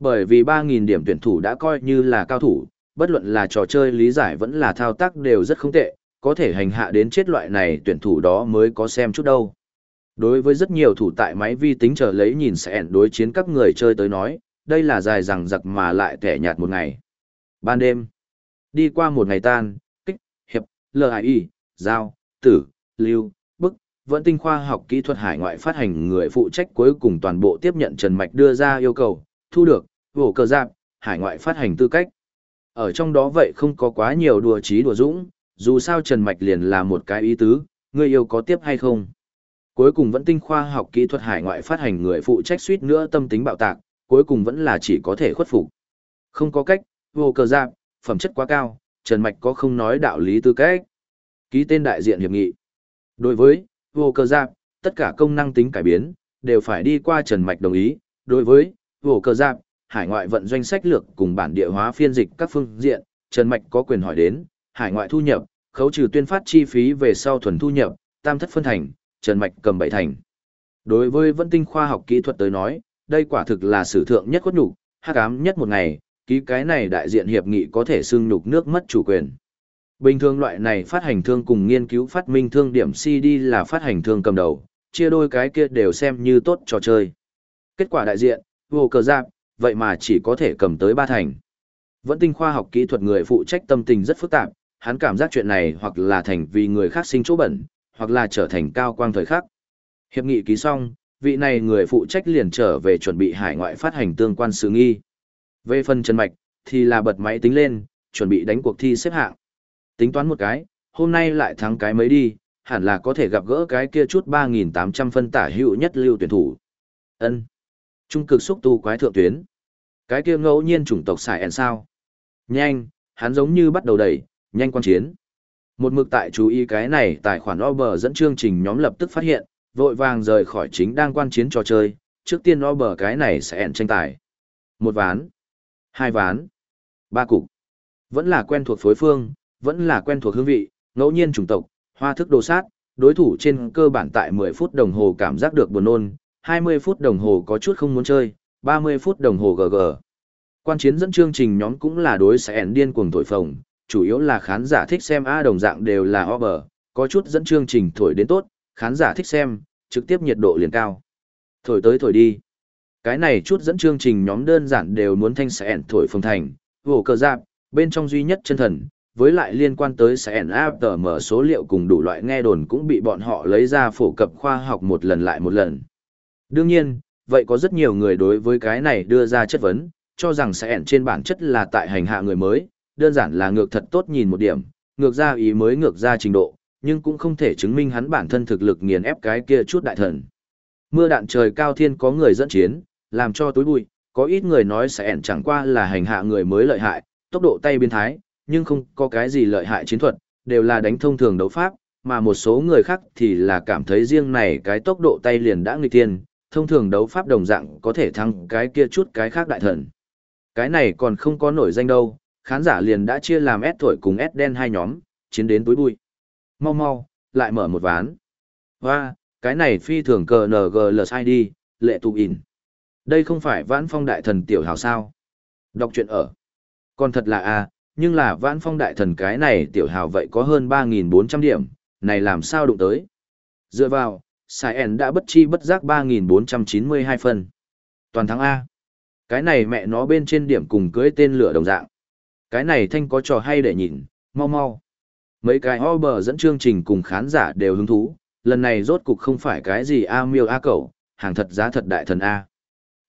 Speaker 1: Bởi vì 3.000 điểm tuyển thủ đã coi như là cao thủ, bất luận là trò chơi lý giải vẫn là thao tác đều rất không tệ, có thể hành hạ đến chết loại này tuyển thủ đó mới có xem chút đâu. Đối với rất nhiều thủ tại máy vi tính chờ lấy nhìn sẽ đối chiến các người chơi tới nói, đây là dài rằng giặc mà lại kẻ nhạt một ngày. Ban đêm, đi qua một ngày tan, kích, hiệp, LII, giao, tử, lưu, bức, vẫn tinh khoa học kỹ thuật hải ngoại phát hành người phụ trách cuối cùng toàn bộ tiếp nhận Trần Mạch đưa ra yêu cầu, thu được, vổ cờ giạc, hải ngoại phát hành tư cách. Ở trong đó vậy không có quá nhiều đùa trí đùa dũng, dù sao Trần Mạch liền là một cái ý tứ, ngươi yêu có tiếp hay không. Cuối cùng vẫn tinh khoa học kỹ thuật hải ngoại phát hành người phụ trách suýt nữa tâm tính bạo tạc, cuối cùng vẫn là chỉ có thể khuất phục. Không có cách, vô cờ giáp, phẩm chất quá cao, Trần Mạch có không nói đạo lý tư cách. Ký tên đại diện hiệp nghị. Đối với, vô cờ giáp, tất cả công năng tính cải biến, đều phải đi qua Trần Mạch đồng ý. Đối với, vô cờ giáp, hải ngoại vận doanh sách lược cùng bản địa hóa phiên dịch các phương diện, Trần Mạch có quyền hỏi đến, hải ngoại thu nhập, khấu trừ tuyên phát chi phí về sau thuần thu nhập, tam thất phân thành, Trần Mạch cầm bảy thành. Đối với vận tinh khoa học kỹ thuật tới nói, đây quả thực là sử thượng nhất quất nhục, hắc ám nhất một ngày, ký cái này đại diện hiệp nghị có thể xưng nhục nước mất chủ quyền. Bình thường loại này phát hành thương cùng nghiên cứu phát minh thương điểm CD là phát hành thương cầm đầu, chia đôi cái kia đều xem như tốt trò chơi. Kết quả đại diện, vô cờ giáp, vậy mà chỉ có thể cầm tới ba thành. Vẫn tinh khoa học kỹ thuật người phụ trách tâm tình rất phức tạp, hắn cảm giác chuyện này hoặc là thành vì người khác sinh chỗ bẩn, hoặc là trở thành cao quang thời khắc. Hiệp nghị ký xong, vị này người phụ trách liền trở về chuẩn bị hải ngoại phát hành tương quan sự nghi. Về phần Trần Mạch, thì là bật máy tính lên, chuẩn bị đánh cuộc thi xếp hạng. Tính toán một cái, hôm nay lại thắng cái mấy đi, hẳn là có thể gặp gỡ cái kia chút 3.800 phân tả hữu nhất lưu tuyển thủ. ân Trung cực xúc tu quái thượng tuyến. Cái kia ngẫu nhiên chủng tộc xài ẻn sao. Nhanh, hắn giống như bắt đầu đẩy, nhanh quan chiến. Một mực tại chú ý cái này tài khoản Ober dẫn chương trình nhóm lập tức phát hiện, vội vàng rời khỏi chính đang quan chiến trò chơi, trước tiên Ober cái này sẽ ẹn tranh tài. Một ván, hai ván, ba cục. Vẫn là quen thuộc phối phương, vẫn là quen thuộc hương vị, ngẫu nhiên chủng tộc, hoa thức đồ sát, đối thủ trên cơ bản tại 10 phút đồng hồ cảm giác được buồn nôn, 20 phút đồng hồ có chút không muốn chơi, 30 phút đồng hồ GG. Quan chiến dẫn chương trình nhóm cũng là đối sẽ ẻn điên cuồng thổi phồng, chủ yếu là khán giả thích xem A đồng dạng đều là over, có chút dẫn chương trình thổi đến tốt, khán giả thích xem, trực tiếp nhiệt độ liền cao. Thổi tới thổi đi. Cái này chút dẫn chương trình nhóm đơn giản đều muốn thanh sẹn thổi phong thành, vổ cờ giáp, bên trong duy nhất chân thần, với lại liên quan tới sẹn after mở số liệu cùng đủ loại nghe đồn cũng bị bọn họ lấy ra phổ cập khoa học một lần lại một lần. Đương nhiên, vậy có rất nhiều người đối với cái này đưa ra chất vấn, cho rằng sẹn trên bản chất là tại hành hạ người mới, đơn giản là ngược thật tốt nhìn một điểm, ngược ra ý mới ngược ra trình độ, nhưng cũng không thể chứng minh hắn bản thân thực lực nghiền ép cái kia chút đại thần. Mưa đạn trời cao thiên có người dẫn chiến, làm cho tối bụi, có ít người nói sẽ ẻn chẳng qua là hành hạ người mới lợi hại, tốc độ tay biến thái, nhưng không có cái gì lợi hại chiến thuật, đều là đánh thông thường đấu pháp, mà một số người khác thì là cảm thấy riêng này cái tốc độ tay liền đã nghịch tiên, thông thường đấu pháp đồng dạng có thể thắng cái kia chút cái khác đại thần. Cái này còn không có nổi danh đâu, khán giả liền đã chia làm S thổi cùng S đen hai nhóm, chiến đến túi bụi. Mau mau, lại mở một ván. Và, cái này phi thường cờ NGLSID, lệ tụ in. Đây không phải vãn phong đại thần tiểu hào sao. Đọc chuyện ở. Còn thật là a nhưng là vãn phong đại thần cái này tiểu hào vậy có hơn 3.400 điểm, này làm sao đụng tới. Dựa vào, Sai En đã bất chi bất giác 3.492 phân. Toàn thắng A. Cái này mẹ nó bên trên điểm cùng cưới tên lửa đồng dạng. Cái này thanh có trò hay để nhìn, mau mau. Mấy cái ho bờ dẫn chương trình cùng khán giả đều hứng thú, lần này rốt cục không phải cái gì A miêu A cẩu, hàng thật giá thật đại thần A.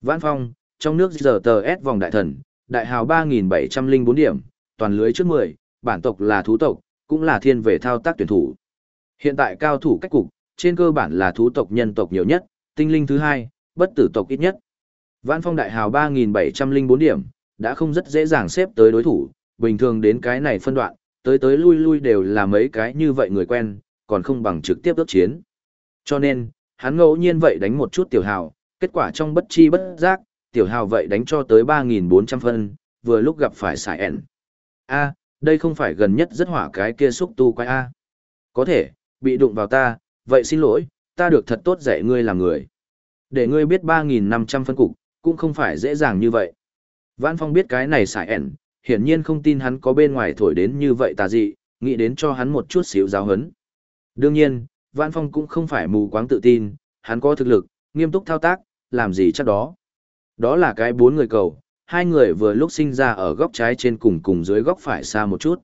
Speaker 1: Vãn Phong, trong nước giờ tờ S vòng đại thần, đại hào 3.704 điểm, toàn lưới trước 10, bản tộc là thú tộc, cũng là thiên về thao tác tuyển thủ. Hiện tại cao thủ cách cục, trên cơ bản là thú tộc nhân tộc nhiều nhất, tinh linh thứ hai, bất tử tộc ít nhất. Vãn Phong đại hào 3.704 điểm, đã không rất dễ dàng xếp tới đối thủ, bình thường đến cái này phân đoạn, tới tới lui lui đều là mấy cái như vậy người quen, còn không bằng trực tiếp ước chiến. Cho nên, hắn ngẫu nhiên vậy đánh một chút tiểu hào, kết quả trong bất chi bất giác, tiểu hào vậy đánh cho tới 3.400 phân, vừa lúc gặp phải xài ẻn. A, đây không phải gần nhất rất hỏa cái kia xúc tu quái A. Có thể, bị đụng vào ta, vậy xin lỗi, ta được thật tốt dạy ngươi làm người. Để ngươi biết 3.500 phân cục, cũng không phải dễ dàng như vậy. Vãn Phong biết cái này xài ẻn, hiển nhiên không tin hắn có bên ngoài thổi đến như vậy tà dị, nghĩ đến cho hắn một chút xíu giáo hấn. Đương nhiên, Vãn Phong cũng không phải mù quáng tự tin, hắn có thực lực, nghiêm túc thao tác, làm gì chắc đó. Đó là cái bốn người cầu, hai người vừa lúc sinh ra ở góc trái trên cùng cùng dưới góc phải xa một chút.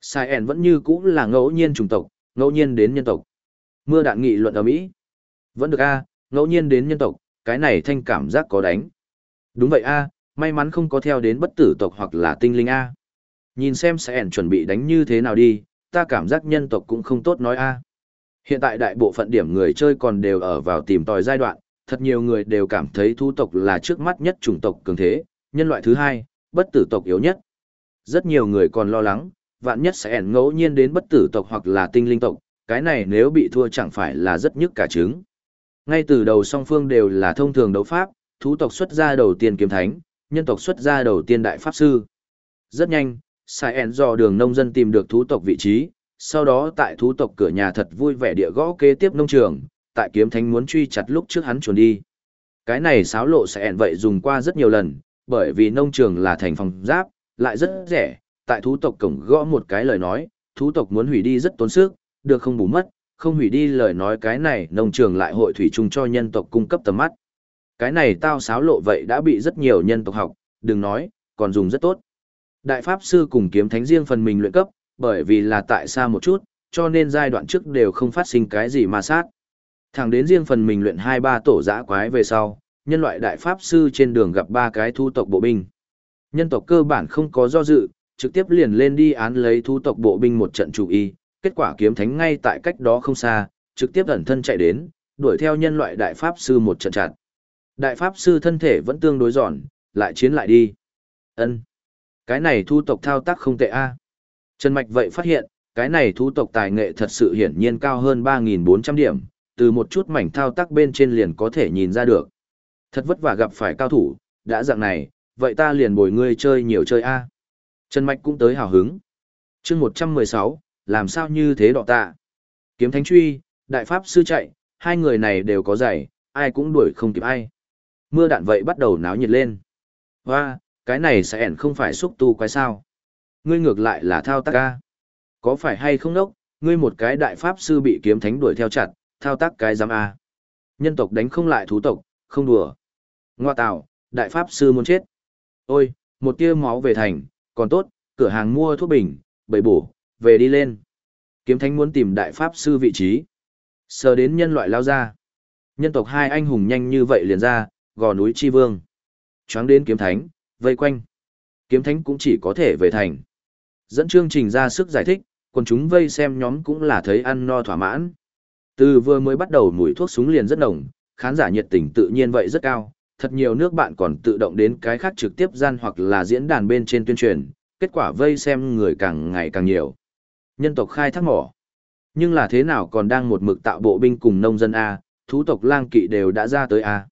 Speaker 1: Sai ẻn vẫn như cũ là ngẫu nhiên trùng tộc, ngẫu nhiên đến nhân tộc. Mưa đạn nghị luận ở Mỹ. Vẫn được a, ngẫu nhiên đến nhân tộc, cái này thanh cảm giác có đánh. Đúng vậy a, may mắn không có theo đến bất tử tộc hoặc là tinh linh A. Nhìn xem sẽ ẻn chuẩn bị đánh như thế nào đi, ta cảm giác nhân tộc cũng không tốt nói A. Hiện tại đại bộ phận điểm người chơi còn đều ở vào tìm tòi giai đoạn, thật nhiều người đều cảm thấy thu tộc là trước mắt nhất chủng tộc cường thế, nhân loại thứ hai, bất tử tộc yếu nhất. Rất nhiều người còn lo lắng, vạn nhất sẽ ẻn ngẫu nhiên đến bất tử tộc hoặc là tinh linh tộc, cái này nếu bị thua chẳng phải là rất nhức cả trứng. Ngay từ đầu song phương đều là thông thường đấu pháp, thú tộc xuất ra đầu tiên kiếm thánh, nhân tộc xuất ra đầu tiên đại pháp sư. Rất nhanh, Sai ẻn do đường nông dân tìm được thú tộc vị trí, sau đó tại thú tộc cửa nhà thật vui vẻ địa gõ kế tiếp nông trường, tại kiếm thánh muốn truy chặt lúc trước hắn chuồn đi. Cái này xáo lộ sai ẻn vậy dùng qua rất nhiều lần, bởi vì nông trường là thành phòng giáp, lại rất rẻ, tại thú tộc cổng gõ một cái lời nói, thú tộc muốn hủy đi rất tốn sức, được không bù mất, không hủy đi lời nói cái này nông trường lại hội thủy chung cho nhân tộc cung cấp tầm mắt. Cái này tao xáo lộ vậy đã bị rất nhiều nhân tộc học, đừng nói, còn dùng rất tốt. Đại Pháp Sư cùng kiếm thánh riêng phần mình luyện cấp, bởi vì là tại xa một chút, cho nên giai đoạn trước đều không phát sinh cái gì ma sát. Thẳng đến riêng phần mình luyện hai ba tổ giã quái về sau, nhân loại đại pháp sư trên đường gặp ba cái thu tộc bộ binh. Nhân tộc cơ bản không có do dự, trực tiếp liền lên đi án lấy thu tộc bộ binh một trận chủ y, kết quả kiếm thánh ngay tại cách đó không xa, trực tiếp ẩn thân chạy đến, đuổi theo nhân loại đại pháp sư một trận chặt. Đại pháp sư thân thể vẫn tương đối giòn, lại chiến lại đi. Ân, Cái này thu tộc thao tác không tệ a. Trần Mạch vậy phát hiện, cái này thu tộc tài nghệ thật sự hiển nhiên cao hơn 3.400 điểm, từ một chút mảnh thao tác bên trên liền có thể nhìn ra được. Thật vất vả gặp phải cao thủ, đã dạng này, vậy ta liền bồi ngươi chơi nhiều chơi a. Trần Mạch cũng tới hào hứng. chương 116, làm sao như thế đọ tạ. Kiếm Thánh Truy, Đại Pháp Sư chạy, hai người này đều có giày, ai cũng đuổi không kịp ai. Mưa đạn vậy bắt đầu náo nhiệt lên. Hoa, cái này sẽ ẻn không phải xúc tu quái sao. Ngươi ngược lại là thao tác ca. Có phải hay không đốc, ngươi một cái đại pháp sư bị kiếm thánh đuổi theo chặt, thao tác cái giám A. Nhân tộc đánh không lại thú tộc, không đùa. Ngoa tạo, đại pháp sư muốn chết. Ôi, một tia máu về thành, còn tốt, cửa hàng mua thuốc bình, bậy bổ, về đi lên. Kiếm thánh muốn tìm đại pháp sư vị trí. Sờ đến nhân loại lao ra. Nhân tộc hai anh hùng nhanh như vậy liền ra, gò núi chi vương. Choáng đến kiếm thánh, vây quanh. Kiếm thánh cũng chỉ có thể về thành. Dẫn chương trình ra sức giải thích, còn chúng vây xem nhóm cũng là thấy ăn no thỏa mãn. Từ vừa mới bắt đầu mùi thuốc súng liền rất nồng, khán giả nhiệt tình tự nhiên vậy rất cao, thật nhiều nước bạn còn tự động đến cái khác trực tiếp gian hoặc là diễn đàn bên trên tuyên truyền, kết quả vây xem người càng ngày càng nhiều. Nhân tộc khai thác mỏ. Nhưng là thế nào còn đang một mực tạo bộ binh cùng nông dân A, thú tộc lang kỵ đều đã ra tới A.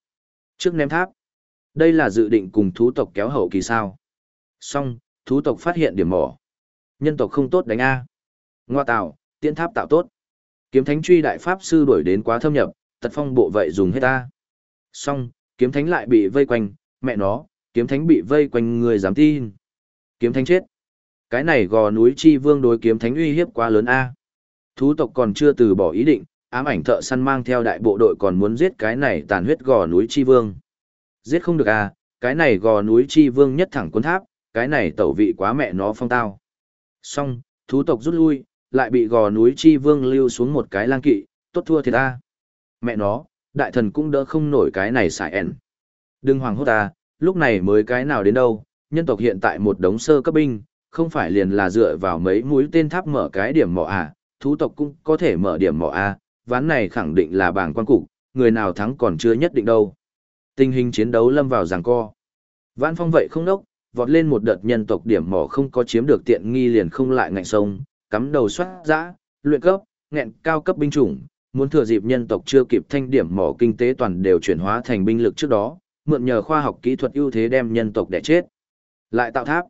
Speaker 1: Trước ném tháp. Đây là dự định cùng thú tộc kéo hậu kỳ sao. Xong, thú tộc phát hiện điểm mỏ. Nhân tộc không tốt đánh A. Ngoa tạo, tiễn tháp tạo tốt. Kiếm thánh truy đại pháp sư đuổi đến quá thâm nhập, tật phong bộ vậy dùng hết ta. Xong, kiếm thánh lại bị vây quanh, mẹ nó, kiếm thánh bị vây quanh người dám tin. Kiếm thánh chết. Cái này gò núi chi vương đối kiếm thánh uy hiếp quá lớn a. Thú tộc còn chưa từ bỏ ý định, ám ảnh thợ săn mang theo đại bộ đội còn muốn giết cái này tàn huyết gò núi chi vương. Giết không được à? cái này gò núi chi vương nhất thẳng cuốn tháp, cái này tẩu vị quá mẹ nó phong tao. Xong, thú tộc rút lui, lại bị gò núi chi vương lưu xuống một cái lang kỵ, tốt thua thì ta. Mẹ nó, đại thần cũng đỡ không nổi cái này xài ẻn. Đừng hoàng hốt ta, lúc này mới cái nào đến đâu, nhân tộc hiện tại một đống sơ cấp binh, không phải liền là dựa vào mấy mũi tên tháp mở cái điểm mỏ à, thú tộc cũng có thể mở điểm mỏ à, ván này khẳng định là bảng quan cục, người nào thắng còn chưa nhất định đâu. Tình hình chiến đấu lâm vào giằng co. Vãn phong vậy không đốc, vọt lên một đợt nhân tộc điểm mỏ không có chiếm được tiện nghi liền không lại ngạnh sông, cắm đầu soát dã, luyện cấp, nghẹn cao cấp binh chủng, muốn thừa dịp nhân tộc chưa kịp thanh điểm mỏ kinh tế toàn đều chuyển hóa thành binh lực trước đó, mượn nhờ khoa học kỹ thuật ưu thế đem nhân tộc đẻ chết. Lại tạo tháp.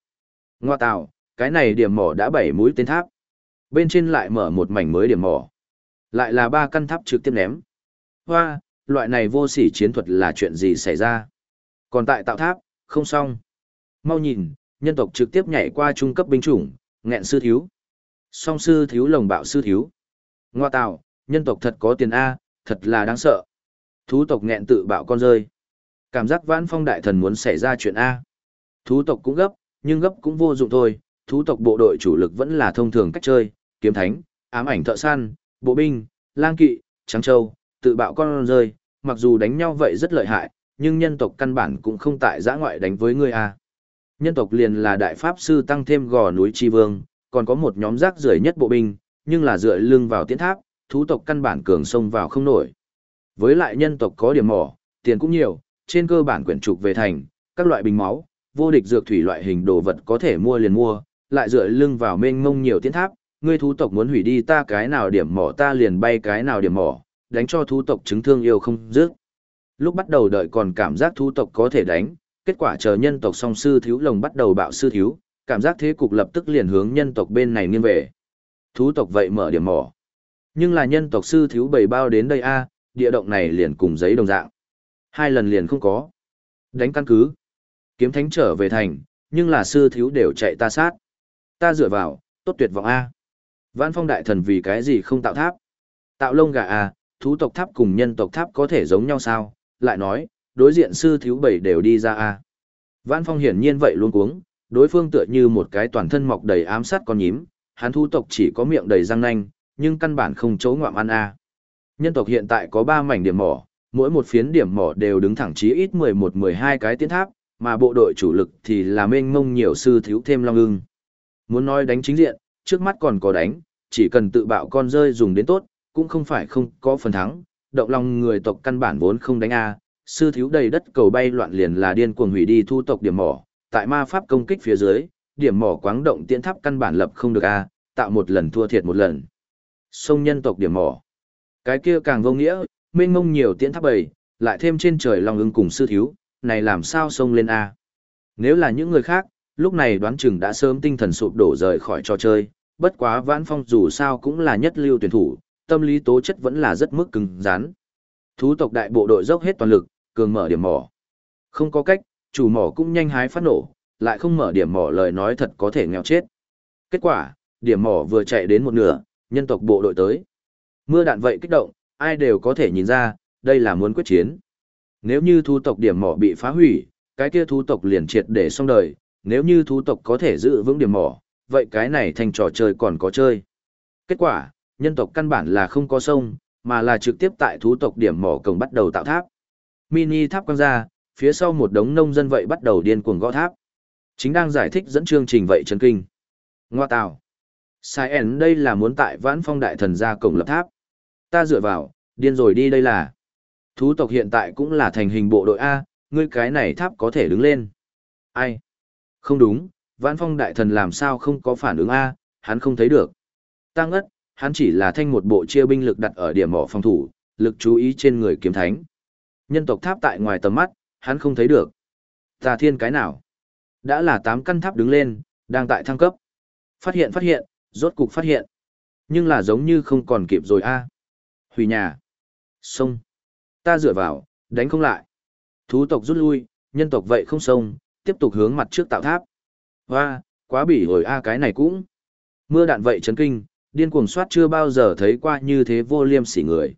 Speaker 1: Ngoa tạo, cái này điểm mỏ đã bảy mũi tên tháp. Bên trên lại mở một mảnh mới điểm mỏ. Lại là ba căn tháp trực tiếp ném. Hoa, loại này vô sỉ chiến thuật là chuyện gì xảy ra? Còn tại tạo tháp, không xong. Mau nhìn, nhân tộc trực tiếp nhảy qua trung cấp binh chủng, nghẹn sư thiếu. Song sư thiếu lồng bạo sư thiếu. Ngoa tạo, nhân tộc thật có tiền A, thật là đáng sợ. Thú tộc nghẹn tự bạo con rơi. Cảm giác vãn phong đại thần muốn xảy ra chuyện A. Thú tộc cũng gấp, nhưng gấp cũng vô dụng thôi. Thú tộc bộ đội chủ lực vẫn là thông thường cách chơi, kiếm thánh, ám ảnh thợ săn, bộ binh, lang kỵ, trắng châu, tự bạo con rơi. Mặc dù đánh nhau vậy rất lợi hại, nhưng nhân tộc căn bản cũng không tại giã ngoại đánh với ngươi a. Nhân tộc liền là đại pháp sư tăng thêm gò núi chi vương, còn có một nhóm rác rưởi nhất bộ binh, nhưng là dựa lưng vào tiến tháp, thú tộc căn bản cường sông vào không nổi. Với lại nhân tộc có điểm mỏ, tiền cũng nhiều, trên cơ bản quyển trục về thành, các loại bình máu, vô địch dược thủy loại hình đồ vật có thể mua liền mua, lại dựa lưng vào mênh mông nhiều tiến tháp, ngươi thú tộc muốn hủy đi ta cái nào điểm mỏ ta liền bay cái nào điểm mỏ, đánh cho thú tộc chứng thương yêu không dứt. Lúc bắt đầu đợi còn cảm giác thú tộc có thể đánh, kết quả chờ nhân tộc song sư thiếu lồng bắt đầu bạo sư thiếu, cảm giác thế cục lập tức liền hướng nhân tộc bên này nghiêng về. Thú tộc vậy mở điểm mỏ. Nhưng là nhân tộc sư thiếu bầy bao đến đây a, địa động này liền cùng giấy đồng dạng. Hai lần liền không có. Đánh căn cứ. Kiếm thánh trở về thành, nhưng là sư thiếu đều chạy ta sát. Ta dựa vào, tốt tuyệt vọng a. Vãn phong đại thần vì cái gì không tạo tháp? Tạo lông gà à? thú tộc tháp cùng nhân tộc tháp có thể giống nhau sao? Lại nói, đối diện sư thiếu bảy đều đi ra à? Vãn phong hiển nhiên vậy luôn cuống, đối phương tựa như một cái toàn thân mọc đầy ám sát con nhím, hắn thú tộc chỉ có miệng đầy răng nanh, nhưng căn bản không chấu ngoạm ăn à. Nhân tộc hiện tại có 3 mảnh điểm mỏ, mỗi một phiến điểm mỏ đều đứng thẳng chí ít 11-12 cái tiến tháp, mà bộ đội chủ lực thì là mênh mông nhiều sư thiếu thêm long ưng. Muốn nói đánh chính diện, trước mắt còn có đánh, chỉ cần tự bạo con rơi dùng đến tốt, cũng không phải không có phần thắng, động lòng người tộc căn bản vốn không đánh A, sư thiếu đầy đất cầu bay loạn liền là điên cuồng hủy đi thu tộc điểm mỏ, tại ma pháp công kích phía dưới, điểm mỏ quáng động tiễn tháp căn bản lập không được A, tạo một lần thua thiệt một lần. Sông nhân tộc điểm mỏ. Cái kia càng vô nghĩa, mênh mông nhiều tiễn tháp bầy, lại thêm trên trời lòng ưng cùng sư thiếu, này làm sao sông lên A. Nếu là những người khác, lúc này đoán chừng đã sớm tinh thần sụp đổ rời khỏi trò chơi, bất quá vãn phong dù sao cũng là nhất lưu tuyển thủ, tâm lý tố chất vẫn là rất mức cứng rắn. Thú tộc đại bộ đội dốc hết toàn lực, cường mở điểm mỏ. Không có cách, chủ mỏ cũng nhanh hái phát nổ, lại không mở điểm mỏ lời nói thật có thể nghèo chết. Kết quả, điểm mỏ vừa chạy đến một nửa, nhân tộc bộ đội tới. Mưa đạn vậy kích động, ai đều có thể nhìn ra, đây là muốn quyết chiến. Nếu như thu tộc điểm mỏ bị phá hủy, cái kia thu tộc liền triệt để xong đời, nếu như thú tộc có thể giữ vững điểm mỏ, vậy cái này thành trò chơi còn có chơi. Kết quả, nhân tộc căn bản là không có sông, mà là trực tiếp tại thú tộc điểm mỏ cổng bắt đầu tạo tháp. Mini tháp quang ra, phía sau một đống nông dân vậy bắt đầu điên cuồng gõ tháp. Chính đang giải thích dẫn chương trình vậy chấn kinh. Ngoa tào. Sai ẩn đây là muốn tại vãn phong đại thần ra cổng lập tháp. Ta dựa vào, điên rồi đi đây là. Thú tộc hiện tại cũng là thành hình bộ đội A, ngươi cái này tháp có thể đứng lên. Ai? Không đúng, vãn phong đại thần làm sao không có phản ứng A, hắn không thấy được. Tăng ất, hắn chỉ là thanh một bộ chia binh lực đặt ở điểm mỏ phòng thủ, lực chú ý trên người kiếm thánh. Nhân tộc tháp tại ngoài tầm mắt, hắn không thấy được. Tà thiên cái nào? Đã là tám căn tháp đứng lên, đang tại thăng cấp. Phát hiện phát hiện, rốt cục phát hiện. Nhưng là giống như không còn kịp rồi a. Hủy nhà. Sông. Ta dựa vào, đánh không lại. Thú tộc rút lui, nhân tộc vậy không sông, tiếp tục hướng mặt trước tạo tháp. Hoa, quá bỉ hồi a cái này cũng. Mưa đạn vậy chấn kinh, điên cuồng soát chưa bao giờ thấy qua như thế vô liêm sỉ người.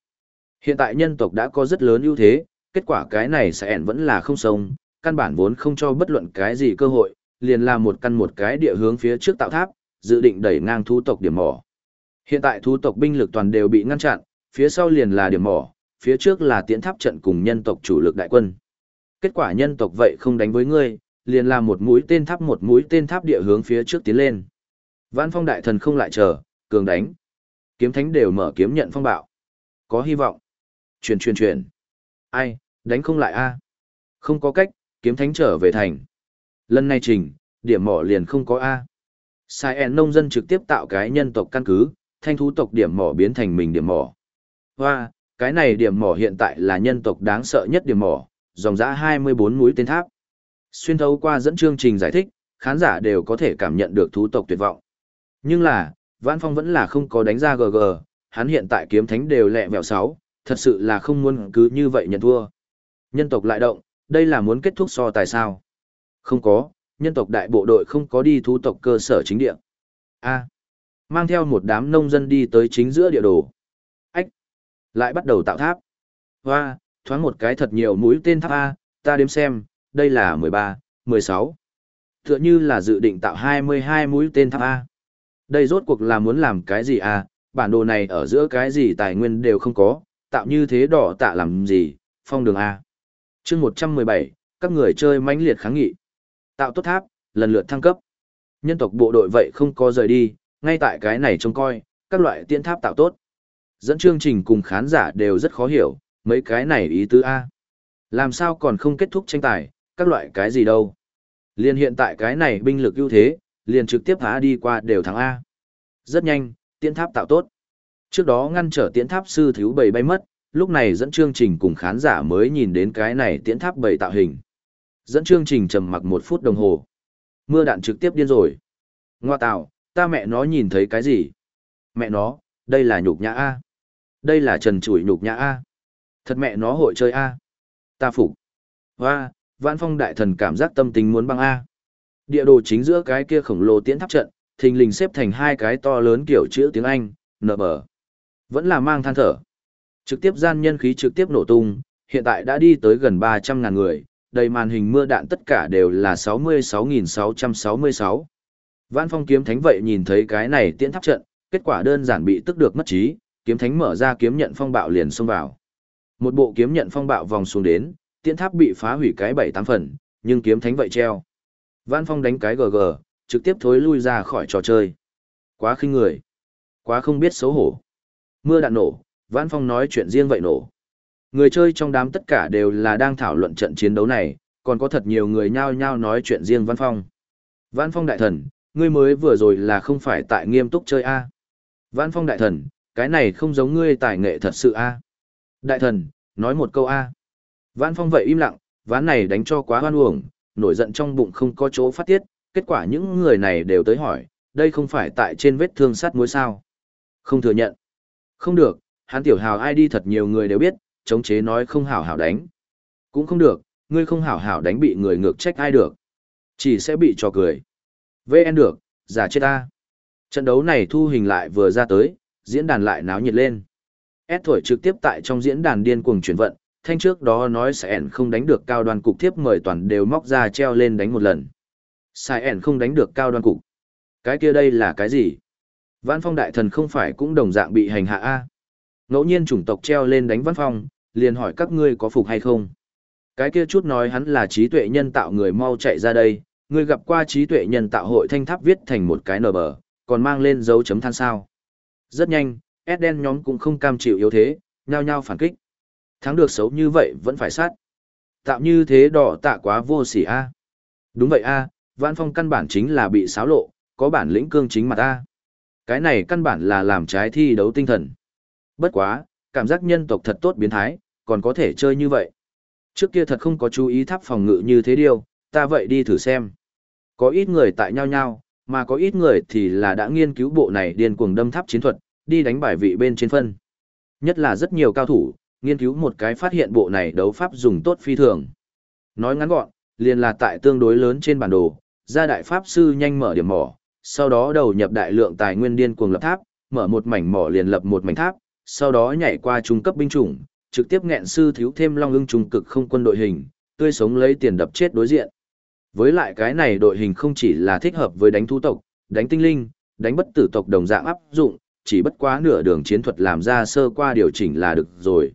Speaker 1: Hiện tại nhân tộc đã có rất lớn ưu thế, kết quả cái này sẽ ẻn vẫn là không sống căn bản vốn không cho bất luận cái gì cơ hội, liền làm một căn một cái địa hướng phía trước tạo tháp, dự định đẩy ngang thú tộc điểm mỏ. Hiện tại thú tộc binh lực toàn đều bị ngăn chặn, phía sau liền là điểm mỏ, phía trước là tiễn tháp trận cùng nhân tộc chủ lực đại quân. Kết quả nhân tộc vậy không đánh với ngươi, liền làm một mũi tên tháp một mũi tên tháp địa hướng phía trước tiến lên. Vãn phong đại thần không lại chờ, cường đánh. Kiếm thánh đều mở kiếm nhận phong bạo. Có hy vọng. truyền truyền truyền. Ai, đánh không lại a Không có cách, kiếm thánh trở về thành. Lần này trình, điểm mỏ liền không có a Sai en nông dân trực tiếp tạo cái nhân tộc căn cứ, thanh thú tộc điểm mỏ biến thành mình điểm mỏ. Hoa, cái này điểm mỏ hiện tại là nhân tộc đáng sợ nhất điểm mỏ, dòng dã 24 mũi tên tháp. Xuyên thấu qua dẫn chương trình giải thích, khán giả đều có thể cảm nhận được thú tộc tuyệt vọng. Nhưng là, Vãn Phong vẫn là không có đánh ra GG, hắn hiện tại kiếm thánh đều lẹ mẹo sáu, thật sự là không muốn cứ như vậy nhận thua. Nhân tộc lại động, đây là muốn kết thúc so tài sao? Không có, nhân tộc đại bộ đội không có đi thú tộc cơ sở chính địa. A. mang theo một đám nông dân đi tới chính giữa địa đồ. Ách. Lại bắt đầu tạo tháp. Hoa, thoáng một cái thật nhiều mũi tên tháp A, ta đếm xem, đây là 13, 16. Tựa như là dự định tạo 22 mũi tên tháp A. Đây rốt cuộc là muốn làm cái gì A, bản đồ này ở giữa cái gì tài nguyên đều không có, tạo như thế đỏ tạ làm gì, phong đường A. chương 117, các người chơi mãnh liệt kháng nghị. Tạo tốt tháp, lần lượt thăng cấp. Nhân tộc bộ đội vậy không có rời đi, ngay tại cái này trông coi, các loại tiễn tháp tạo tốt. Dẫn chương trình cùng khán giả đều rất khó hiểu, mấy cái này ý tứ A. Làm sao còn không kết thúc tranh tài, các loại cái gì đâu. Liên hiện tại cái này binh lực ưu thế, liền trực tiếp há đi qua đều thắng A. Rất nhanh, tiễn tháp tạo tốt. Trước đó ngăn trở tiễn tháp sư thiếu bầy bay mất, lúc này dẫn chương trình cùng khán giả mới nhìn đến cái này tiễn tháp bầy tạo hình. Dẫn chương trình trầm mặc một phút đồng hồ. Mưa đạn trực tiếp điên rồi. Ngoa tạo, ta mẹ nó nhìn thấy cái gì? Mẹ nó, đây là nhục nhã A. Đây là trần chủi nhục nhã A. Thật mẹ nó hội chơi A. Ta phục. Hoa, vãn phong đại thần cảm giác tâm tình muốn băng A. Địa đồ chính giữa cái kia khổng lồ tiễn tháp trận, thình lình xếp thành hai cái to lớn kiểu chữ tiếng Anh, nở bờ. Vẫn là mang than thở. Trực tiếp gian nhân khí trực tiếp nổ tung, hiện tại đã đi tới gần 300.000 người, đầy màn hình mưa đạn tất cả đều là 66.666. Vãn phong kiếm thánh vậy nhìn thấy cái này tiễn tháp trận, kết quả đơn giản bị tức được mất trí, kiếm thánh mở ra kiếm nhận phong bạo liền xông vào. Một bộ kiếm nhận phong bạo vòng xuống đến, tiễn tháp bị phá hủy cái bảy tám phần, nhưng kiếm thánh vậy treo. Vãn phong đánh cái GG, trực tiếp thối lui ra khỏi trò chơi. Quá khinh người. Quá không biết xấu hổ. Mưa đạn nổ, Vãn phong nói chuyện riêng vậy nổ. Người chơi trong đám tất cả đều là đang thảo luận trận chiến đấu này, còn có thật nhiều người nhao nhao nói chuyện riêng Vãn phong. Vãn phong đại thần, ngươi mới vừa rồi là không phải tại nghiêm túc chơi A. Vãn phong đại thần, cái này không giống ngươi tài nghệ thật sự A. Đại thần, nói một câu A. Vãn phong vậy im lặng, ván này đánh cho quá hoan uổng, nổi giận trong bụng không có chỗ phát tiết, kết quả những người này đều tới hỏi, đây không phải tại trên vết thương sát muối sao. Không thừa nhận. Không được, hắn tiểu hào ai đi thật nhiều người đều biết, chống chế nói không hảo hảo đánh. Cũng không được, ngươi không hảo hảo đánh bị người ngược trách ai được. Chỉ sẽ bị cho cười. VN được, giả chết ta. Trận đấu này thu hình lại vừa ra tới, diễn đàn lại náo nhiệt lên. S thổi trực tiếp tại trong diễn đàn điên cuồng chuyển vận, thanh trước đó nói sẽ ẻn không đánh được cao đoàn cục tiếp mời toàn đều móc ra treo lên đánh một lần. Sai ẻn không đánh được cao đoàn cục. Cái kia đây là cái gì? Văn phong đại thần không phải cũng đồng dạng bị hành hạ A. Ngẫu nhiên chủng tộc treo lên đánh văn phong, liền hỏi các ngươi có phục hay không? Cái kia chút nói hắn là trí tuệ nhân tạo người mau chạy ra đây, ngươi gặp qua trí tuệ nhân tạo hội thanh tháp viết thành một cái nở bờ, còn mang lên dấu chấm than sao. Rất nhanh, Eden nhóm cũng không cam chịu yếu thế, nhao nhao phản kích. Thắng được xấu như vậy vẫn phải sát. Tạo như thế đỏ tạ quá vô sỉ a. Đúng vậy a, Vãn Phong căn bản chính là bị xáo lộ, có bản lĩnh cương chính mặt a. Cái này căn bản là làm trái thi đấu tinh thần. Bất quá, cảm giác nhân tộc thật tốt biến thái, còn có thể chơi như vậy. Trước kia thật không có chú ý tháp phòng ngự như thế điều, ta vậy đi thử xem. Có ít người tại nhau nhau, mà có ít người thì là đã nghiên cứu bộ này điên cuồng đâm tháp chiến thuật, đi đánh bài vị bên trên phân. Nhất là rất nhiều cao thủ, nghiên cứu một cái phát hiện bộ này đấu pháp dùng tốt phi thường. Nói ngắn gọn, liền là tại tương đối lớn trên bản đồ, gia đại pháp sư nhanh mở điểm mỏ, sau đó đầu nhập đại lượng tài nguyên điên cuồng lập tháp, mở một mảnh mỏ liền lập một mảnh tháp, sau đó nhảy qua trung cấp binh chủng, trực tiếp nghẹn sư thiếu thêm long ưng trung cực không quân đội hình, tươi sống lấy tiền đập chết đối diện. Với lại cái này đội hình không chỉ là thích hợp với đánh thu tộc, đánh tinh linh, đánh bất tử tộc đồng dạng áp dụng, chỉ bất quá nửa đường chiến thuật làm ra sơ qua điều chỉnh là được rồi.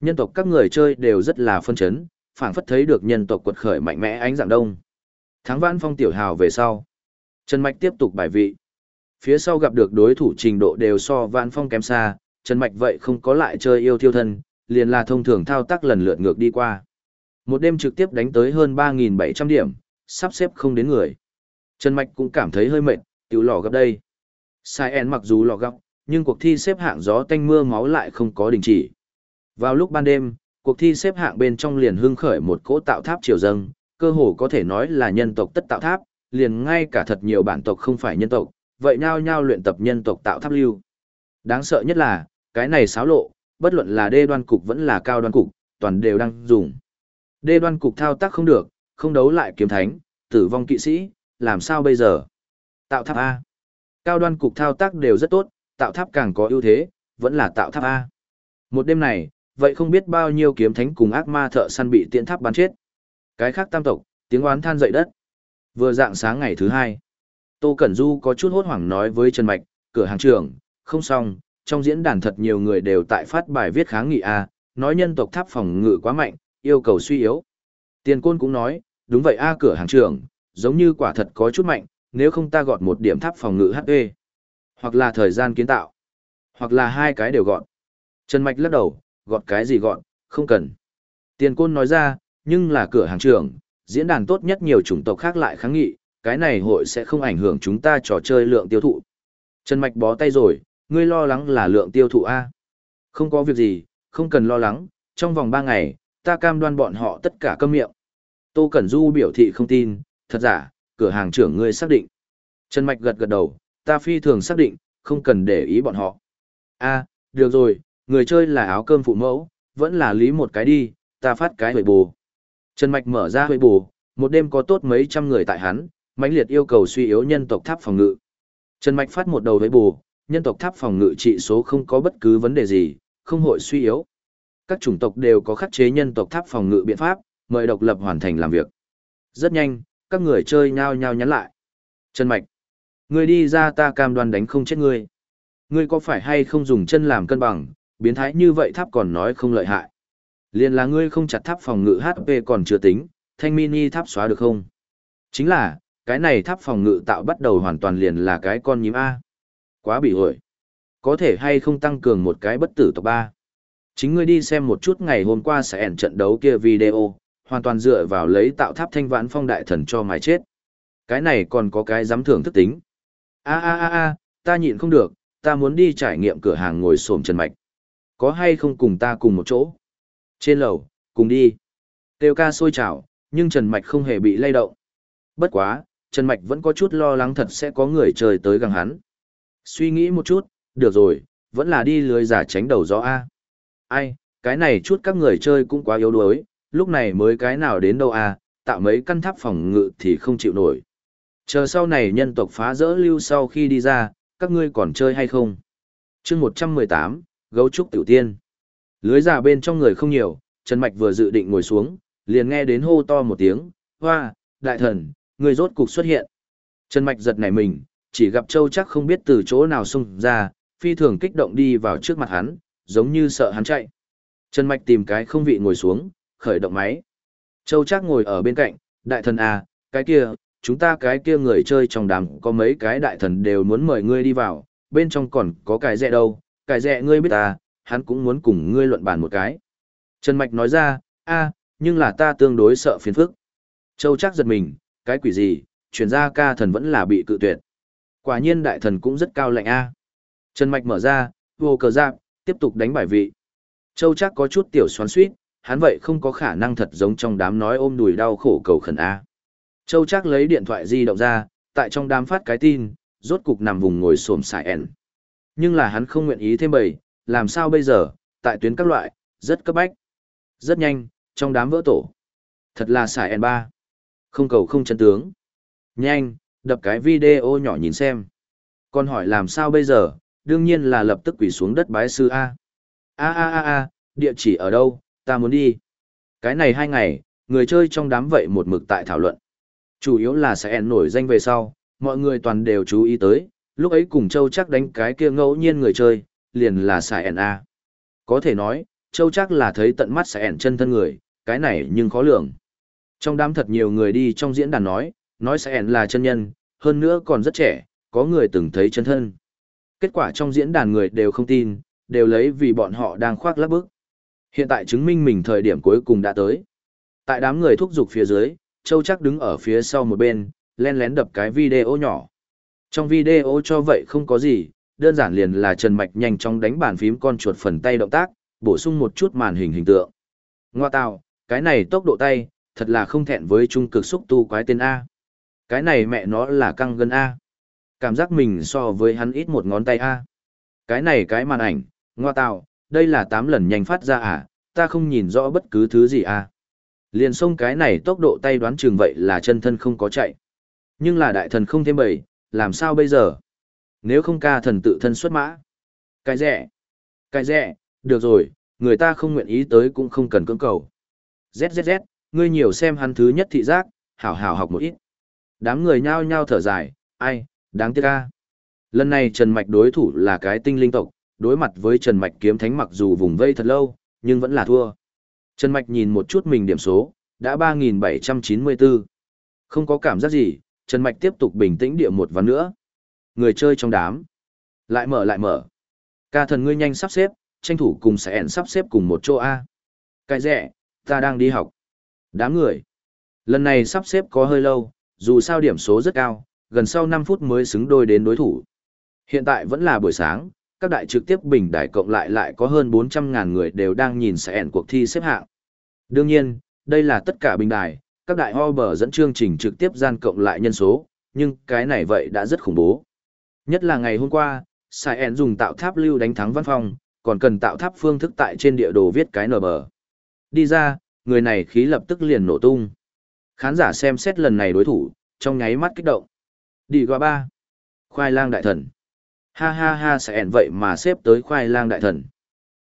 Speaker 1: Nhân tộc các người chơi đều rất là phân chấn, phảng phất thấy được nhân tộc quật khởi mạnh mẽ ánh dạng đông. Thắng vãn phong tiểu hào về sau. Trần Mạch tiếp tục bài vị. Phía sau gặp được đối thủ trình độ đều so vãn phong kém xa, Trần Mạch vậy không có lại chơi yêu thiêu thân, liền là thông thường thao tác lần lượt ngược đi qua. Một đêm trực tiếp đánh tới hơn 3.700 điểm, sắp xếp không đến người. Trần Mạch cũng cảm thấy hơi mệt, tiểu lò gặp đây. Sai En mặc dù lò gặp, nhưng cuộc thi xếp hạng gió tanh mưa máu lại không có đình chỉ. Vào lúc ban đêm, cuộc thi xếp hạng bên trong liền hưng khởi một cỗ tạo tháp triều dâng, cơ hồ có thể nói là nhân tộc tất tạo tháp, liền ngay cả thật nhiều bản tộc không phải nhân tộc, vậy nhau nhau luyện tập nhân tộc tạo tháp lưu. Đáng sợ nhất là, cái này xáo lộ, bất luận là đê đoan cục vẫn là cao đoan cục, toàn đều đang dùng. Đê đoan cục thao tác không được, không đấu lại kiếm thánh, tử vong kỵ sĩ, làm sao bây giờ? Tạo tháp A. Cao đoan cục thao tác đều rất tốt, tạo tháp càng có ưu thế, vẫn là tạo tháp A. Một đêm này, vậy không biết bao nhiêu kiếm thánh cùng ác ma thợ săn bị tiễn tháp bắn chết. Cái khác tam tộc, tiếng oán than dậy đất. Vừa dạng sáng ngày thứ hai, Tô Cẩn Du có chút hốt hoảng nói với Trần Mạch, cửa hàng trưởng, không xong, trong diễn đàn thật nhiều người đều tại phát bài viết kháng nghị A, nói nhân tộc tháp phòng ngự quá mạnh, yêu cầu suy yếu. Tiền côn cũng nói, đúng vậy a cửa hàng trưởng, giống như quả thật có chút mạnh, nếu không ta gọt một điểm tháp phòng ngự HP. Hoặc là thời gian kiến tạo. Hoặc là hai cái đều gọn. Trần Mạch lắc đầu, gọt cái gì gọn, không cần. Tiền côn nói ra, nhưng là cửa hàng trưởng, diễn đàn tốt nhất nhiều chủng tộc khác lại kháng nghị, cái này hội sẽ không ảnh hưởng chúng ta trò chơi lượng tiêu thụ. Trần Mạch bó tay rồi, ngươi lo lắng là lượng tiêu thụ A. Không có việc gì, không cần lo lắng, trong vòng 3 ngày, ta cam đoan bọn họ tất cả câm miệng. Tô Cẩn Du biểu thị không tin, thật giả, cửa hàng trưởng ngươi xác định. Trần Mạch gật gật đầu, ta phi thường xác định, không cần để ý bọn họ. A, được rồi, người chơi là áo cơm phụ mẫu, vẫn là lý một cái đi, ta phát cái huệ bù. Trần Mạch mở ra huệ bù, một đêm có tốt mấy trăm người tại hắn, mãnh liệt yêu cầu suy yếu nhân tộc tháp phòng ngự. Trần Mạch phát một đầu huệ bù, nhân tộc tháp phòng ngự trị số không có bất cứ vấn đề gì, không hội suy yếu. Các chủng tộc đều có khắc chế nhân tộc tháp phòng ngự biện pháp, mời độc lập hoàn thành làm việc. Rất nhanh, các người chơi nhao nhao nhắn lại. Trần Mạch, ngươi đi ra ta cam đoan đánh không chết ngươi. Ngươi có phải hay không dùng chân làm cân bằng, biến thái như vậy tháp còn nói không lợi hại. Liên là ngươi không chặt tháp phòng ngự HP còn chưa tính, thanh mini tháp xóa được không? Chính là, cái này tháp phòng ngự tạo bắt đầu hoàn toàn liền là cái con nhím A. Quá bị hội. Có thể hay không tăng cường một cái bất tử tộc ba. Chính ngươi đi xem một chút ngày hôm qua sẽ ẩn trận đấu kia video, hoàn toàn dựa vào lấy tạo tháp thanh vãn phong đại thần cho mái chết. Cái này còn có cái giám thưởng thức tính. A a a a, ta nhịn không được, ta muốn đi trải nghiệm cửa hàng ngồi xổm chân mạch. Có hay không cùng ta cùng một chỗ? Trên lầu, cùng đi. Tiêu ca sôi trào, nhưng Trần Mạch không hề bị lay động. Bất quá, Trần Mạch vẫn có chút lo lắng thật sẽ có người trời tới gần hắn. Suy nghĩ một chút, được rồi, vẫn là đi lưới giả tránh đầu gió A. Ai, cái này chút các người chơi cũng quá yếu đuối, lúc này mới cái nào đến đâu A, tạo mấy căn tháp phòng ngự thì không chịu nổi. Chờ sau này nhân tộc phá rỡ lưu sau khi đi ra, các ngươi còn chơi hay không? chương 118, Gấu Trúc Tiểu Tiên. Lưới giả bên trong người không nhiều, Trần Mạch vừa dự định ngồi xuống, liền nghe đến hô to một tiếng, hoa, đại thần, người rốt cục xuất hiện. Trần Mạch giật nảy mình, chỉ gặp Châu chắc không biết từ chỗ nào xung ra, phi thường kích động đi vào trước mặt hắn, giống như sợ hắn chạy. Trần Mạch tìm cái không vị ngồi xuống, khởi động máy. Châu chắc ngồi ở bên cạnh, đại thần à, cái kia, chúng ta cái kia người chơi trong đám có mấy cái đại thần đều muốn mời ngươi đi vào, bên trong còn có cái rẻ đâu, cải dẹ ngươi biết ta, hắn cũng muốn cùng ngươi luận bàn một cái. Trần Mạch nói ra, a nhưng là ta tương đối sợ phiền phức. Châu chắc giật mình, cái quỷ gì, chuyển ra ca thần vẫn là bị cự tuyệt. Quả nhiên đại thần cũng rất cao lạnh a. Trần Mạch mở ra, vô cờ giáp, tiếp tục đánh bài vị. Châu chắc có chút tiểu xoắn suýt, hắn vậy không có khả năng thật giống trong đám nói ôm đùi đau khổ cầu khẩn a. Châu chắc lấy điện thoại di động ra, tại trong đám phát cái tin, rốt cục nằm vùng ngồi xổm xài ẻn. Nhưng là hắn không nguyện ý thêm bầy, làm sao bây giờ, tại tuyến các loại, rất cấp bách. Rất nhanh, trong đám vỡ tổ. Thật là xài N3. Không cầu không chân tướng. Nhanh, đập cái video nhỏ nhìn xem. Còn hỏi làm sao bây giờ, đương nhiên là lập tức quỷ xuống đất bái sư A. A a a a, địa chỉ ở đâu, ta muốn đi. Cái này hai ngày, người chơi trong đám vậy một mực tại thảo luận. Chủ yếu là sẽ nổi danh về sau, mọi người toàn đều chú ý tới, lúc ấy cùng Châu chắc đánh cái kia ngẫu nhiên người chơi, liền là xài A. Có thể nói, Châu chắc là thấy tận mắt xài chân thân người, cái này nhưng khó lường. Trong đám thật nhiều người đi trong diễn đàn nói, nói xài là chân nhân, hơn nữa còn rất trẻ, có người từng thấy chân thân. Kết quả trong diễn đàn người đều không tin, đều lấy vì bọn họ đang khoác lác bức. Hiện tại chứng minh mình thời điểm cuối cùng đã tới. Tại đám người thúc giục phía dưới, Châu chắc đứng ở phía sau một bên, len lén đập cái video nhỏ. Trong video cho vậy không có gì, đơn giản liền là Trần Mạch nhanh chóng đánh bàn phím con chuột phần tay động tác, bổ sung một chút màn hình hình tượng. Ngoa tạo, cái này tốc độ tay, thật là không thẹn với trung cực xúc tu quái tên A. Cái này mẹ nó là căng gân A. Cảm giác mình so với hắn ít một ngón tay A. Cái này cái màn ảnh, ngoa tạo, đây là 8 lần nhanh phát ra à, ta không nhìn rõ bất cứ thứ gì A. Liền xông cái này tốc độ tay đoán chừng vậy là chân thân không có chạy. Nhưng là đại thần không thêm bầy, làm sao bây giờ? Nếu không ca thần tự thân xuất mã. Cái rẻ. Cái rẻ, được rồi, người ta không nguyện ý tới cũng không cần cưỡng cầu. ZZZ, ngươi nhiều xem hắn thứ nhất thị giác, hảo hảo học một ít. Đám người nhao nhao thở dài, ai, đáng tiếc ca. Lần này Trần Mạch đối thủ là cái tinh linh tộc, đối mặt với Trần Mạch kiếm thánh mặc dù vùng vây thật lâu, nhưng vẫn là thua. Trần Mạch nhìn một chút mình điểm số, đã 3.794. Không có cảm giác gì, Trần Mạch tiếp tục bình tĩnh địa một ván nữa. Người chơi trong đám. Lại mở lại mở. Ca thần ngươi nhanh sắp xếp, tranh thủ cùng sẽ ẻn sắp xếp cùng một chỗ A. Cái rẻ, ta đang đi học. Đám người. Lần này sắp xếp có hơi lâu, dù sao điểm số rất cao, gần sau 5 phút mới xứng đôi đến đối thủ. Hiện tại vẫn là buổi sáng, các đại trực tiếp bình đại cộng lại lại có hơn 400.000 người đều đang nhìn sẽ ẻn cuộc thi xếp hạng. Đương nhiên, đây là tất cả bình đài, các đại ho bờ dẫn chương trình trực tiếp gian cộng lại nhân số, nhưng cái này vậy đã rất khủng bố. Nhất là ngày hôm qua, Sai En dùng tạo tháp lưu đánh thắng văn phòng, còn cần tạo tháp phương thức tại trên địa đồ viết cái nở bờ. Đi ra, người này khí lập tức liền nổ tung. Khán giả xem xét lần này đối thủ, trong nháy mắt kích động. Đi qua ba. Khoai lang đại thần. Ha ha ha Sai En vậy mà xếp tới khoai lang đại thần.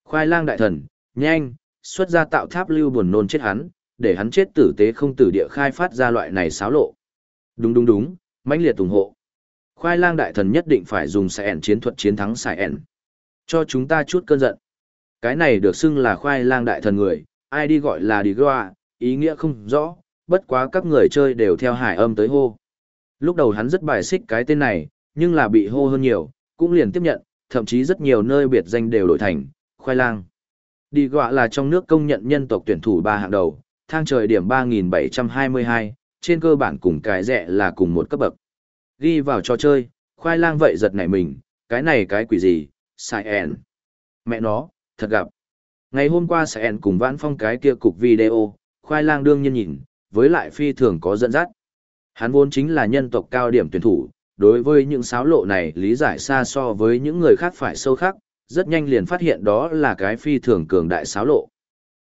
Speaker 1: Khoai lang đại thần, nhanh, xuất ra tạo tháp lưu buồn nôn chết hắn, để hắn chết tử tế không tử địa khai phát ra loại này xáo lộ. Đúng đúng đúng, mãnh liệt ủng hộ. Khoai lang đại thần nhất định phải dùng sải ẻn chiến thuật chiến thắng sải ẻn. Cho chúng ta chút cơn giận. Cái này được xưng là khoai lang đại thần người, ai đi gọi là đi goa, ý nghĩa không rõ, bất quá các người chơi đều theo hải âm tới hô. Lúc đầu hắn rất bài xích cái tên này, nhưng là bị hô hơn nhiều, cũng liền tiếp nhận, thậm chí rất nhiều nơi biệt danh đều đổi thành, khoai lang. Đi gọi là trong nước công nhận nhân tộc tuyển thủ ba hạng đầu, thang trời điểm 3722, trên cơ bản cùng cái rẻ là cùng một cấp bậc. Ghi vào trò chơi, khoai lang vậy giật nảy mình, cái này cái quỷ gì, sai ẻn. Mẹ nó, thật gặp. Ngày hôm qua sai ẻn cùng vãn phong cái kia cục video, khoai lang đương nhiên nhìn, với lại phi thường có dẫn dắt. Hắn vốn chính là nhân tộc cao điểm tuyển thủ, đối với những sáo lộ này lý giải xa so với những người khác phải sâu khác, rất nhanh liền phát hiện đó là cái phi thường cường đại sáo lộ.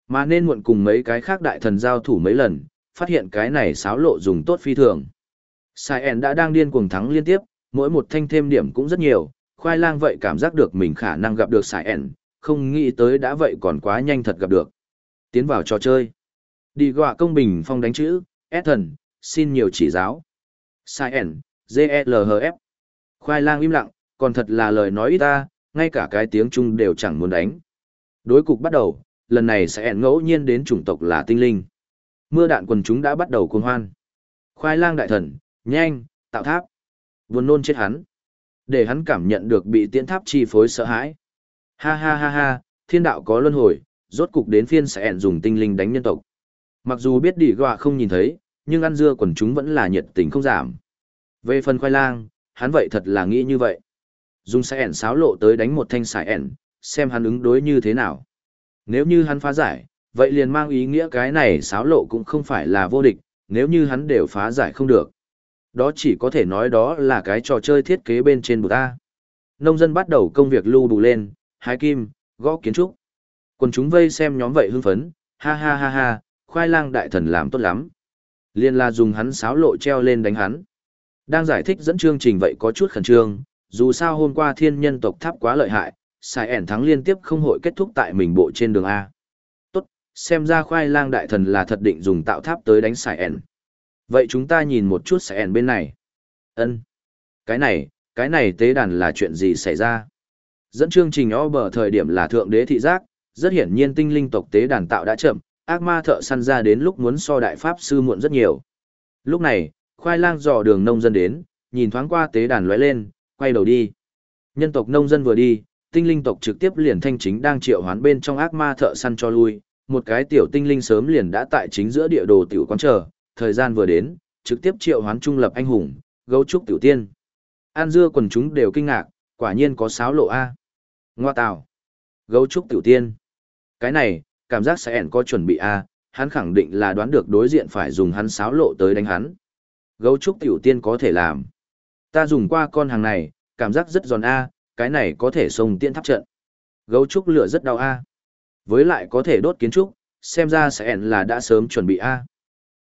Speaker 1: Mà nên muộn cùng mấy cái khác đại thần giao thủ mấy lần, phát hiện cái này sáo lộ dùng tốt phi thường. Sai En đã đang điên cuồng thắng liên tiếp, mỗi một thanh thêm điểm cũng rất nhiều, khoai lang vậy cảm giác được mình khả năng gặp được Sai En, không nghĩ tới đã vậy còn quá nhanh thật gặp được. Tiến vào trò chơi. Đi gọa công bình phong đánh chữ, Ethan, thần, xin nhiều chỉ giáo. Sai En, GLHF. Khoai lang im lặng, còn thật là lời nói ít ta, ngay cả cái tiếng Trung đều chẳng muốn đánh. Đối cục bắt đầu, lần này sẽ ngẫu nhiên đến chủng tộc là tinh linh. Mưa đạn quần chúng đã bắt đầu cuồng hoan. Khoai lang đại thần, nhanh, tạo tháp. Buồn nôn chết hắn. Để hắn cảm nhận được bị tiễn tháp chi phối sợ hãi. Ha ha ha ha, thiên đạo có luân hồi, rốt cục đến phiên sẽ dùng tinh linh đánh nhân tộc. Mặc dù biết đỉ gọa không nhìn thấy, nhưng ăn dưa quần chúng vẫn là nhiệt tình không giảm. Về phần khoai lang, hắn vậy thật là nghĩ như vậy. Dùng sẽ ẻn sáo lộ tới đánh một thanh sải ẻn, xem hắn ứng đối như thế nào. Nếu như hắn phá giải, vậy liền mang ý nghĩa cái này xáo lộ cũng không phải là vô địch, nếu như hắn đều phá giải không được. Đó chỉ có thể nói đó là cái trò chơi thiết kế bên trên bụt ta. Nông dân bắt đầu công việc lưu đủ lên, hái kim, gõ kiến trúc. Quần chúng vây xem nhóm vậy hưng phấn, ha ha ha ha, khoai lang đại thần làm tốt lắm. Liên la dùng hắn xáo lộ treo lên đánh hắn. Đang giải thích dẫn chương trình vậy có chút khẩn trương, dù sao hôm qua thiên nhân tộc tháp quá lợi hại, Sai ẻn thắng liên tiếp không hội kết thúc tại mình bộ trên đường A. Tốt, xem ra khoai lang đại thần là thật định dùng tạo tháp tới đánh Sai ẻn. Vậy chúng ta nhìn một chút Sai ẻn bên này. ân Cái này, cái này tế đàn là chuyện gì xảy ra? Dẫn chương trình o bờ thời điểm là thượng đế thị giác, rất hiển nhiên tinh linh tộc tế đàn tạo đã chậm, ác ma thợ săn ra đến lúc muốn so đại pháp sư muộn rất nhiều. Lúc này, khoai lang dò đường nông dân đến, nhìn thoáng qua tế đàn lóe lên, quay đầu đi. Nhân tộc nông dân vừa đi, tinh linh tộc trực tiếp liền thanh chính đang triệu hoán bên trong ác ma thợ săn cho lui, một cái tiểu tinh linh sớm liền đã tại chính giữa địa đồ tiểu quán chờ, thời gian vừa đến, trực tiếp triệu hoán trung lập anh hùng, gấu trúc tiểu tiên. An dưa quần chúng đều kinh ngạc, quả nhiên có sáo lộ A. Ngoa tào. Gấu trúc tiểu tiên. Cái này, cảm giác sẽ ẻn có chuẩn bị A, hắn khẳng định là đoán được đối diện phải dùng hắn sáo lộ tới đánh hắn. Gấu trúc tiểu tiên có thể làm. Ta dùng qua con hàng này, cảm giác rất giòn A, cái này có thể sông tiên tháp trận. Gấu trúc lửa rất đau A. Với lại có thể đốt kiến trúc, xem ra sẽ là đã sớm chuẩn bị A.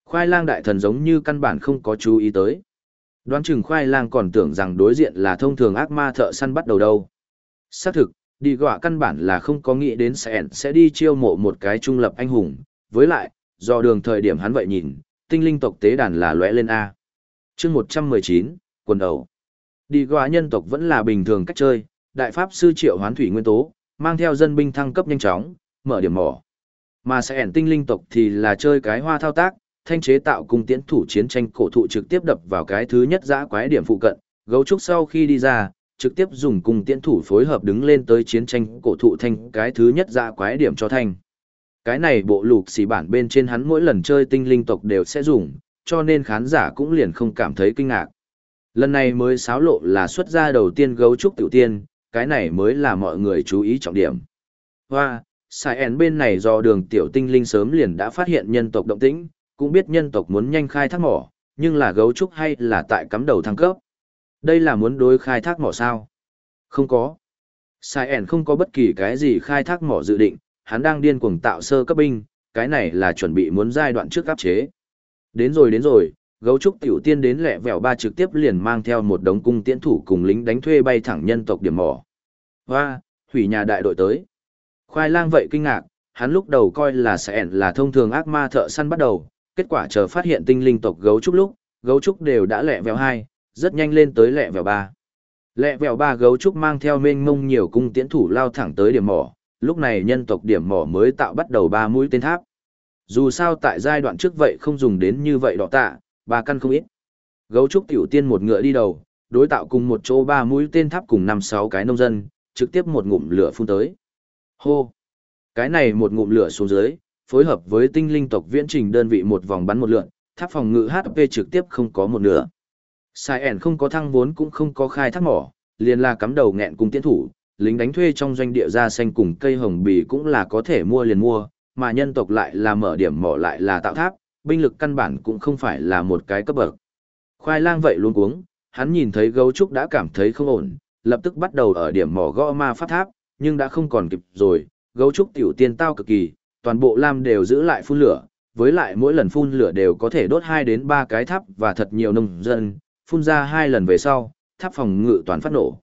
Speaker 1: Khoai lang đại thần giống như căn bản không có chú ý tới. Đoán chừng khoai lang còn tưởng rằng đối diện là thông thường ác ma thợ săn bắt đầu đâu. Xác thực, đi gọa căn bản là không có nghĩ đến sẽ sẽ đi chiêu mộ một cái trung lập anh hùng. Với lại, do đường thời điểm hắn vậy nhìn, tinh linh tộc tế đàn là lóe lên A. chương 119, quần đầu. Đi qua nhân tộc vẫn là bình thường cách chơi, đại pháp sư triệu hoán thủy nguyên tố, mang theo dân binh thăng cấp nhanh chóng, mở điểm mỏ. Mà sẽ ẻn tinh linh tộc thì là chơi cái hoa thao tác, thanh chế tạo cung tiễn thủ chiến tranh cổ thụ trực tiếp đập vào cái thứ nhất giã quái điểm phụ cận, gấu trúc sau khi đi ra, trực tiếp dùng cung tiễn thủ phối hợp đứng lên tới chiến tranh cổ thụ thanh cái thứ nhất giã quái điểm cho thanh. Cái này bộ lục xì bản bên trên hắn mỗi lần chơi tinh linh tộc đều sẽ dùng, cho nên khán giả cũng liền không cảm thấy kinh ngạc. Lần này mới xáo lộ là xuất ra đầu tiên gấu trúc tiểu tiên, cái này mới là mọi người chú ý trọng điểm. Hoa, Sai ẻn bên này do đường tiểu tinh linh sớm liền đã phát hiện nhân tộc động tĩnh, cũng biết nhân tộc muốn nhanh khai thác mỏ, nhưng là gấu trúc hay là tại cắm đầu thăng cấp. Đây là muốn đối khai thác mỏ sao? Không có. Sai ẻn không có bất kỳ cái gì khai thác mỏ dự định, hắn đang điên cuồng tạo sơ cấp binh, cái này là chuẩn bị muốn giai đoạn trước áp chế. Đến rồi đến rồi, gấu trúc tiểu tiên đến lẹ vẻo ba trực tiếp liền mang theo một đống cung tiễn thủ cùng lính đánh thuê bay thẳng nhân tộc điểm mỏ. Hoa, hủy nhà đại đội tới. Khoai lang vậy kinh ngạc, hắn lúc đầu coi là sẽ là thông thường ác ma thợ săn bắt đầu, kết quả chờ phát hiện tinh linh tộc gấu trúc lúc, gấu trúc đều đã lẹ vèo hai, rất nhanh lên tới lẹ vèo ba. Lẹ vèo ba gấu trúc mang theo mênh mông nhiều cung tiễn thủ lao thẳng tới điểm mỏ, lúc này nhân tộc điểm mỏ mới tạo bắt đầu ba mũi tên tháp. Dù sao tại giai đoạn trước vậy không dùng đến như vậy đỏ tạ, ba căn không ít. Gấu trúc tiểu tiên một ngựa đi đầu, đối tạo cùng một chỗ ba mũi tên tháp cùng năm sáu cái nông dân, trực tiếp một ngụm lửa phun tới. Hô! Cái này một ngụm lửa xuống dưới, phối hợp với tinh linh tộc viễn trình đơn vị một vòng bắn một lượn, tháp phòng ngự HP trực tiếp không có một nửa. Sai ẻn không có thăng vốn cũng không có khai thác mỏ, liền là cắm đầu nghẹn cùng tiến thủ, lính đánh thuê trong doanh địa ra xanh cùng cây hồng bì cũng là có thể mua liền mua, mà nhân tộc lại là mở điểm mỏ lại là tạo tháp, binh lực căn bản cũng không phải là một cái cấp bậc. Khoai lang vậy luôn cuống, hắn nhìn thấy gấu trúc đã cảm thấy không ổn, lập tức bắt đầu ở điểm mỏ gõ ma pháp tháp, nhưng đã không còn kịp rồi, gấu trúc tiểu tiên tao cực kỳ, toàn bộ lam đều giữ lại phun lửa, với lại mỗi lần phun lửa đều có thể đốt 2 đến 3 cái tháp và thật nhiều nông dân, phun ra hai lần về sau, tháp phòng ngự toàn phát nổ.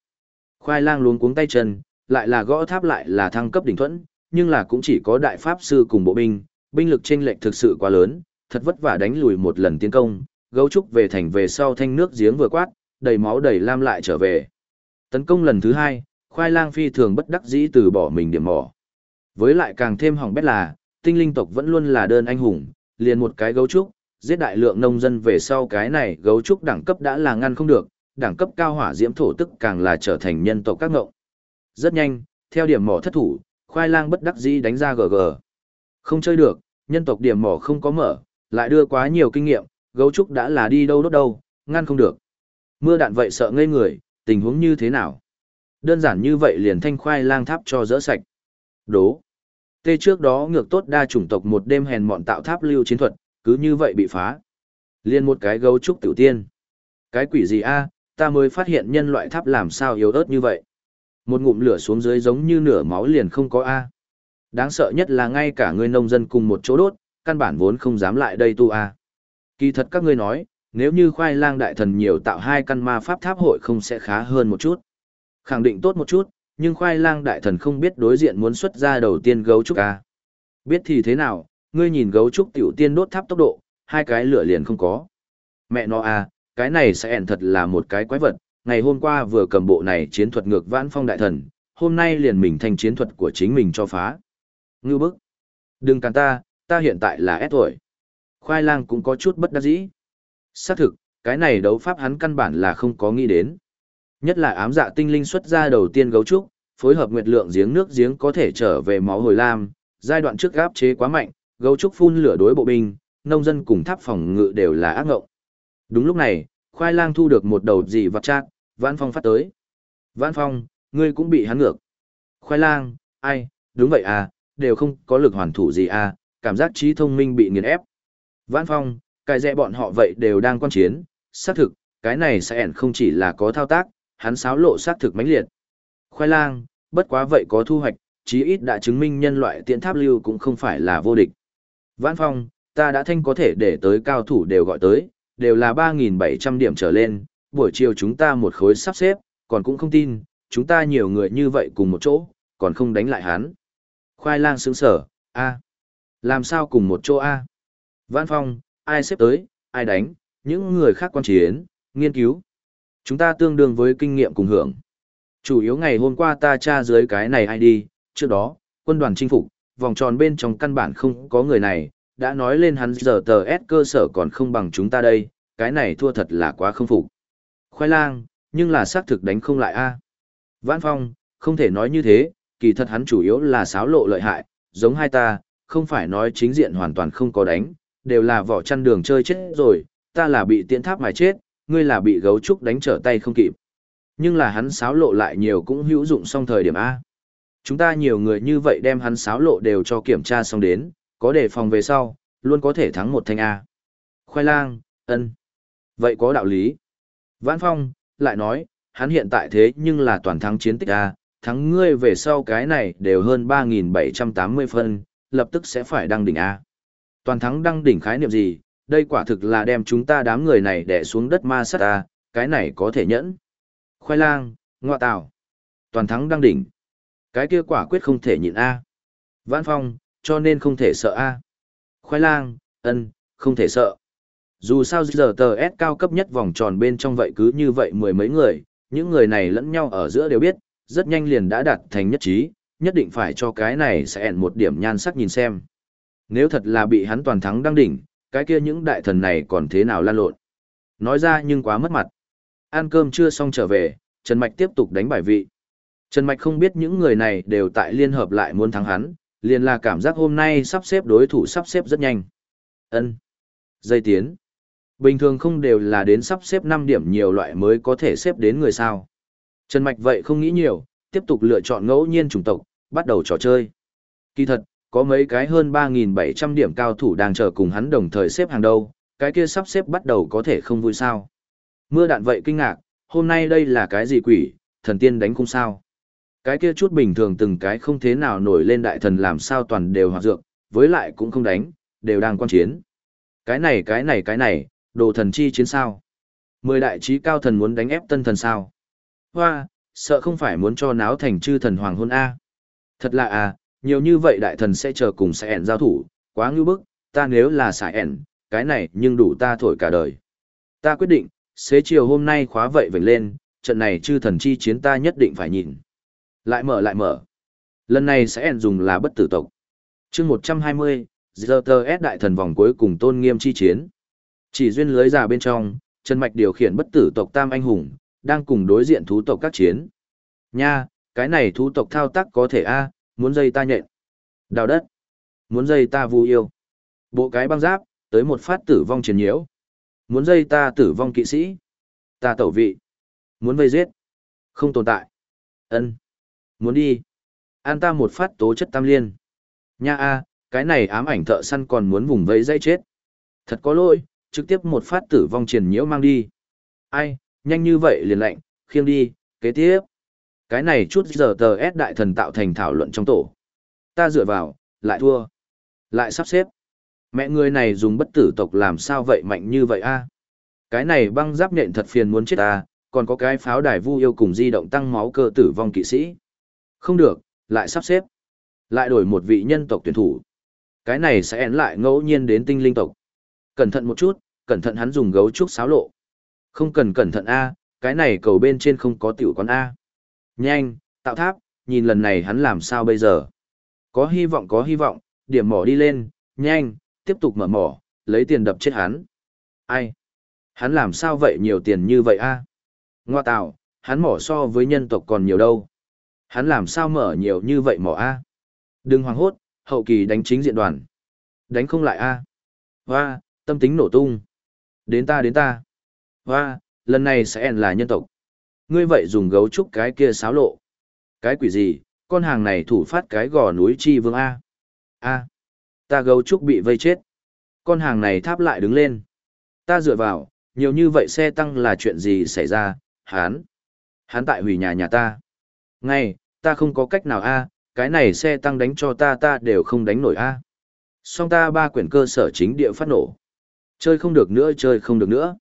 Speaker 1: Khoai lang luống cuống tay chân, lại là gõ tháp lại là thăng cấp đỉnh thuẫn, nhưng là cũng chỉ có đại pháp sư cùng bộ binh, binh lực chênh lệch thực sự quá lớn, thật vất vả đánh lùi một lần tiến công, gấu trúc về thành về sau thanh nước giếng vừa quát, đầy máu đầy lam lại trở về. Tấn công lần thứ hai, khoai lang phi thường bất đắc dĩ từ bỏ mình điểm mỏ. Với lại càng thêm hỏng bét là, tinh linh tộc vẫn luôn là đơn anh hùng, liền một cái gấu trúc, giết đại lượng nông dân về sau cái này gấu trúc đẳng cấp đã là ngăn không được, đẳng cấp cao hỏa diễm thổ tức càng là trở thành nhân tộc các ngộng. Rất nhanh, theo điểm mỏ thất thủ, khoai lang bất đắc dĩ đánh ra GG. Không chơi được, nhân tộc điểm mỏ không có mở, lại đưa quá nhiều kinh nghiệm, gấu trúc đã là đi đâu đốt đâu, ngăn không được. Mưa đạn vậy sợ ngây người, tình huống như thế nào? Đơn giản như vậy liền thanh khoai lang tháp cho dỡ sạch. Đố. Tê trước đó ngược tốt đa chủng tộc một đêm hèn mọn tạo tháp lưu chiến thuật, cứ như vậy bị phá. Liên một cái gấu trúc tiểu tiên. Cái quỷ gì a? ta mới phát hiện nhân loại tháp làm sao yếu ớt như vậy. Một ngụm lửa xuống dưới giống như nửa máu liền không có a. Đáng sợ nhất là ngay cả người nông dân cùng một chỗ đốt, căn bản vốn không dám lại đây tu a. Kỳ thật các ngươi nói, nếu như khoai lang đại thần nhiều tạo hai căn ma pháp tháp hội không sẽ khá hơn một chút. Khẳng định tốt một chút, nhưng khoai lang đại thần không biết đối diện muốn xuất ra đầu tiên gấu trúc a. Biết thì thế nào, ngươi nhìn gấu trúc tiểu tiên đốt tháp tốc độ, hai cái lửa liền không có. Mẹ nó a, cái này sẽ ẻn thật là một cái quái vật, ngày hôm qua vừa cầm bộ này chiến thuật ngược vãn phong đại thần, hôm nay liền mình thành chiến thuật của chính mình cho phá. Ngư bức. Đừng cản ta, ta hiện tại là ép tuổi. Khoai lang cũng có chút bất đắc dĩ. Xác thực, cái này đấu pháp hắn căn bản là không có nghĩ đến. Nhất là ám dạ tinh linh xuất ra đầu tiên gấu trúc, phối hợp nguyệt lượng giếng nước giếng có thể trở về máu hồi lam, giai đoạn trước gáp chế quá mạnh, gấu trúc phun lửa đối bộ binh, nông dân cùng tháp phòng ngự đều là ác ngộng. Đúng lúc này, khoai lang thu được một đầu dị vặt chát, Vãn Phong phát tới. Vãn Phong, ngươi cũng bị hắn ngược. Khoai lang, ai, đúng vậy à, đều không có lực hoàn thủ gì à, cảm giác trí thông minh bị nghiền ép. Vãn Phong, cái dẹ bọn họ vậy đều đang quan chiến, xác thực, cái này sẽ ẻn không chỉ là có thao tác, hắn sáo lộ xác thực mãnh liệt. Khoai lang, bất quá vậy có thu hoạch, chí ít đã chứng minh nhân loại tiện tháp lưu cũng không phải là vô địch. Vãn Phong, ta đã thanh có thể để tới cao thủ đều gọi tới, đều là 3.700 điểm trở lên, buổi chiều chúng ta một khối sắp xếp, còn cũng không tin, chúng ta nhiều người như vậy cùng một chỗ, còn không đánh lại hắn. Khoai lang sướng sở, a làm sao cùng một chỗ a văn Phong, ai xếp tới, ai đánh, những người khác quan chiến, nghiên cứu. Chúng ta tương đương với kinh nghiệm cùng hưởng. Chủ yếu ngày hôm qua ta tra dưới cái này ai đi, trước đó, quân đoàn chinh phục, vòng tròn bên trong căn bản không có người này, đã nói lên hắn giờ tờ S cơ sở còn không bằng chúng ta đây, cái này thua thật là quá không phục. Khoai lang, nhưng là xác thực đánh không lại a. Vãn Phong, không thể nói như thế, kỳ thật hắn chủ yếu là xáo lộ lợi hại, giống hai ta, không phải nói chính diện hoàn toàn không có đánh, đều là vỏ chăn đường chơi chết rồi, ta là bị tiễn tháp mà chết, ngươi là bị gấu trúc đánh trở tay không kịp. Nhưng là hắn xáo lộ lại nhiều cũng hữu dụng xong thời điểm A. Chúng ta nhiều người như vậy đem hắn xáo lộ đều cho kiểm tra xong đến, có đề phòng về sau, luôn có thể thắng một thanh A. Khoai lang, ân. Vậy có đạo lý. Vãn Phong, lại nói, hắn hiện tại thế nhưng là toàn thắng chiến tích A, thắng ngươi về sau cái này đều hơn 3.780 phân, lập tức sẽ phải đăng đỉnh A. Toàn thắng đăng đỉnh khái niệm gì, đây quả thực là đem chúng ta đám người này đè xuống đất ma sát A, cái này có thể nhẫn. Khoai lang, ngọa tảo. Toàn thắng đăng đỉnh. Cái kia quả quyết không thể nhịn A. Vãn Phong, cho nên không thể sợ A. Khoai lang, ân, không thể sợ. Dù sao giờ tờ S cao cấp nhất vòng tròn bên trong vậy cứ như vậy mười mấy người, những người này lẫn nhau ở giữa đều biết, rất nhanh liền đã đạt thành nhất trí, nhất định phải cho cái này sẽ ẻn một điểm nhan sắc nhìn xem. Nếu thật là bị hắn toàn thắng đăng đỉnh, cái kia những đại thần này còn thế nào lan lộn. Nói ra nhưng quá mất mặt. Ăn cơm chưa xong trở về, Trần Mạch tiếp tục đánh bài vị. Trần Mạch không biết những người này đều tại liên hợp lại muốn thắng hắn, liền là cảm giác hôm nay sắp xếp đối thủ sắp xếp rất nhanh. ân Dây tiến. Bình thường không đều là đến sắp xếp 5 điểm nhiều loại mới có thể xếp đến người sao. Trần Mạch vậy không nghĩ nhiều, tiếp tục lựa chọn ngẫu nhiên chủng tộc, bắt đầu trò chơi. Kỳ thật, có mấy cái hơn 3.700 điểm cao thủ đang chờ cùng hắn đồng thời xếp hàng đầu, cái kia sắp xếp bắt đầu có thể không vui sao. Mưa đạn vậy kinh ngạc, hôm nay đây là cái gì quỷ, thần tiên đánh không sao. Cái kia chút bình thường từng cái không thế nào nổi lên đại thần làm sao toàn đều hoạt dược, với lại cũng không đánh, đều đang quan chiến. Cái này cái này cái này, đồ thần chi chiến sao. Mười đại trí cao thần muốn đánh ép tân thần sao. Hoa, sợ không phải muốn cho náo thành chư thần hoàng hôn A. Thật là à, nhiều như vậy đại thần sẽ chờ cùng sẽ ẻn giao thủ, quá ngưu bức, ta nếu là xài ẻn, cái này nhưng đủ ta thổi cả đời. Ta quyết định, xế chiều hôm nay khóa vậy vệnh lên, trận này chư thần chi chiến ta nhất định phải nhìn. Lại mở lại mở. Lần này sẽ ẻn dùng là bất tử tộc. chương 120, ZTS đại thần vòng cuối cùng tôn nghiêm chi chiến. Chỉ duyên lưới già bên trong, Trần Mạch điều khiển bất tử tộc Tam Anh Hùng, đang cùng đối diện thú tộc các chiến. Nha, cái này thú tộc thao tác có thể a muốn dây ta nhện. Đào đất. Muốn dây ta vu yêu. Bộ cái băng giáp, tới một phát tử vong triển nhiễu. Muốn dây ta tử vong kỵ sĩ. Ta tẩu vị. Muốn vây giết. Không tồn tại. ân Muốn đi. An ta một phát tố chất tam liên. Nha a cái này ám ảnh thợ săn còn muốn vùng vây dây chết. Thật có lỗi, trực tiếp một phát tử vong triền nhiễu mang đi. Ai, nhanh như vậy liền lạnh, khiêng đi, kế tiếp. Cái này chút giờ tờ S đại thần tạo thành thảo luận trong tổ. Ta dựa vào, lại thua. Lại sắp xếp. Mẹ người này dùng bất tử tộc làm sao vậy mạnh như vậy a? Cái này băng giáp nện thật phiền muốn chết ta, còn có cái pháo đài vu yêu cùng di động tăng máu cơ tử vong kỵ sĩ. Không được, lại sắp xếp. Lại đổi một vị nhân tộc tuyển thủ. Cái này sẽ én lại ngẫu nhiên đến tinh linh tộc. Cẩn thận một chút, cẩn thận hắn dùng gấu trúc xáo lộ. Không cần cẩn thận A, cái này cầu bên trên không có tiểu con A. Nhanh, tạo tháp, nhìn lần này hắn làm sao bây giờ. Có hy vọng có hy vọng, điểm mỏ đi lên, nhanh, tiếp tục mở mỏ, lấy tiền đập chết hắn. Ai? Hắn làm sao vậy nhiều tiền như vậy a? Ngoa tạo, hắn mỏ so với nhân tộc còn nhiều đâu. Hắn làm sao mở nhiều như vậy mỏ a? Đừng hoảng hốt, hậu kỳ đánh chính diện đoàn. Đánh không lại a. Hoa, tâm tính nổ tung. Đến ta đến ta. Hoa, lần này sẽ là nhân tộc. Ngươi vậy dùng gấu trúc cái kia xáo lộ. Cái quỷ gì, con hàng này thủ phát cái gò núi chi vương A. A. Ta gấu trúc bị vây chết. Con hàng này tháp lại đứng lên. Ta dựa vào, nhiều như vậy xe tăng là chuyện gì xảy ra, hán. Hán tại hủy nhà nhà ta. Ngay, ta không có cách nào A, cái này xe tăng đánh cho ta ta đều không đánh nổi A. Song ta ba quyển cơ sở chính địa phát nổ. Chơi không được nữa chơi không được nữa.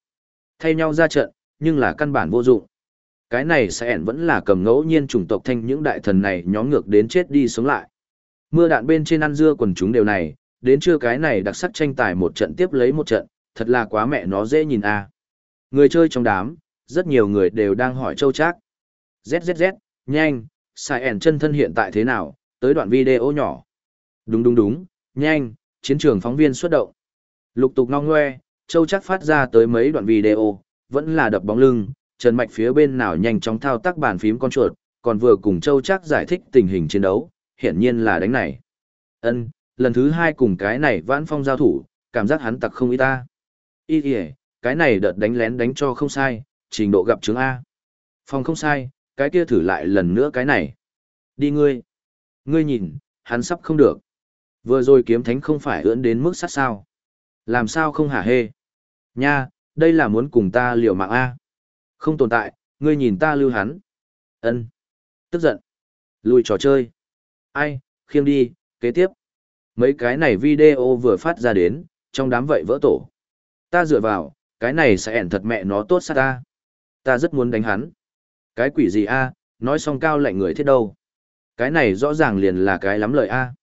Speaker 1: Thay nhau ra trận, nhưng là căn bản vô dụng. Cái này sẽ ẻn vẫn là cầm ngẫu nhiên chủng tộc thanh những đại thần này nhóm ngược đến chết đi sống lại. Mưa đạn bên trên ăn dưa quần chúng đều này, đến trưa cái này đặc sắc tranh tài một trận tiếp lấy một trận, thật là quá mẹ nó dễ nhìn a. Người chơi trong đám, rất nhiều người đều đang hỏi châu trác. ZZZ, nhanh, sai ẻn chân thân hiện tại thế nào, tới đoạn video nhỏ. Đúng đúng đúng, nhanh, chiến trường phóng viên xuất động. Lục tục ngong ngoe, Châu chắc phát ra tới mấy đoạn video, vẫn là đập bóng lưng, Trần Mạch phía bên nào nhanh chóng thao tác bàn phím con chuột, còn vừa cùng Châu Trác giải thích tình hình chiến đấu, hiển nhiên là đánh này. Ân, lần thứ hai cùng cái này vãn phong giao thủ, cảm giác hắn tặc không ý ta. Ý kìa, cái này đợt đánh lén đánh cho không sai, trình độ gặp chứng A. Phong không sai, cái kia thử lại lần nữa cái này. Đi ngươi. Ngươi nhìn, hắn sắp không được. Vừa rồi kiếm thánh không phải ưỡn đến mức sát sao. Làm sao không hả hê? Nha, đây là muốn cùng ta liều mạng A. Không tồn tại, ngươi nhìn ta lưu hắn. ân Tức giận. Lùi trò chơi. Ai, khiêm đi, kế tiếp. Mấy cái này video vừa phát ra đến, trong đám vậy vỡ tổ. Ta dựa vào, cái này sẽ ẻn thật mẹ nó tốt sát ta. Ta rất muốn đánh hắn. Cái quỷ gì a nói xong cao lạnh người thiết đâu. Cái này rõ ràng liền là cái lắm lời a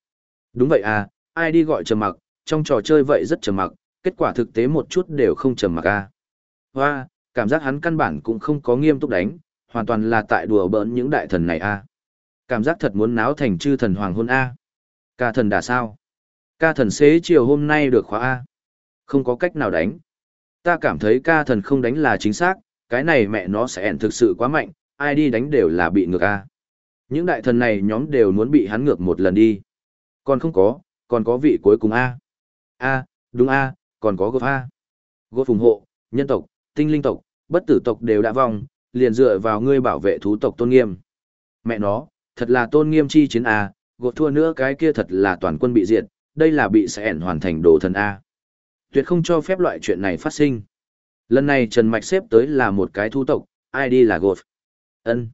Speaker 1: Đúng vậy a ai đi gọi trầm mặc, trong trò chơi vậy rất trầm mặc, kết quả thực tế một chút đều không trầm mặc a Hoa, cảm giác hắn căn bản cũng không có nghiêm túc đánh, hoàn toàn là tại đùa bỡn những đại thần này a Cảm giác thật muốn náo thành chư thần hoàng hôn a Ca thần đà sao? Ca thần xế chiều hôm nay được khóa A. Không có cách nào đánh. Ta cảm thấy ca thần không đánh là chính xác, cái này mẹ nó sẽ ẻn thực sự quá mạnh, ai đi đánh đều là bị ngược A. Những đại thần này nhóm đều muốn bị hắn ngược một lần đi. Còn không có, còn có vị cuối cùng A. A, đúng A, còn có gộp A. Gộp ủng hộ, nhân tộc, tinh linh tộc, bất tử tộc đều đã vong, liền dựa vào ngươi bảo vệ thú tộc tôn nghiêm. Mẹ nó, thật là tôn nghiêm chi chiến A, Gột thua nữa cái kia thật là toàn quân bị diệt, đây là bị sẽ ẻn hoàn thành đồ thần A. Tuyệt không cho phép loại chuyện này phát sinh. Lần này Trần Mạch xếp tới là một cái thú tộc, ID là gột. ân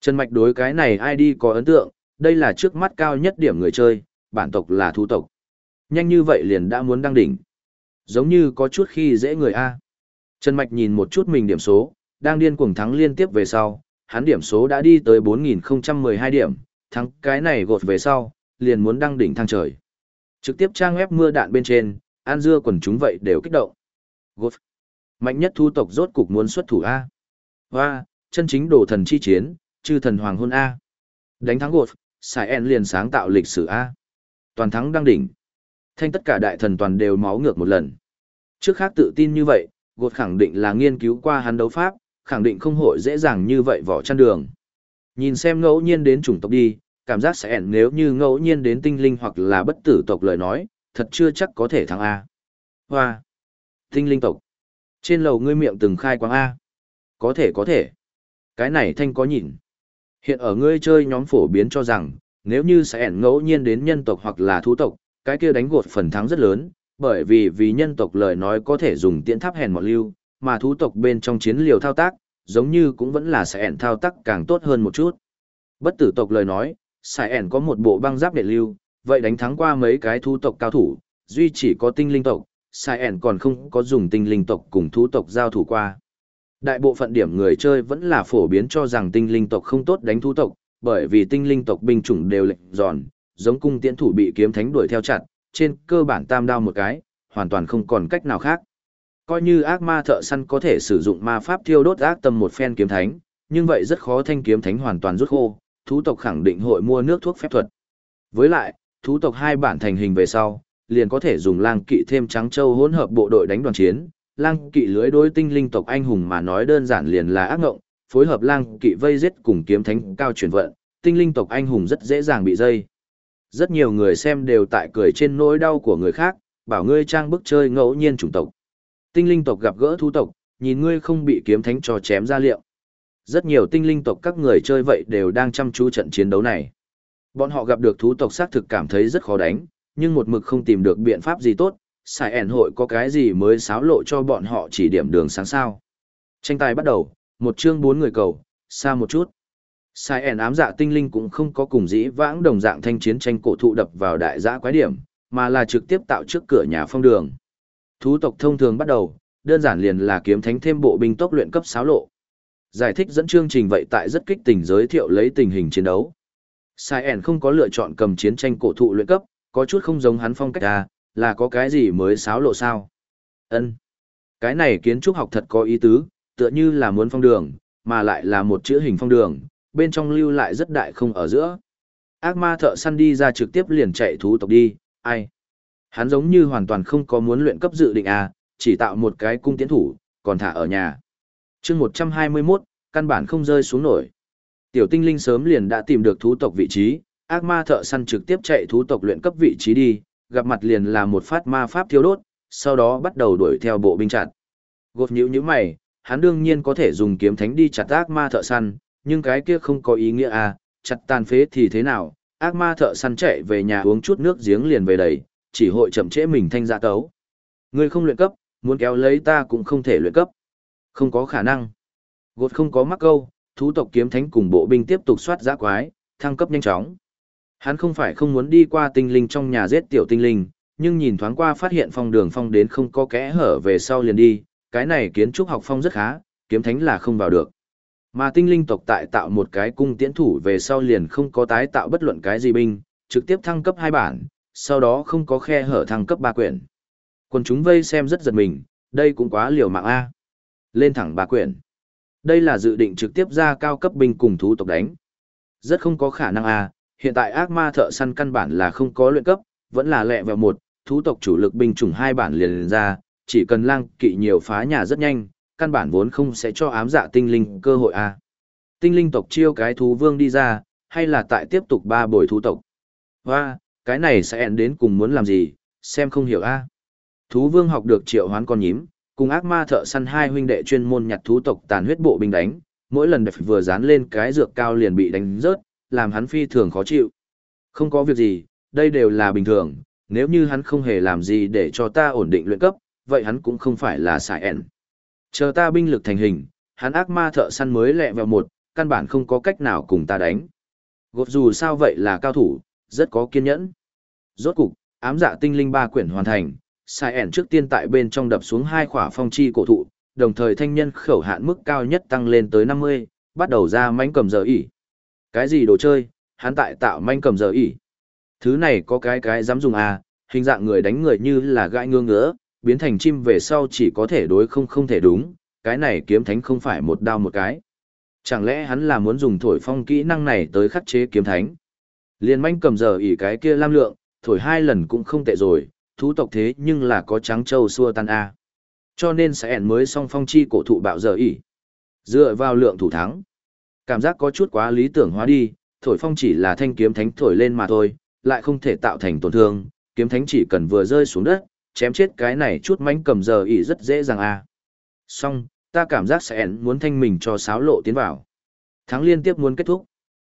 Speaker 1: Trần Mạch đối cái này ID có ấn tượng, đây là trước mắt cao nhất điểm người chơi, bản tộc là thú tộc. Nhanh như vậy liền đã muốn đăng đỉnh. Giống như có chút khi dễ người A. Trần Mạch nhìn một chút mình điểm số, đang điên cuồng thắng liên tiếp về sau, hắn điểm số đã đi tới 4012 điểm, thắng cái này gột về sau, liền muốn đăng đỉnh thăng trời. Trực tiếp trang web mưa đạn bên trên, an dưa quần chúng vậy đều kích động. Gột. Mạnh nhất thu tộc rốt cục muốn xuất thủ A. Hoa, chân chính đồ thần chi chiến, chư thần hoàng hôn A. Đánh thắng gột, xài En liền sáng tạo lịch sử A. Toàn thắng đăng đỉnh. Thanh tất cả đại thần toàn đều máu ngược một lần. Trước khác tự tin như vậy, gột khẳng định là nghiên cứu qua hắn đấu pháp, khẳng định không hội dễ dàng như vậy vỏ chăn đường. Nhìn xem ngẫu nhiên đến chủng tộc đi, cảm giác sẽ ẻn nếu như ngẫu nhiên đến tinh linh hoặc là bất tử tộc lời nói, thật chưa chắc có thể thắng A. Hoa! Tinh linh tộc! Trên lầu ngươi miệng từng khai quang A. Có thể có thể. Cái này thanh có nhìn. Hiện ở ngươi chơi nhóm phổ biến cho rằng, nếu như sẽ ẻn ngẫu nhiên đến nhân tộc hoặc là thú tộc, cái kia đánh gột phần thắng rất lớn, bởi vì vì nhân tộc lời nói có thể dùng tiễn tháp hèn mọt lưu, mà thú tộc bên trong chiến liều thao tác, giống như cũng vẫn là sẽ ẻn thao tác càng tốt hơn một chút. Bất tử tộc lời nói, sai ẻn có một bộ băng giáp đệ lưu, vậy đánh thắng qua mấy cái thú tộc cao thủ, duy chỉ có tinh linh tộc, sai ẻn còn không có dùng tinh linh tộc cùng thú tộc giao thủ qua. Đại bộ phận điểm người chơi vẫn là phổ biến cho rằng tinh linh tộc không tốt đánh thú tộc, bởi vì tinh linh tộc binh chủng đều lệnh giòn, giống cung tiễn thủ bị kiếm thánh đuổi theo chặt, trên cơ bản tam đao một cái, hoàn toàn không còn cách nào khác. Coi như ác ma thợ săn có thể sử dụng ma pháp thiêu đốt ác tâm một phen kiếm thánh, nhưng vậy rất khó thanh kiếm thánh hoàn toàn rút khô, thú tộc khẳng định hội mua nước thuốc phép thuật. Với lại, thú tộc hai bản thành hình về sau, liền có thể dùng lang kỵ thêm trắng châu hỗn hợp bộ đội đánh đoàn chiến. Lang kỵ lưới đối tinh linh tộc anh hùng mà nói đơn giản liền là ác ngộng, phối hợp lang kỵ vây giết cùng kiếm thánh cao chuyển vận, tinh linh tộc anh hùng rất dễ dàng bị dây. Rất nhiều người xem đều tại cười trên nỗi đau của người khác, bảo ngươi trang bức chơi ngẫu nhiên chủng tộc. Tinh linh tộc gặp gỡ thú tộc, nhìn ngươi không bị kiếm thánh cho chém ra liệu. Rất nhiều tinh linh tộc các người chơi vậy đều đang chăm chú trận chiến đấu này. Bọn họ gặp được thú tộc xác thực cảm thấy rất khó đánh, nhưng một mực không tìm được biện pháp gì tốt, xài ẻn hội có cái gì mới xáo lộ cho bọn họ chỉ điểm đường sáng sao. Tranh tài bắt đầu, một chương bốn người cầu, xa một chút. Sai ẻn ám dạ tinh linh cũng không có cùng dĩ vãng đồng dạng thanh chiến tranh cổ thụ đập vào đại giã quái điểm, mà là trực tiếp tạo trước cửa nhà phong đường. Thú tộc thông thường bắt đầu, đơn giản liền là kiếm thánh thêm bộ binh tốc luyện cấp sáo lộ. Giải thích dẫn chương trình vậy tại rất kích tình giới thiệu lấy tình hình chiến đấu. Sai ẻn không có lựa chọn cầm chiến tranh cổ thụ luyện cấp, có chút không giống hắn phong cách à, là có cái gì mới sáo lộ sao? Ân, Cái này kiến trúc học thật có ý tứ, tựa như là muốn phong đường, mà lại là một chữ hình phong đường, bên trong lưu lại rất đại không ở giữa. ác ma thợ săn đi ra trực tiếp liền chạy thú tộc đi, ai? Hắn giống như hoàn toàn không có muốn luyện cấp dự định à, chỉ tạo một cái cung tiến thủ, còn thả ở nhà. chương 121, căn bản không rơi xuống nổi. Tiểu tinh linh sớm liền đã tìm được thú tộc vị trí, ác ma thợ săn trực tiếp chạy thú tộc luyện cấp vị trí đi, gặp mặt liền là một phát ma pháp thiếu đốt, sau đó bắt đầu đuổi theo bộ binh chặt. Gột nhữ như mày, hắn đương nhiên có thể dùng kiếm thánh đi chặt ác ma thợ săn, nhưng cái kia không có ý nghĩa à, chặt tàn phế thì thế nào, ác ma thợ săn chạy về nhà uống chút nước giếng liền về đầy, chỉ hội chậm trễ mình thanh dạ tấu. Ngươi không luyện cấp, muốn kéo lấy ta cũng không thể luyện cấp. Không có khả năng. Gột không có mắc câu, thú tộc kiếm thánh cùng bộ binh tiếp tục soát giã quái, thăng cấp nhanh chóng. Hắn không phải không muốn đi qua tinh linh trong nhà giết tiểu tinh linh, nhưng nhìn thoáng qua phát hiện phong đường phong đến không có kẽ hở về sau liền đi, cái này kiến trúc học phong rất khá, kiếm thánh là không vào được. Mà tinh linh tộc tại tạo một cái cung tiễn thủ về sau liền không có tái tạo bất luận cái gì binh, trực tiếp thăng cấp hai bản, sau đó không có khe hở thăng cấp ba quyển. Còn chúng vây xem rất giật mình, đây cũng quá liều mạng A. Lên thẳng ba quyển. Đây là dự định trực tiếp ra cao cấp binh cùng thú tộc đánh. Rất không có khả năng A, hiện tại ác ma thợ săn căn bản là không có luyện cấp, vẫn là lẹ vào một, thú tộc chủ lực binh chủng hai bản liền, ra, chỉ cần lang kỵ nhiều phá nhà rất nhanh, căn bản vốn không sẽ cho ám dạ tinh linh cơ hội a. Tinh linh tộc chiêu cái thú vương đi ra, hay là tại tiếp tục ba bồi thú tộc. Và, cái này sẽ ẹn đến cùng muốn làm gì, xem không hiểu a. Thú vương học được triệu hoán con nhím, cùng ác ma thợ săn hai huynh đệ chuyên môn nhặt thú tộc tàn huyết bộ binh đánh, mỗi lần đẹp vừa dán lên cái dược cao liền bị đánh rớt, làm hắn phi thường khó chịu. Không có việc gì, đây đều là bình thường, nếu như hắn không hề làm gì để cho ta ổn định luyện cấp, vậy hắn cũng không phải là xài ẹn. Chờ ta binh lực thành hình, hắn ác ma thợ săn mới lẹ vào một, căn bản không có cách nào cùng ta đánh. Gột dù sao vậy là cao thủ, rất có kiên nhẫn. Rốt cục, ám dạ tinh linh ba quyển hoàn thành, sai ẻn trước tiên tại bên trong đập xuống hai khỏa phong chi cổ thụ, đồng thời thanh nhân khẩu hạn mức cao nhất tăng lên tới 50, bắt đầu ra mánh cầm giờ ỉ. Cái gì đồ chơi, hắn tại tạo manh cầm giờ ỉ. Thứ này có cái cái dám dùng à, hình dạng người đánh người như là gãi ngương ngỡ, biến thành chim về sau chỉ có thể đối không không thể đúng, cái này kiếm thánh không phải một đao một cái. Chẳng lẽ hắn là muốn dùng thổi phong kỹ năng này tới khắc chế kiếm thánh? Liên manh cầm giờ ỉ cái kia lam lượng, thổi hai lần cũng không tệ rồi, thú tộc thế nhưng là có trắng trâu xua tan a. Cho nên sẽ ẻn mới song phong chi cổ thụ bạo giờ ỉ. Dựa vào lượng thủ thắng. Cảm giác có chút quá lý tưởng hóa đi, thổi phong chỉ là thanh kiếm thánh thổi lên mà thôi, lại không thể tạo thành tổn thương, kiếm thánh chỉ cần vừa rơi xuống đất, chém chết cái này chút mánh cầm giờ ỉ rất dễ dàng a. À. Xong, ta cảm giác sẽ muốn thanh mình cho sáo lộ tiến vào. Thắng liên tiếp muốn kết thúc.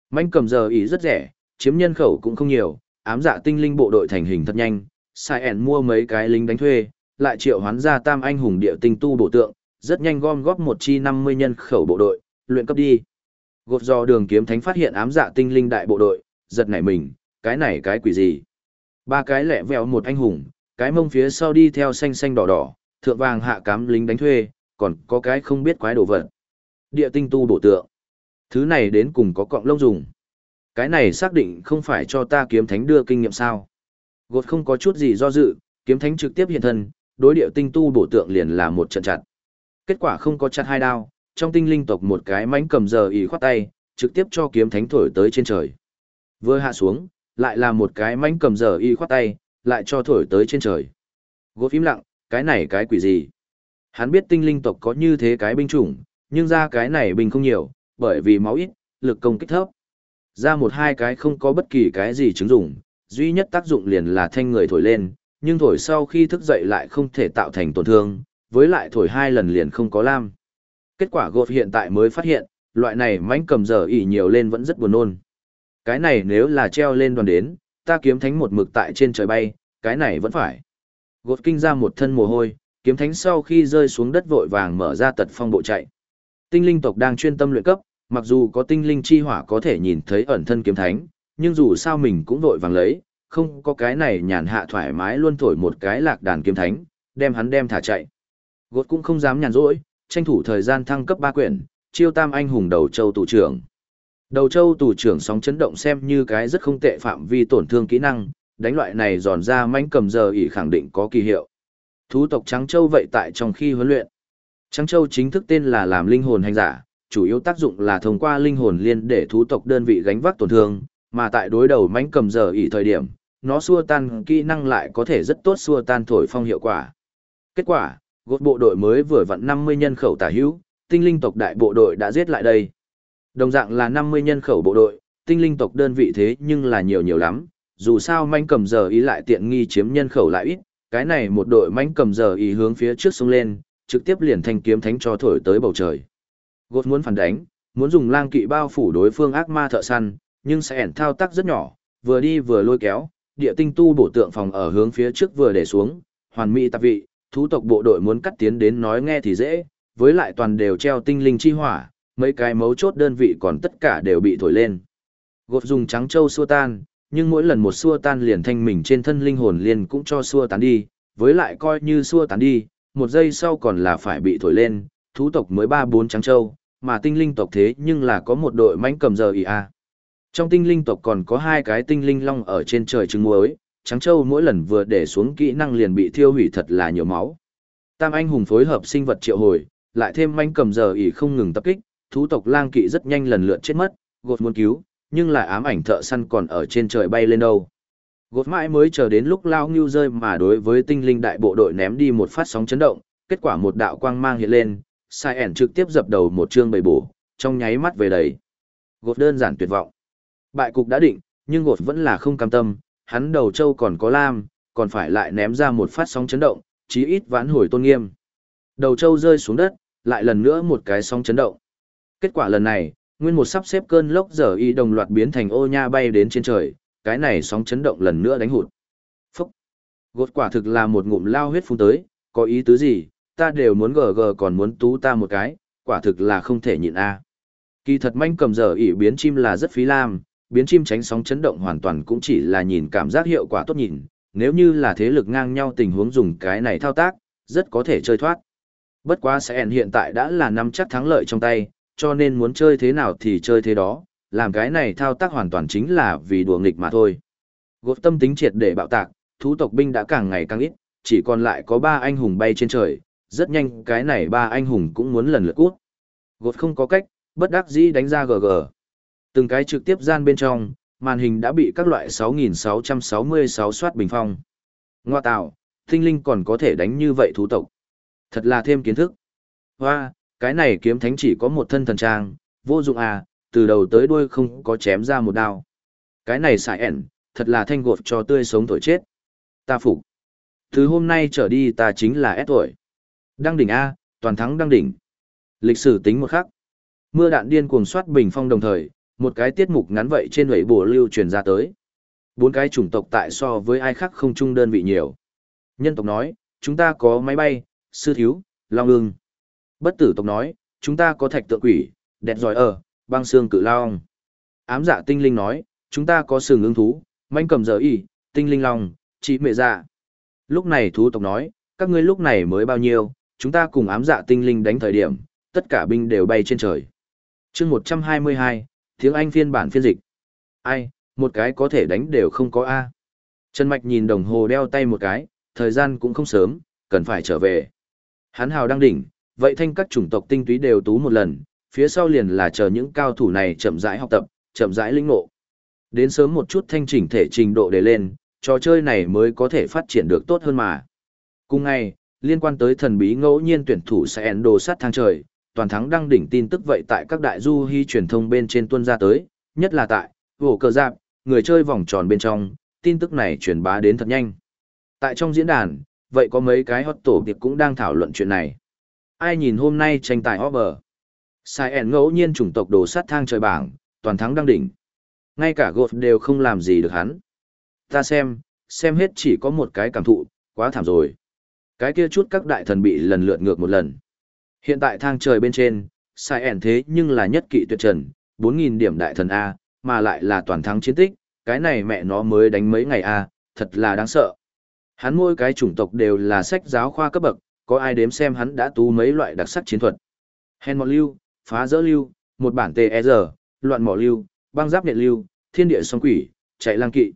Speaker 1: Mánh cầm giờ ỉ rất rẻ, chiếm nhân khẩu cũng không nhiều, ám dạ tinh linh bộ đội thành hình thật nhanh, sai ẻn mua mấy cái lính đánh thuê, lại triệu hoán ra tam anh hùng địa tinh tu bộ tượng, rất nhanh gom góp một chi 50 nhân khẩu bộ đội, luyện cấp đi. Gột do đường kiếm thánh phát hiện ám dạ tinh linh đại bộ đội, giật nảy mình, cái này cái quỷ gì? Ba cái lẹ vèo một anh hùng, cái mông phía sau đi theo xanh xanh đỏ đỏ, thượng vàng hạ cám lính đánh thuê, còn có cái không biết quái đồ vật. Địa tinh tu bổ tượng. Thứ này đến cùng có cọng lông dùng. Cái này xác định không phải cho ta kiếm thánh đưa kinh nghiệm sao. Gột không có chút gì do dự, kiếm thánh trực tiếp hiện thân, đối địa tinh tu bổ tượng liền là một trận chặt. Kết quả không có chặt hai đao, trong tinh linh tộc một cái mánh cầm giờ ý khoát tay, trực tiếp cho kiếm thánh thổi tới trên trời. Vừa hạ xuống, lại là một cái mánh cầm giờ y khoát tay, lại cho thổi tới trên trời. Gỗ phím lặng, cái này cái quỷ gì? Hắn biết tinh linh tộc có như thế cái binh chủng, nhưng ra cái này binh không nhiều, bởi vì máu ít, lực công kích thấp. Ra một hai cái không có bất kỳ cái gì chứng dụng, duy nhất tác dụng liền là thanh người thổi lên, nhưng thổi sau khi thức dậy lại không thể tạo thành tổn thương, với lại thổi hai lần liền không có lam. Kết quả gột hiện tại mới phát hiện, loại này mánh cầm giờ ỉ nhiều lên vẫn rất buồn nôn. Cái này nếu là treo lên đoàn đến, ta kiếm thánh một mực tại trên trời bay, cái này vẫn phải. Gột kinh ra một thân mồ hôi, kiếm thánh sau khi rơi xuống đất vội vàng mở ra tật phong bộ chạy. Tinh linh tộc đang chuyên tâm luyện cấp, mặc dù có tinh linh chi hỏa có thể nhìn thấy ẩn thân kiếm thánh, nhưng dù sao mình cũng vội vàng lấy, không có cái này nhàn hạ thoải mái luôn thổi một cái lạc đàn kiếm thánh, đem hắn đem thả chạy. Gột cũng không dám nhàn rỗi, tranh thủ thời gian thăng cấp ba quyển, chiêu tam anh hùng đầu châu tù trưởng. Đầu châu tù trưởng sóng chấn động xem như cái rất không tệ phạm vi tổn thương kỹ năng, đánh loại này giòn ra mánh cầm giờ ỉ khẳng định có kỳ hiệu. Thú tộc Trắng Châu vậy tại trong khi huấn luyện. Trắng Châu chính thức tên là làm linh hồn hành giả, chủ yếu tác dụng là thông qua linh hồn liên để thú tộc đơn vị gánh vác tổn thương, mà tại đối đầu mánh cầm giờ ỉ thời điểm, nó xua tan kỹ năng lại có thể rất tốt xua tan thổi phong hiệu quả. Kết quả, gột bộ đội mới vừa vặn 50 nhân khẩu tả hữu, tinh linh tộc đại bộ đội đã giết lại đây. Đồng dạng là 50 nhân khẩu bộ đội, tinh linh tộc đơn vị thế nhưng là nhiều nhiều lắm, dù sao manh cầm giờ ý lại tiện nghi chiếm nhân khẩu lại ít, cái này một đội manh cầm giờ ý hướng phía trước sông lên, trực tiếp liền thanh kiếm thánh cho thổi tới bầu trời. Gột muốn phản đánh, muốn dùng lang kỵ bao phủ đối phương ác ma thợ săn, nhưng sẽ ẻn thao tác rất nhỏ, vừa đi vừa lôi kéo, địa tinh tu bổ tượng phòng ở hướng phía trước vừa để xuống, hoàn mỹ tạp vị, thú tộc bộ đội muốn cắt tiến đến nói nghe thì dễ, với lại toàn đều treo tinh linh chi hỏa, mấy cái mấu chốt đơn vị còn tất cả đều bị thổi lên. Gột dùng trắng châu xua tan, nhưng mỗi lần một xua tan liền thanh mình trên thân linh hồn liền cũng cho xua tán đi, với lại coi như xua tán đi, một giây sau còn là phải bị thổi lên, thú tộc mới ba bốn trắng châu, mà tinh linh tộc thế nhưng là có một đội mãnh cầm giờ ý a. Trong tinh linh tộc còn có hai cái tinh linh long ở trên trời trứng muối, trắng châu mỗi lần vừa để xuống kỹ năng liền bị thiêu hủy thật là nhiều máu. Tam anh hùng phối hợp sinh vật triệu hồi, lại thêm manh cầm giờ ỉ không ngừng tập kích, thú tộc lang kỵ rất nhanh lần lượt chết mất, gột muốn cứu, nhưng lại ám ảnh thợ săn còn ở trên trời bay lên đâu. Gột mãi mới chờ đến lúc lao ngưu rơi mà đối với tinh linh đại bộ đội ném đi một phát sóng chấn động, kết quả một đạo quang mang hiện lên, sai ẻn trực tiếp dập đầu một chương bầy bổ, trong nháy mắt về đấy. Gột đơn giản tuyệt vọng. Bại cục đã định, nhưng gột vẫn là không cam tâm, hắn đầu châu còn có lam, còn phải lại ném ra một phát sóng chấn động, chí ít vãn hồi tôn nghiêm. Đầu châu rơi xuống đất, lại lần nữa một cái sóng chấn động. Kết quả lần này, nguyên một sắp xếp cơn lốc giờ y đồng loạt biến thành ô nha bay đến trên trời, cái này sóng chấn động lần nữa đánh hụt. Phúc! Gột quả thực là một ngụm lao huyết phun tới, có ý tứ gì, ta đều muốn gờ gờ còn muốn tú ta một cái, quả thực là không thể nhịn a. Kỳ thật manh cầm giờ ỉ biến chim là rất phí lam, biến chim tránh sóng chấn động hoàn toàn cũng chỉ là nhìn cảm giác hiệu quả tốt nhìn, nếu như là thế lực ngang nhau tình huống dùng cái này thao tác, rất có thể chơi thoát. Bất quá sẽ hiện tại đã là nắm chắc thắng lợi trong tay, cho nên muốn chơi thế nào thì chơi thế đó, làm cái này thao tác hoàn toàn chính là vì đùa nghịch mà thôi. Gột tâm tính triệt để bạo tạc, thú tộc binh đã càng ngày càng ít, chỉ còn lại có ba anh hùng bay trên trời, rất nhanh cái này ba anh hùng cũng muốn lần lượt cút. Gột không có cách, bất đắc dĩ đánh ra GG. Từng cái trực tiếp gian bên trong, màn hình đã bị các loại 6.666 soát bình phong. Ngoa tạo, tinh linh còn có thể đánh như vậy thú tộc. Thật là thêm kiến thức. Hoa, cái này kiếm thánh chỉ có một thân thần trang, vô dụng à, từ đầu tới đuôi không có chém ra một đao. Cái này xài ẻn, thật là thanh gột cho tươi sống thổi chết. Ta phục. Từ hôm nay trở đi ta chính là S tuổi. Đăng đỉnh A, toàn thắng đăng đỉnh. Lịch sử tính một khắc. Mưa đạn điên cuồng soát bình phong đồng thời, một cái tiết mục ngắn vậy trên lưỡi bổ lưu truyền ra tới. Bốn cái chủng tộc tại so với ai khác không chung đơn vị nhiều. Nhân tộc nói, chúng ta có máy bay, sư thiếu, long ương. Bất tử tộc nói, chúng ta có thạch tượng quỷ, đẹp giỏi ở, băng xương cự long. Ám dạ tinh linh nói, chúng ta có sừng ưng thú, manh cầm giờ y, tinh linh long, chỉ mẹ dạ. Lúc này thú tộc nói, các ngươi lúc này mới bao nhiêu, chúng ta cùng ám dạ tinh linh đánh thời điểm, tất cả binh đều bay trên trời. chương 122, tiếng Anh phiên bản phiên dịch. Ai, một cái có thể đánh đều không có A. Trần Mạch nhìn đồng hồ đeo tay một cái, thời gian cũng không sớm, cần phải trở về. Hắn hào đang đỉnh, vậy thanh các chủng tộc tinh túy đều tú một lần, phía sau liền là chờ những cao thủ này chậm rãi học tập, chậm rãi linh ngộ. Đến sớm một chút thanh chỉnh thể trình độ để lên, trò chơi này mới có thể phát triển được tốt hơn mà. Cùng ngày, liên quan tới thần bí ngẫu nhiên tuyển thủ sẽ endo đồ sát thang trời, toàn thắng đăng đỉnh tin tức vậy tại các đại du hy truyền thông bên trên tuân ra tới, nhất là tại, vổ cờ giáp, người chơi vòng tròn bên trong, tin tức này truyền bá đến thật nhanh. Tại trong diễn đàn, vậy có mấy cái hot tổ tiệp cũng đang thảo luận chuyện này. Ai nhìn hôm nay tranh tài over. Sai ẻn ngẫu nhiên chủng tộc đồ sát thang trời bảng, toàn thắng đăng đỉnh. Ngay cả gột đều không làm gì được hắn. Ta xem, xem hết chỉ có một cái cảm thụ, quá thảm rồi. Cái kia chút các đại thần bị lần lượt ngược một lần. Hiện tại thang trời bên trên, sai ẻn thế nhưng là nhất kỵ tuyệt trần, 4.000 điểm đại thần A, mà lại là toàn thắng chiến tích, cái này mẹ nó mới đánh mấy ngày A, thật là đáng sợ. Hắn mỗi cái chủng tộc đều là sách giáo khoa cấp bậc, có ai đếm xem hắn đã tú mấy loại đặc sắc chiến thuật. Hèn mọt lưu, phá dỡ lưu, một bản TR, e loạn mỏ lưu, băng giáp điện lưu, thiên địa song quỷ, chạy lang kỵ.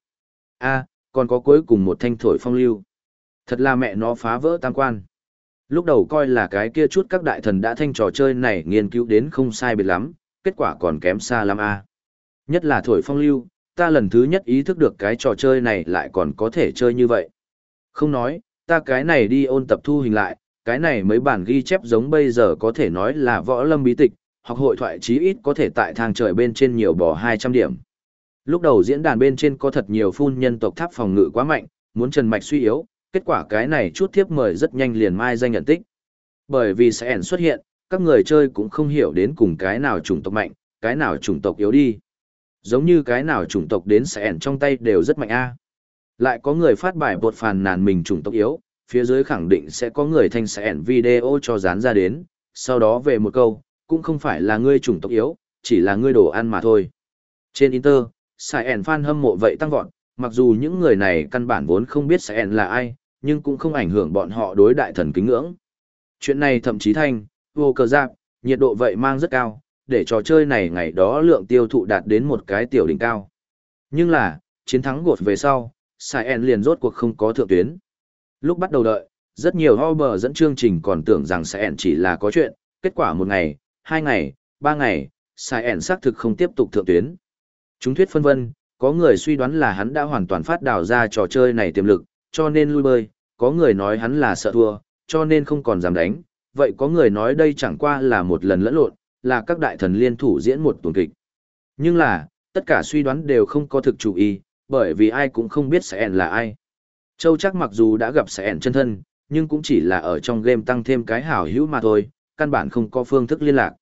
Speaker 1: A, còn có cuối cùng một thanh thổi phong lưu. Thật là mẹ nó phá vỡ tam quan. Lúc đầu coi là cái kia chút các đại thần đã thanh trò chơi này nghiên cứu đến không sai biệt lắm, kết quả còn kém xa lắm a. Nhất là thổi phong lưu, ta lần thứ nhất ý thức được cái trò chơi này lại còn có thể chơi như vậy. Không nói, ta cái này đi ôn tập thu hình lại, cái này mấy bản ghi chép giống bây giờ có thể nói là võ lâm bí tịch, hoặc hội thoại chí ít có thể tại thang trời bên trên nhiều bỏ 200 điểm. Lúc đầu diễn đàn bên trên có thật nhiều phun nhân tộc tháp phòng ngự quá mạnh, muốn Trần Mạch suy yếu, kết quả cái này chút thiếp mời rất nhanh liền mai danh nhận tích. Bởi vì sẽ ẩn xuất hiện, các người chơi cũng không hiểu đến cùng cái nào chủng tộc mạnh, cái nào chủng tộc yếu đi. Giống như cái nào chủng tộc đến sẽ ẩn trong tay đều rất mạnh a. Lại có người phát bài bột phàn nàn mình chủng tộc yếu, phía dưới khẳng định sẽ có người thanh sẽ video cho dán ra đến, sau đó về một câu, cũng không phải là ngươi chủng tộc yếu, chỉ là ngươi đồ ăn mà thôi. Trên Inter, Sai ẻn fan hâm mộ vậy tăng vọt, mặc dù những người này căn bản vốn không biết Sai ẻn là ai, nhưng cũng không ảnh hưởng bọn họ đối đại thần kính ngưỡng. Chuyện này thậm chí thanh, vô cờ giáp, nhiệt độ vậy mang rất cao, để trò chơi này ngày đó lượng tiêu thụ đạt đến một cái tiểu đỉnh cao. Nhưng là, chiến thắng gột về sau, Sai ẻn liền rốt cuộc không có thượng tuyến. Lúc bắt đầu đợi, rất nhiều Hober dẫn chương trình còn tưởng rằng Sai ẻn chỉ là có chuyện, kết quả một ngày, hai ngày, ba ngày, Sai ẻn xác thực không tiếp tục thượng tuyến. Chúng thuyết phân vân, có người suy đoán là hắn đã hoàn toàn phát đào ra trò chơi này tiềm lực, cho nên lui bơi, có người nói hắn là sợ thua, cho nên không còn dám đánh, vậy có người nói đây chẳng qua là một lần lẫn lộn, là các đại thần liên thủ diễn một tuần kịch. Nhưng là, tất cả suy đoán đều không có thực chủ ý, bởi vì ai cũng không biết Sẻn là ai. Châu chắc mặc dù đã gặp Sẻn chân thân, nhưng cũng chỉ là ở trong game tăng thêm cái hảo hữu mà thôi, căn bản không có phương thức liên lạc.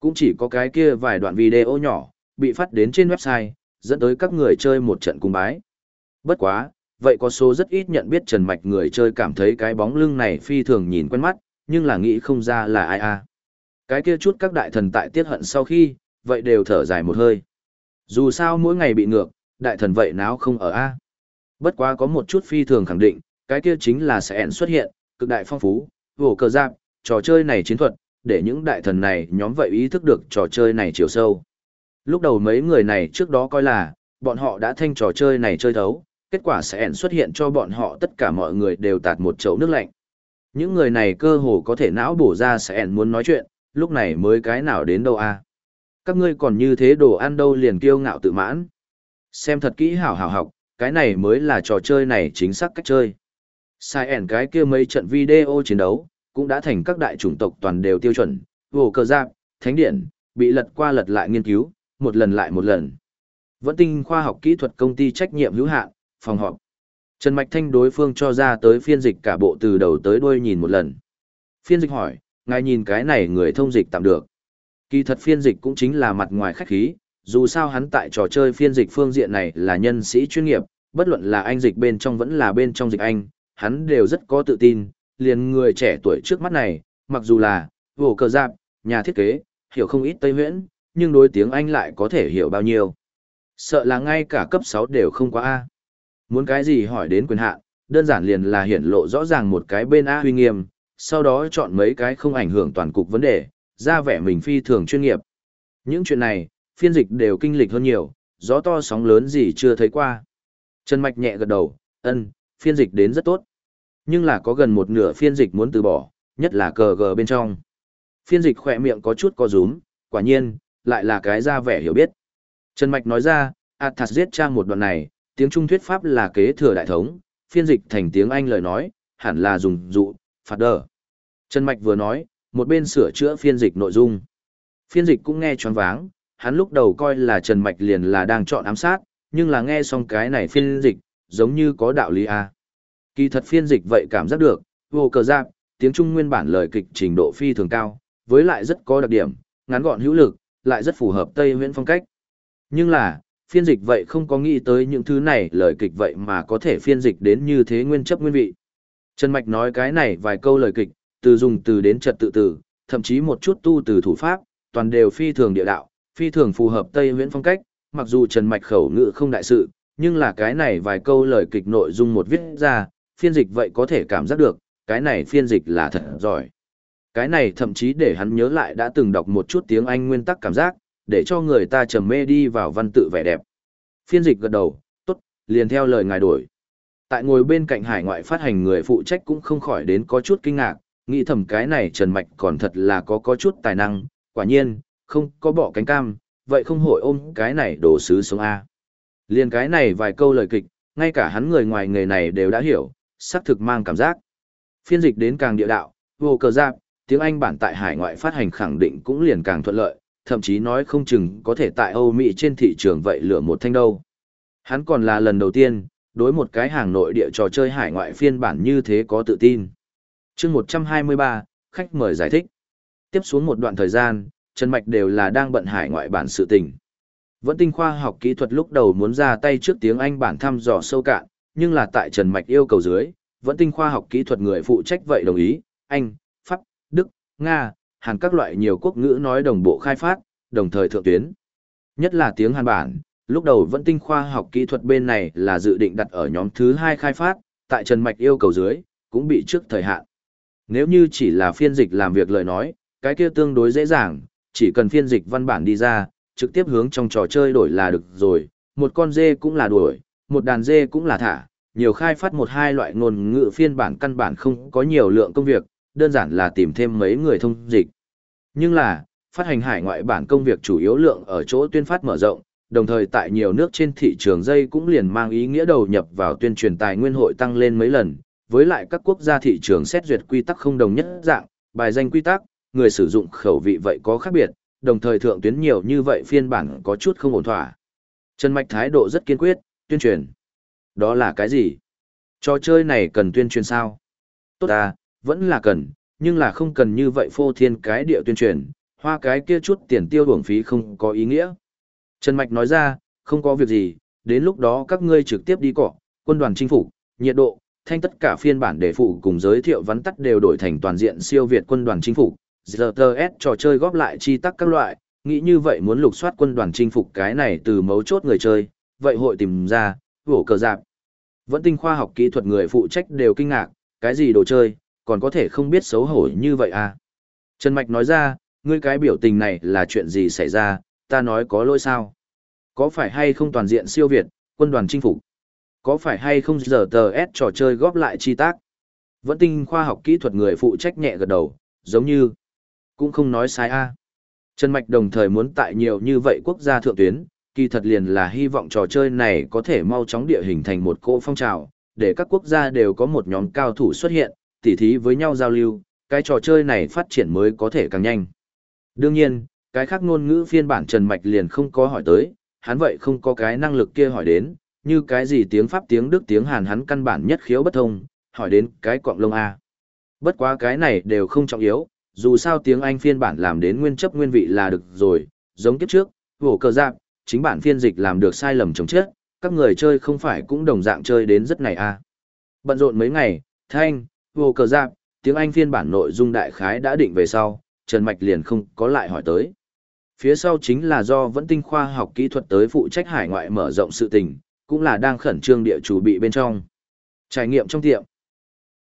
Speaker 1: Cũng chỉ có cái kia vài đoạn video nhỏ, bị phát đến trên website, dẫn tới các người chơi một trận cung bái. Bất quá, vậy có số rất ít nhận biết Trần Mạch người chơi cảm thấy cái bóng lưng này phi thường nhìn quen mắt, nhưng là nghĩ không ra là ai a. Cái kia chút các đại thần tại tiết hận sau khi, vậy đều thở dài một hơi. Dù sao mỗi ngày bị ngược, đại thần vậy náo không ở a. Bất quá có một chút phi thường khẳng định, cái kia chính là sẽ ẻn xuất hiện, cực đại phong phú, vổ cờ giáp, trò chơi này chiến thuật, để những đại thần này nhóm vậy ý thức được trò chơi này chiều sâu. Lúc đầu mấy người này trước đó coi là, bọn họ đã thanh trò chơi này chơi thấu, kết quả sẽ ẻn xuất hiện cho bọn họ tất cả mọi người đều tạt một chậu nước lạnh. Những người này cơ hồ có thể não bổ ra sẽ ẻn muốn nói chuyện, lúc này mới cái nào đến đâu a Các ngươi còn như thế đồ ăn đâu liền kiêu ngạo tự mãn. Xem thật kỹ hảo hảo học, cái này mới là trò chơi này chính xác cách chơi. Sai ẻn cái kia mấy trận video chiến đấu, cũng đã thành các đại chủng tộc toàn đều tiêu chuẩn, vô cơ giáp, thánh điện, bị lật qua lật lại nghiên cứu, một lần lại một lần. Vẫn tinh khoa học kỹ thuật công ty trách nhiệm hữu hạn, phòng họp. Trần Mạch Thanh đối phương cho ra tới phiên dịch cả bộ từ đầu tới đuôi nhìn một lần. Phiên dịch hỏi, ngài nhìn cái này người thông dịch tạm được. Kỳ thật phiên dịch cũng chính là mặt ngoài khách khí, dù sao hắn tại trò chơi phiên dịch phương diện này là nhân sĩ chuyên nghiệp, bất luận là anh dịch bên trong vẫn là bên trong dịch anh, hắn đều rất có tự tin, liền người trẻ tuổi trước mắt này, mặc dù là, vổ cờ giáp, nhà thiết kế, hiểu không ít Tây nguyễn, nhưng đối tiếng Anh lại có thể hiểu bao nhiêu. Sợ là ngay cả cấp 6 đều không quá A. Muốn cái gì hỏi đến quyền hạn, đơn giản liền là hiển lộ rõ ràng một cái bên A huy nghiêm, sau đó chọn mấy cái không ảnh hưởng toàn cục vấn đề, ra vẻ mình phi thường chuyên nghiệp. Những chuyện này, phiên dịch đều kinh lịch hơn nhiều, gió to sóng lớn gì chưa thấy qua. Trần Mạch nhẹ gật đầu, ân, phiên dịch đến rất tốt. Nhưng là có gần một nửa phiên dịch muốn từ bỏ, nhất là cờ gờ bên trong. Phiên dịch khỏe miệng có chút co rúm, quả nhiên, lại là cái ra vẻ hiểu biết. Trần Mạch nói ra, Athas giết cha một đoạn này, tiếng Trung thuyết pháp là kế thừa đại thống, phiên dịch thành tiếng Anh lời nói, hẳn là dùng dụ, phạt đờ. Trần Mạch vừa nói, một bên sửa chữa phiên dịch nội dung. Phiên dịch cũng nghe choáng váng, hắn lúc đầu coi là Trần Mạch liền là đang chọn ám sát, nhưng là nghe xong cái này phiên dịch, giống như có đạo lý A. Kỳ thật phiên dịch vậy cảm giác được, vô cờ giáp, tiếng Trung nguyên bản lời kịch trình độ phi thường cao, với lại rất có đặc điểm, ngắn gọn hữu lực, lại rất phù hợp Tây Viễn phong cách. Nhưng là, phiên dịch vậy không có nghĩ tới những thứ này lời kịch vậy mà có thể phiên dịch đến như thế nguyên chấp nguyên vị. Trần Mạch nói cái này vài câu lời kịch, từ dùng từ đến trật tự từ, thậm chí một chút tu từ thủ pháp, toàn đều phi thường địa đạo, phi thường phù hợp Tây Huyễn phong cách, mặc dù Trần Mạch khẩu ngữ không đại sự, nhưng là cái này vài câu lời kịch nội dung một viết ra, phiên dịch vậy có thể cảm giác được, cái này phiên dịch là thật giỏi. Cái này thậm chí để hắn nhớ lại đã từng đọc một chút tiếng Anh nguyên tắc cảm giác, để cho người ta trầm mê đi vào văn tự vẻ đẹp. Phiên dịch gật đầu, tốt, liền theo lời ngài đổi. Tại ngồi bên cạnh hải ngoại phát hành người phụ trách cũng không khỏi đến có chút kinh ngạc, nghĩ thầm cái này Trần Mạch còn thật là có có chút tài năng, quả nhiên, không có bỏ cánh cam, vậy không hội ôm cái này đồ sứ sống A. Liên cái này vài câu lời kịch, ngay cả hắn người ngoài nghề này đều đã hiểu, xác thực mang cảm giác. Phiên dịch đến càng địa đạo, vô cờ giáp, tiếng Anh bản tại hải ngoại phát hành khẳng định cũng liền càng thuận lợi, thậm chí nói không chừng có thể tại Âu Mỹ trên thị trường vậy lửa một thanh đâu. Hắn còn là lần đầu tiên, đối một cái hàng nội địa trò chơi hải ngoại phiên bản như thế có tự tin. chương 123, khách mời giải thích. Tiếp xuống một đoạn thời gian, Trần Mạch đều là đang bận hải ngoại bản sự tình. Vẫn tinh khoa học kỹ thuật lúc đầu muốn ra tay trước tiếng Anh bản thăm dò sâu cạn, nhưng là tại Trần Mạch yêu cầu dưới, vẫn tinh khoa học kỹ thuật người phụ trách vậy đồng ý, Anh, Pháp, Đức, Nga, Hàn các loại nhiều quốc ngữ nói đồng bộ khai phát, đồng thời thượng tuyến. Nhất là tiếng Hàn bản, lúc đầu vẫn tinh khoa học kỹ thuật bên này là dự định đặt ở nhóm thứ hai khai phát, tại Trần Mạch yêu cầu dưới, cũng bị trước thời hạn. Nếu như chỉ là phiên dịch làm việc lời nói, cái kia tương đối dễ dàng, chỉ cần phiên dịch văn bản đi ra, trực tiếp hướng trong trò chơi đổi là được rồi, một con dê cũng là đuổi, một đàn dê cũng là thả, nhiều khai phát một hai loại ngôn ngữ phiên bản căn bản không có nhiều lượng công việc, đơn giản là tìm thêm mấy người thông dịch. Nhưng là, phát hành hải ngoại bản công việc chủ yếu lượng ở chỗ tuyên phát mở rộng, đồng thời tại nhiều nước trên thị trường dây cũng liền mang ý nghĩa đầu nhập vào tuyên truyền tài nguyên hội tăng lên mấy lần, với lại các quốc gia thị trường xét duyệt quy tắc không đồng nhất dạng, bài danh quy tắc, người sử dụng khẩu vị vậy có khác biệt, đồng thời thượng tuyến nhiều như vậy phiên bản có chút không ổn thỏa. Trần Mạch thái độ rất kiên quyết, tuyên truyền. Đó là cái gì? Trò chơi này cần tuyên truyền sao? Tốt à, vẫn là cần, nhưng là không cần như vậy phô thiên cái địa tuyên truyền, hoa cái kia chút tiền tiêu uổng phí không có ý nghĩa. Trần Mạch nói ra, không có việc gì, đến lúc đó các ngươi trực tiếp đi cỏ quân đoàn chính phủ nhiệt độ, thanh tất cả phiên bản đề phụ cùng giới thiệu vắn tắt đều đổi thành toàn diện siêu việt quân đoàn chính phủ. RTS trò chơi góp lại chi tắc các loại, nghĩ như vậy muốn lục soát quân đoàn chinh phục cái này từ mấu chốt người chơi, vậy hội tìm ra, vổ cờ giạc. Vẫn tinh khoa học kỹ thuật người phụ trách đều kinh ngạc, cái gì đồ chơi, còn có thể không biết xấu hổ như vậy à. Trần Mạch nói ra, ngươi cái biểu tình này là chuyện gì xảy ra, ta nói có lỗi sao? Có phải hay không toàn diện siêu Việt, quân đoàn chinh phục? Có phải hay không giờ tờ S trò chơi góp lại chi tác? Vẫn tinh khoa học kỹ thuật người phụ trách nhẹ gật đầu, giống như, cũng không nói sai a. Trần Mạch đồng thời muốn tại nhiều như vậy quốc gia thượng tuyến, kỳ thật liền là hy vọng trò chơi này có thể mau chóng địa hình thành một cỗ phong trào, để các quốc gia đều có một nhóm cao thủ xuất hiện, tỉ thí với nhau giao lưu, cái trò chơi này phát triển mới có thể càng nhanh. Đương nhiên, cái khác ngôn ngữ phiên bản Trần Mạch liền không có hỏi tới, hắn vậy không có cái năng lực kia hỏi đến, như cái gì tiếng Pháp tiếng Đức tiếng Hàn hắn căn bản nhất khiếu bất thông, hỏi đến cái quạng lông A. Bất quá cái này đều không trọng yếu, dù sao tiếng Anh phiên bản làm đến nguyên chấp nguyên vị là được rồi, giống kiếp trước, vổ cờ dạng, chính bản phiên dịch làm được sai lầm chống chết, các người chơi không phải cũng đồng dạng chơi đến rất này à? Bận rộn mấy ngày, thanh, vổ cờ dạng, tiếng Anh phiên bản nội dung đại khái đã định về sau, Trần Mạch liền không có lại hỏi tới. Phía sau chính là do vẫn tinh khoa học kỹ thuật tới phụ trách hải ngoại mở rộng sự tình, cũng là đang khẩn trương địa chủ bị bên trong. Trải nghiệm trong tiệm,